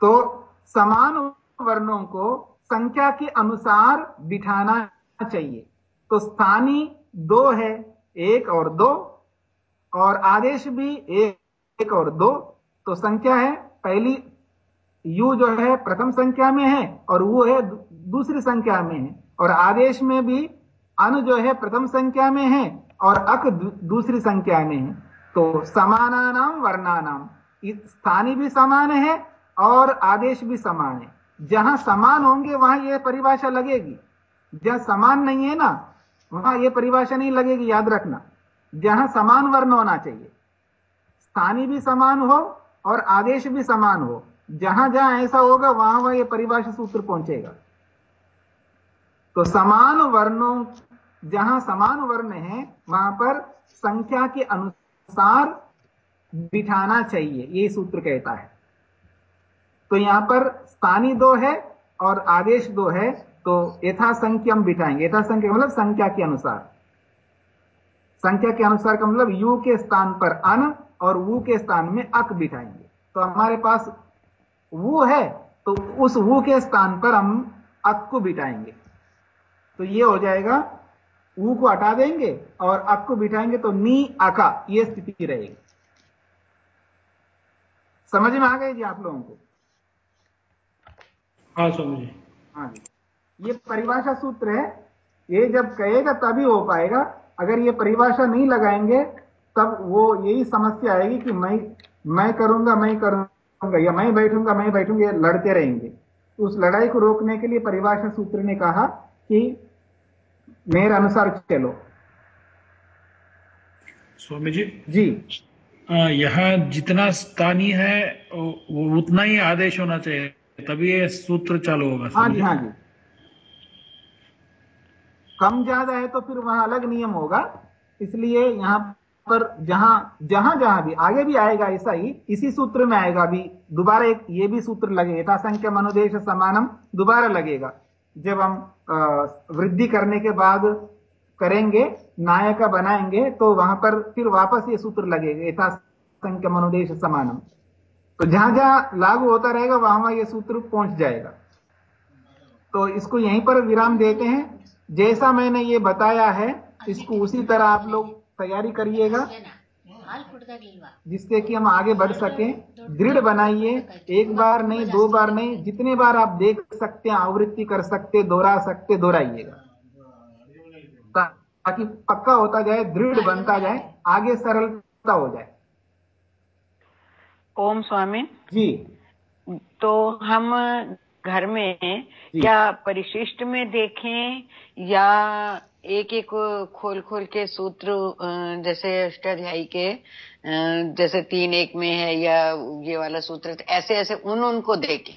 तो समान वर्णों को संख्या के अनुसार बिठाना चाहिए। तो स्थानीय दो है एक और दो और आदेश भी एक, एक और, दो तो संख्या है, पहली यू जो है, प्रथम संख्या में है, और वो है दूसरी संख्या में है, और आदेश में भी अनु जो है, प्रथम संख्या में है, और अक दूसरी संख्या में है तो समानानाम, वर्णानाम इस स्थानीय भी समान है, और आदेश भी समान है, जहाँ समान होंगे, वहाँ यह परिभाषा लगेगी, जहाँ समान नहीं है ना, वहाँ यह परिभाषा नहीं लगेगी, याद रखना, जहाँ समान वर्ण होना चाहिए स्थानीय भी समान हो और आदेश भी समान हो। जहाँ जहाँ ऐसा होगा, वहाँ वहाँ यह परिभाषा सूत्र पहुंचेगा। तो समान वर्णों, जहाँ समान वर्ण है, वहाँ पर संख्या के अनुसार बिठाना चाहिए, ये सूत्र कहता है। तो यहाँ पर स्थानीय दो है और आदेश दो है तो यथा संख्या हम बिठाएँगे। यथा संख्या मतलब संख्या के अनुसार। संख्या के अनुसार का मतलब यू के स्थान पर अन और वु के स्थान में अक बिठाएँगे। तो हमारे पास वो है तो उस वु के स्थान पर हम अक को बिठाएँगे। तो ये हो जाएगा ऊ को हटा देंगे और अक को बिठाएँगे तो नी अका ये स्थिति रहेगी। समझ में आ गई जी आप लोगों को?
हाँ जी
हाँ जी। ये परिभाषा सूत्र है ये जब कहेगा तभी हो पाएगा। अगर ये परिभाषा नहीं लगाएँगे तब वो यही समस्या आएगी कि मैं मैं करूँगा मैं करूँगा या मैं बैठूँगा मैं बैठूँगा ये लड़ते रहेंगे। उस लड़ाई को रोकने के लिए परिभाषा सूत्र ने कहा कि मेरे अनुसार चलो।
स्वामी जी?
जी।
यहाँ जितना स्थानीय है वो उतना ही आदेश होना चाहिए तभी ये सूत्र चालू होगा
हाँ जी हाँ जी। कम ज़्यादा है तो फिर वहाँ अलग नियम होगा इसलिए यहाँ पर जहाँ जहाँ जहाँ भी, आगे भी आएगा ऐसा ही, इसी सूत्र में आएगा अभी दोबारा एक ये भी सूत्र लगेगा, यथासंख्य मनोदेश समानम, दोबारा लगेगा। जब हम वृद्धि करने के बाद करेंगे, नायका बनाएँगे तो वहाँ पर फिर वापस ये सूत्र लगेगा, यथासंख्य मनोदेश समानम। तो जहाँ जहाँ लागू होता रहेगा, वहाँ वहाँ ये सूत्र पहुँच जाएगा। तो इसको यहीं पर विराम देते हैं। जैसा मैंने ये बताया है, इसको उसी तरह आप लोग तैयारी करिएगा। जिससे कि हम आगे बढ़ सके। दृढ़ बनाइए। एक बार नहीं दो बार नहीं जितने बार आप देख सकते हैं आवृत्ति कर सकते दोहरा सकते दोहराइएगा। ताकि पक्का होता जाए दृढ़ बनता जाए आगे सरलता हो जाए।
ओम स्वामी।
जी।
तो हम घर में क्या परिशिष्ट में देखें या एक एक खोल खोल के सूत्र जैसे अष्टाध्यायी के जैसे तीन एक में है या ये वाला सूत्र ऐसे ऐसे उन उनको देखें।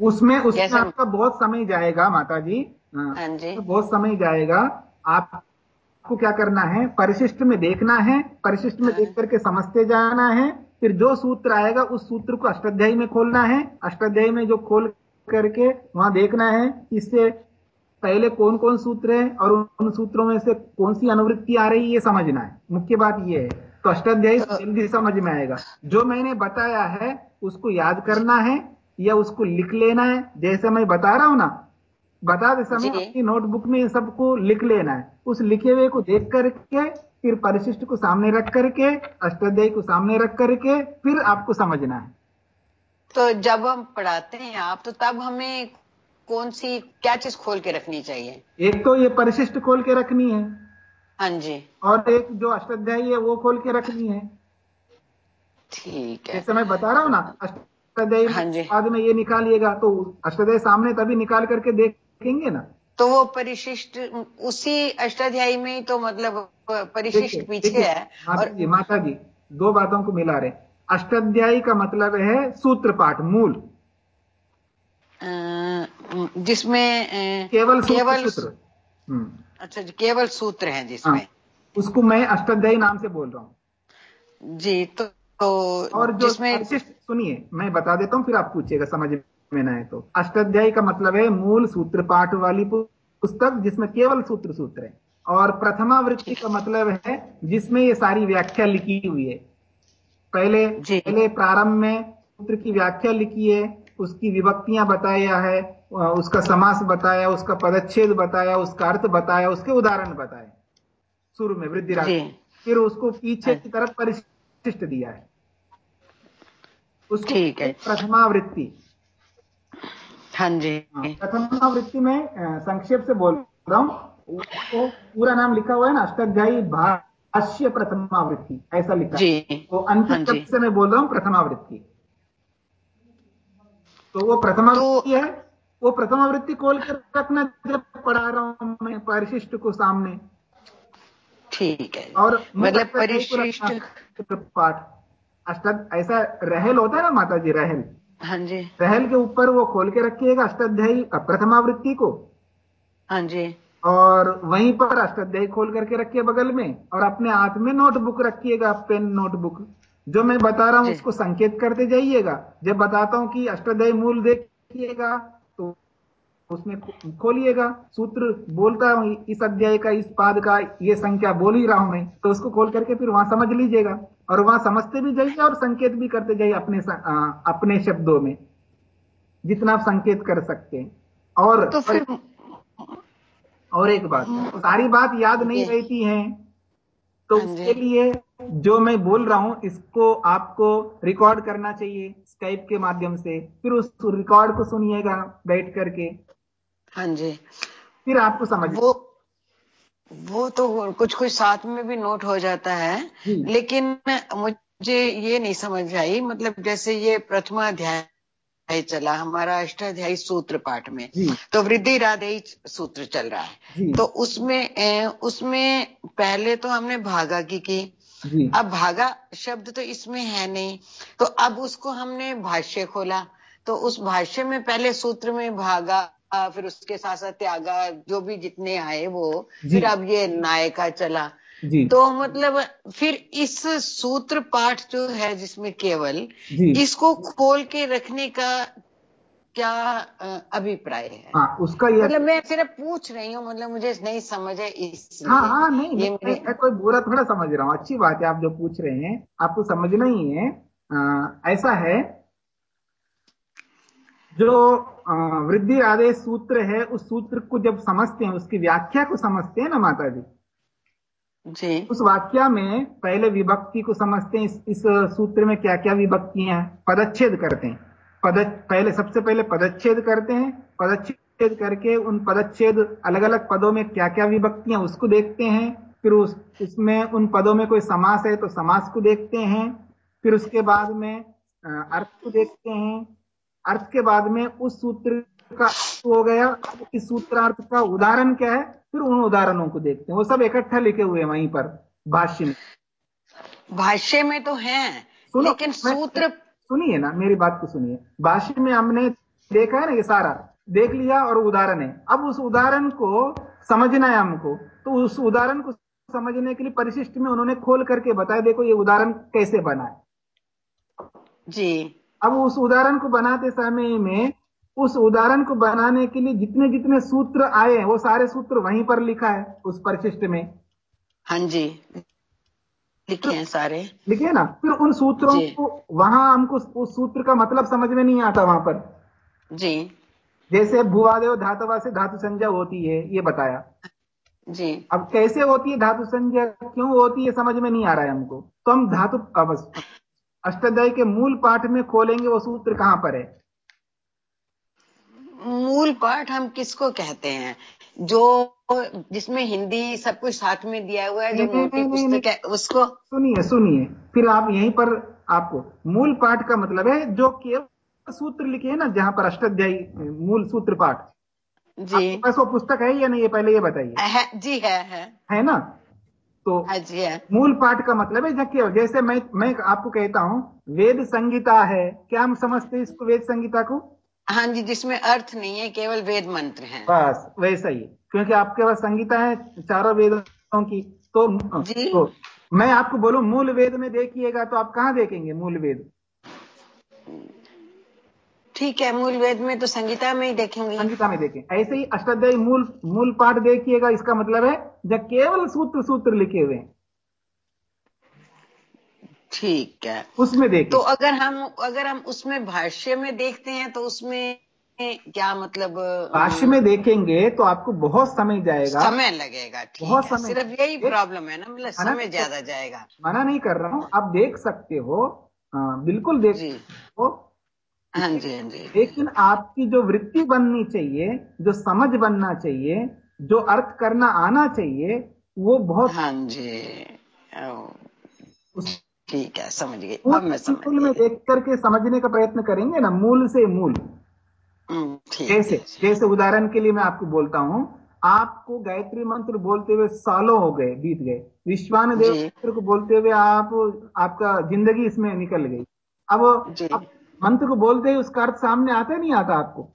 उसमें उसमें आपका बहुत समय जाएगा माता जी हाँ,
जी।
तो बहुत समय जाएगा। आपको क्या करना है? परिशिष्ट में देखना है। परिशिष्ट में
हाँ।
देख करके समझते जाना है। फिर जो सूत्र आएगा उस सूत्र को अष्टाध्यायी में खोलना है। अष्टाध्यायी में जो खोल करके वहाँ देखना है इससे पहले कौन कौन सूत्र है और उन सूत्रों में से कौन सी अनुवृत्ति आ रही है ये समझना है। मुख्य बात ये है तो अष्टाध्यायी जल्दी समझ में आएगा। जो मैंने बताया है उसको याद करना है या उसको लिख लेना है। जैसे मैं बता रहा हूँ ना बताते समय अपनी नोटबुक में सबको लिख लेना है। उस लिखे हुए को देख करके फिर परिशिष्ट को सामने रख करके अष्टाध्यायी को सामने रख करके फिर आपको समझना है।
तो जब हम पढ़ाते हैं आप तो तब हमें कौन सी क्या चीज़ खोल के रखनी चाहिए?
एक तो ये परिशिष्ट खोल के रखनी है।
हाँ जी।
और एक जो अष्टाध्यायी है वो खोल के रखनी है।
ठीक है।
जैसे मैं बता रहा हूँ ना अष्टाध्यायी
हाँ जी।
बाद में ये निकालिएगा तो अष्टाध्यायी सामने तभी निकाल करके देखेंगे ना।
तो वो परिशिष्ट उसी अष्टाध्यायी में तो मतलब परिशिष्ट पीछे है।
माता
और
जी माता जी दो बातों को मिला रहे अष्टाध्यायी का मतलब है सूत्र पाठ मूल
जिसमें
केवल सूत्र
केवल
सूत्र। हम्म,
अच्छा जी, केवल सूत्र हैं
हाँ,
जिसमें
उसको मैं अष्टाध्यायी नाम से बोल रहा हूँ।
जी तो, तो
और जो
जिसमें
सुनिए मैं बता देता हूँ फिर आप पूछिएगा समझ में ना आए तो। अष्टाध्यायी का मतलब है मूल सूत्र पाठ वाली पुस्तक जिसमें केवल सूत्र सूत्र है। और प्रथमावृत्ति का मतलब है जिसमें ये सारी व्याख्या लिखी हुई है। पहले पहले प्रारंभ में सूत्र की व्याख्या लिखी है उसकी विभक्तियाँ बताया है उसका समास बताया उसका पदच्छेद बताया उसका अर्थ बताया उसके उदाहरण बताए। शुरू में वृद्धि राशि। फिर उसको पीछे
हाँ।
की तरफ़ परिशिष्ट दिया है। उसको
ठीक है।
प्रथमावृत्ति।
हाँ जी।
हाँ, प्रथमावृत्ति में संक्षेप से बोल रहा हूँ। उसको पूरा नाम लिखा हुआ है ना अष्टाध्यायी भाष्य प्रथमावृत्ति ऐसा लिखा है।
जी।
तो अंतिम
हाँ
से मैं बोल रहा हूँ प्रथमावृत्ति। तो वो प्रथमावृत्ति
तो-
है। वो प्रथमावृत्ति खोल कर रखना जब पढ़ा रहा हूँ मैं परिशिष्ट को सामने।
ठीक है।
और
मतलब परिशिष्ट
पाठ अष्ट ऐसा रहल होता है ना माता जी रहल?
हाँ जी।
रहल के ऊपर वो खोल के रखिएगा अष्टाध्यायी प्रथमावृत्ति को।
हाँ जी।
और वहीं पर अष्टाध्यायी खोल करके रखिए बगल में। और अपने हाथ में नोटबुक रखिएगा पेन नोटबुक। जो मैं बता रहा हूँ उसको संकेत करते जाइएगा। जब बताता हूँ कि अष्टाध्यायी मूल देखिएगा तो उसमें खोलिएगा। सूत्र बोलता हूँ इस अध्याय का इस पाद का ये संख्या बोल ही रहा हूँ मैं। तो उसको खोल करके फिर वहाँ समझ लीजिएगा। और वहाँ समझते भी जाइए और संकेत भी करते जाइए अपने आ, अपने शब्दों में जितना आप संकेत कर सकते हैं। और
तो फिर
और एक बात सारी बात याद नहीं रहती है तो
हाँ
उसके लिए जो मैं बोल रहा हूँ इसको आपको रिकॉर्ड करना चाहिए स्काइप के माध्यम से। फिर उस रिकॉर्ड को सुनिएगा बैठ करके।
हाँ जी।
फिर आपको समझ
वो वो तो कुछ कुछ साथ में भी नोट हो जाता है। लेकिन मुझे ये नहीं समझ आई। मतलब जैसे ये प्रथमाध्याय चला हमारा अष्टाध्यायी सूत्र पाठ में तो वृद्धि राधेय सूत्र चल रहा है। तो उसमें उसमें पहले तो हमने भागा की की अब भागा शब्द तो इसमें है नहीं। तो अब उसको हमने भाष्य खोला। तो उस भाष्य में पहले सूत्र में भागा फिर उसके साथ साथ त्यागा जो भी जितने आए वो फिर अब ये नायका चला। तो मतलब फिर इस सूत्र पाठ जो है जिसमें केवल इसको खोल के रखने का क्या अभिप्राय है?
हाँ उसका ये
मतलब मैं सिर्फ़ पूछ रही हूँ मतलब मुझे नहीं समझ है इसलिए
हाँ हाँ नहीं
ये मेरे
मैं कोई बुरा थोड़ा समझ रहा हूँ। अच्छी बात है आप जो पूछ रहे हैं आपको समझना ही है। अ, ऐसा है जो वृद्धि आदेश सूत्र है उस सूत्र को जब समझते हैं उसकी व्याख्या को समझते हैं ना माता जी।
जी
उस वाक्य में पहले विभक्ति को समझते हैं इस, इस सूत्र में क्या क्या विभक्तियाँ हैं पदच्छेद करते हैं। पद पहले सबसे पहले पदच्छेद करते हैं। पदच्छेद करके उन पदच्छेद अलग अलग पदों में क्या क्या विभक्तियाँ उसको देखते हैं। फिर उस उसमें उन पदों में कोई समास है तो समास को देखते हैं। फिर उसके बाद में अर्थ को देखते हैं। अर्थ के बाद में उस सूत्र का अर्थ हो गया। इस सूत्रार्थ का उदाहरण क्या है? फिर उन उदाहरणों को देखते हैं। वो सब इकट्ठा लिखे हुए हैं वहीं पर भाष्य में।
भाष्य में तो है लेकिन सूत्र
सुनिए ना मेरी बात को सुनिए। भाष्य में हमने देखा है ना ये सारा देख लिया और उदाहरण है। अब उस उदाहरण को समझना है हमको तो उस उदाहरण को समझने के लिए परिशिष्ट में उन्होंने खोल करके बताया देखो ये उदाहरण कैसे बना है।
जी।
अब उस उदाहरण को बनाते समय में उस उदाहरण को बनाने के लिए जितने जितने सूत्र आए वो सारे सूत्र वहीं पर लिखा है उस परिशिष्ट में।
हाँ जी। लिखे हैं सारे।
लिखे ना? फिर उन सूत्रों को वहाँ हमको उस सूत्र का मतलब समझ में नहीं आता वहाँ पर।
जी।
जैसे भुवादेव धातुवा से धातु संज्ञा होती है ये बताया।
जी।
अब कैसे होती है धातु संज्ञा? क्यों होती है समझ में नहीं आ रहा है हमको। तो हम धातु अष्टाध्यायी के मूल पाठ में खोलेंगे वो सूत्र कहाँ पर है?
मूल पाठ हम किसको कहते हैं? जो जिसमें हिंदी सब कुछ साथ में दिया हुआ है जो मोटी पुस्तक है उसको
सुनिए सुनिए। फिर आप यहीं पर आपको मूल पाठ का मतलब है जो केवल सूत्र लिखे हैं ना जहाँ पर अष्टाध्यायी मूल सूत्र पाठ।
जी।
आपके पास वो पुस्तक है या नहीं ये पहले ये बताइए।
जी है है।
है ना? तो
हाँ जी है।
मूल पाठ का मतलब है जैसे मैं मैं आपको कहता हूँ वेद संगीता है। क्या हम समझते हैं इसको वेद संगीता को?
हाँ जी जिसमें अर्थ नहीं है केवल वेद मंत्र हैं।
बस वैसा ही। क्योंकि आपके पास संगीता है चारों वेदों की तो,
जी।
तो मैं आपको बोलूँ मूल वेद में देखिएगा तो आप कहाँ देखेंगे मूल वेद?
ठीक है मूल वेद में तो संगीता में ही देखेंगे।
संगीता में देखें। ऐसे ही अष्टाध्यायी मूल मूल पाठ देखिएगा इसका मतलब है जब केवल सूत्र सूत्र लिखे हुए हैं
ठीक है।
उसमें देखिए।
तो अगर हम अगर हम उसमें भाष्य में देखते हैं तो उसमें क्या मतलब
भाष्य में देखेंगे तो आपको बहुत समय जाएगा।
समय लगेगा ठीक
बहुत
है।
समय-
सिर्फ़ यही प्रॉब्लम है ना मतलब समय ज़्यादा जाएगा।
मना नहीं कर रहा हूँ आप देख सकते हो हाँ, बिल्कुल देख
जी।
सकते हो।
हाँ जी हाँ जी।
लेकिन आपकी जो वृत्ति बननी चाहिए जो समझ बनना चाहिए जो अर्थ करना आना चाहिए वो बहुत
हाँ जी।
उस
ठीक है समझ गई। अब मैं समझ
में देख करके समझने का प्रयत्न करेंगे ना मूल से मूल।
हम्म,
जैसे जैसे उदाहरण के लिए मैं आपको बोलता हूँ आपको गायत्री मंत्र बोलते हुए सालों हो गए बीत गए। विश्वान देव मंत्र को बोलते हुए आप आपका ज़िंदगी इसमें निकल गई। अब अब मंत्र को बोलते ही उसका अर्थ सामने आता है नहीं आता आपको?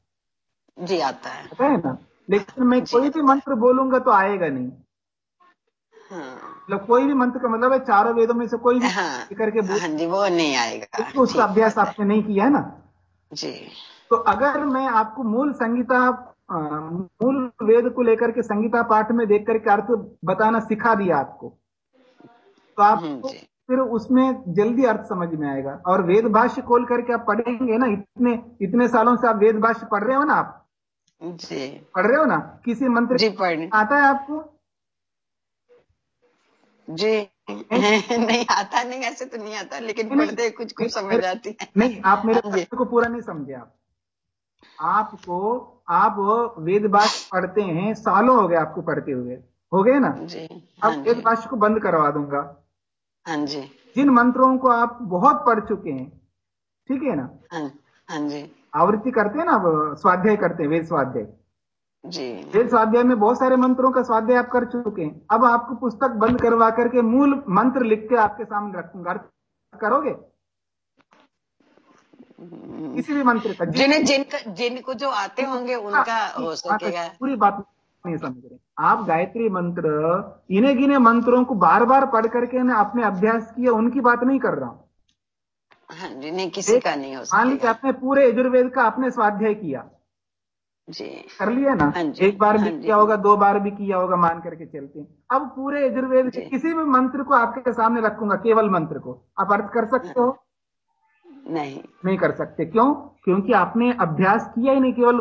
जी आता है।
आता है ना? लेकिन मैं कोई भी मंत्र बोलूँगा तो आएगा नहीं।
हाँ।
मतलब कोई भी मंत्र का मतलब है चारों वेदों में से कोई भी
हाँ
करके
हाँ जी वो नहीं आएगा।
क्योंकि उसका अभ्यास आपने नहीं किया है ना?
जी।
तो अगर मैं आपको मूल संगीता मूल वेद को लेकर के संगीता पाठ में देख करके अर्थ बताना सिखा दिया आपको तो
आप
फिर उसमें जल्दी अर्थ समझ में आएगा। और वेद भाष्य खोल करके आप पढ़ेंगे ना इतने इतने सालों से आप वेद भाष्य पढ़ रहे हो ना आप?
जी।
पढ़ रहे हो ना? किसी मंत्र आता है आपको?
जी। नहीं आता नहीं ऐसे तो नहीं आता लेकिन पढ़ते कुछ कुछ समझ आती है।
नहीं आप मेरे
हाँ
प्रश्न को पूरा नहीं समझे आप। आपको आप वेद भाष्य पढ़ते हैं सालों हो गए आपको पढ़ते हुए हो गए ना?
जी हाँ
अब वेद
जी।
को बंद करवा दूँगा।
हाँ जी।
जिन मंत्रों को आप बहुत पढ़ चुके हैं ठीक है ना?
हाँ हाँ जी।
आवृत्ति करते हैं ना अब स्वाध्याय करते हैं वेद स्वाध्याय।
जी।
वेद स्वाध्याय में बहुत सारे मंत्रों का स्वाध्याय आप कर चुके हैं। अब आपको पुस्तक बंद करवा करके मूल मंत्र लिख के आपके सामने रखूँगा करोगे? किसी भी मंत्र का जिन-
जिन्हें जिनका जिनको जो आते होंगे उनका
हाँ,
हो
हाँ,
सकेगा।
पूरी बात नहीं समझ रहे। आप गायत्री मंत्र इन्हें गिने मंत्रों को बार बार पढ़ करके ने अपने अभ्यास किया उनकी बात नहीं कर रहा हूँ।
हाँ जी नहीं किसी का नहीं हो
मान लीजिए आपने पूरे यजुर्वेद का आपने स्वाध्याय किया।
जी।
कर लिया ना?
हाँ
एक बार भी
हाँ
किया होगा दो बार भी किया होगा मान करके चलते हैं। अब पूरे यजुर्वेद के किसी भी मंत्र को आपके सामने रखूँगा केवल मंत्र को। आप अर्थ कर सकते हो?
नहीं।
नहीं कर सकते। क्यों? क्योंकि आपने अभ्यास किया ही नहीं केवल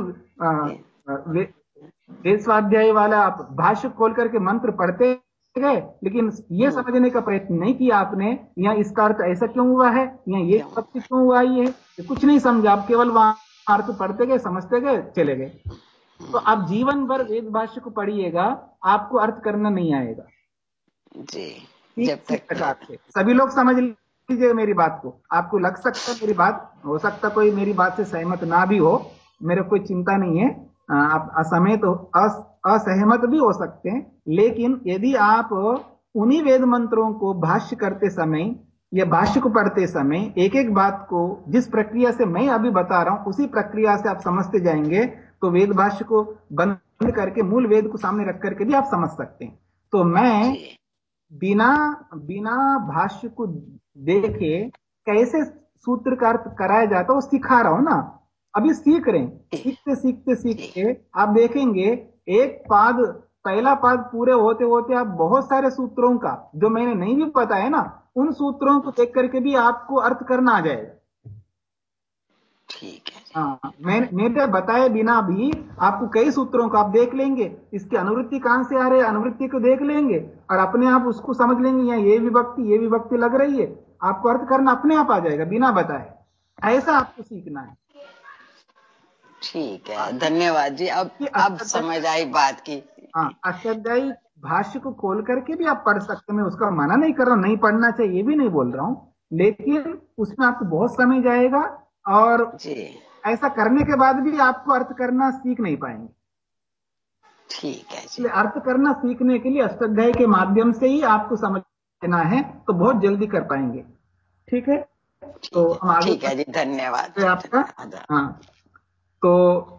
वेद स्वाध्याय वाला आप भाष्य खोल करके मंत्र पढ़ते गए लेकिन ये समझने का प्रयत्न नहीं किया आपने यहाँ इसका अर्थ ऐसा क्यों हुआ है यहाँ ये
क्यों?
क्यों हुआ ये ये कुछ नहीं समझा। आप केवल वहाँ अर्थ पढ़ते गए समझते गए चले गए। तो आप जीवन भर वेद भाष्य को पढ़िएगा आपको अर्थ करना नहीं आएगा।
जी जब तक
प्रकार से। सभी लोग समझ लीजिए मेरी बात को। आपको लग सकता मेरी बात हो सकता कोई मेरी बात से सहमत ना भी हो मेरे कोई चिंता नहीं है। आप असहमत हो अस, असहमत भी हो सकते हैं। लेकिन यदि आप उन्हीं वेद मंत्रों को भाष्य करते समय या भाष्य को पढ़ते समय एक एक बात को जिस प्रक्रिया से मैं अभी बता रहा हूँ उसी प्रक्रिया से आप समझते जाएँगे तो वेद भाष्य को बंद करके मूल वेद को सामने रख करके भी आप समझ सकते हैं। तो मैं बिना बिना भाष्य को देखे कैसे सूत्र का अर्थ कराया जाता है वो सिखा रहा हूँ ना। अभी सीख रहे हैं। सीखते सीखते सीखते आप देखेंगे एक पाद पहला पाद पूरे होते होते आप बहुत सारे सूत्रों का जो मैंने नहीं भी पता है ना उन सूत्रों को देख करके भी आपको अर्थ करना आ जाएगा।
ठीक है।
हाँ मैं मेरे बताए बिना भी आपको कई सूत्रों को आप देख लेंगे इसकी अनुवृत्ति कहाँ से आ रही है अनुवृत्ति को देख लेंगे और अपने आप उसको समझ लेंगे यहाँ ये विभक्ति ये विभक्ति लग रही है आपको अर्थ करना अपने आप आ जाएगा बिना बताए। ऐसा आपको सीखना है।
ठीक है धन्यवाद जी। अब अब समझ आई बात की।
हाँ अष्टाध्यायी भाष्य को खोल करके भी आप पढ़ सकते मैं उसका मना नहीं कर रहा हूँ नहीं पढ़ना चाहिए ये भी नहीं बोल रहा हूँ। लेकिन उसमें आपको बहुत समय जाएगा और
जी।
ऐसा करने के बाद भी आपको अर्थ करना सीख नहीं पाएँगे।
ठीक है
इसलिए अर्थ करना सीखने के लिए अष्टाध्याय के माध्यम से ही आपको समझना है तो बहुत जल्दी कर पाएँगे। ठीक है? तो हम आगे
ठीक है जी धन्यवाद।
आपका हाँ। तो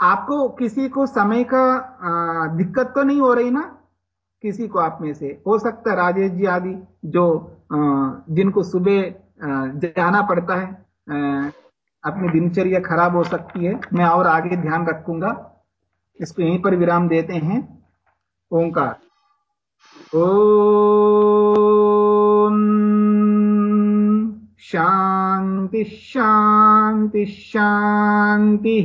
आपको किसी को समय का आ, दिक्कत तो नहीं हो रही ना? किसी को आप में से हो सकता है राजेश जी आदि जो जिनको सुबह जाना पड़ता है अपनी दिनचर्या खराब हो सकती है। मैं और आगे ध्यान रखूँगा। इसको यहीं पर विराम देते हैं। ओंकार। ओम शांति शांति शांति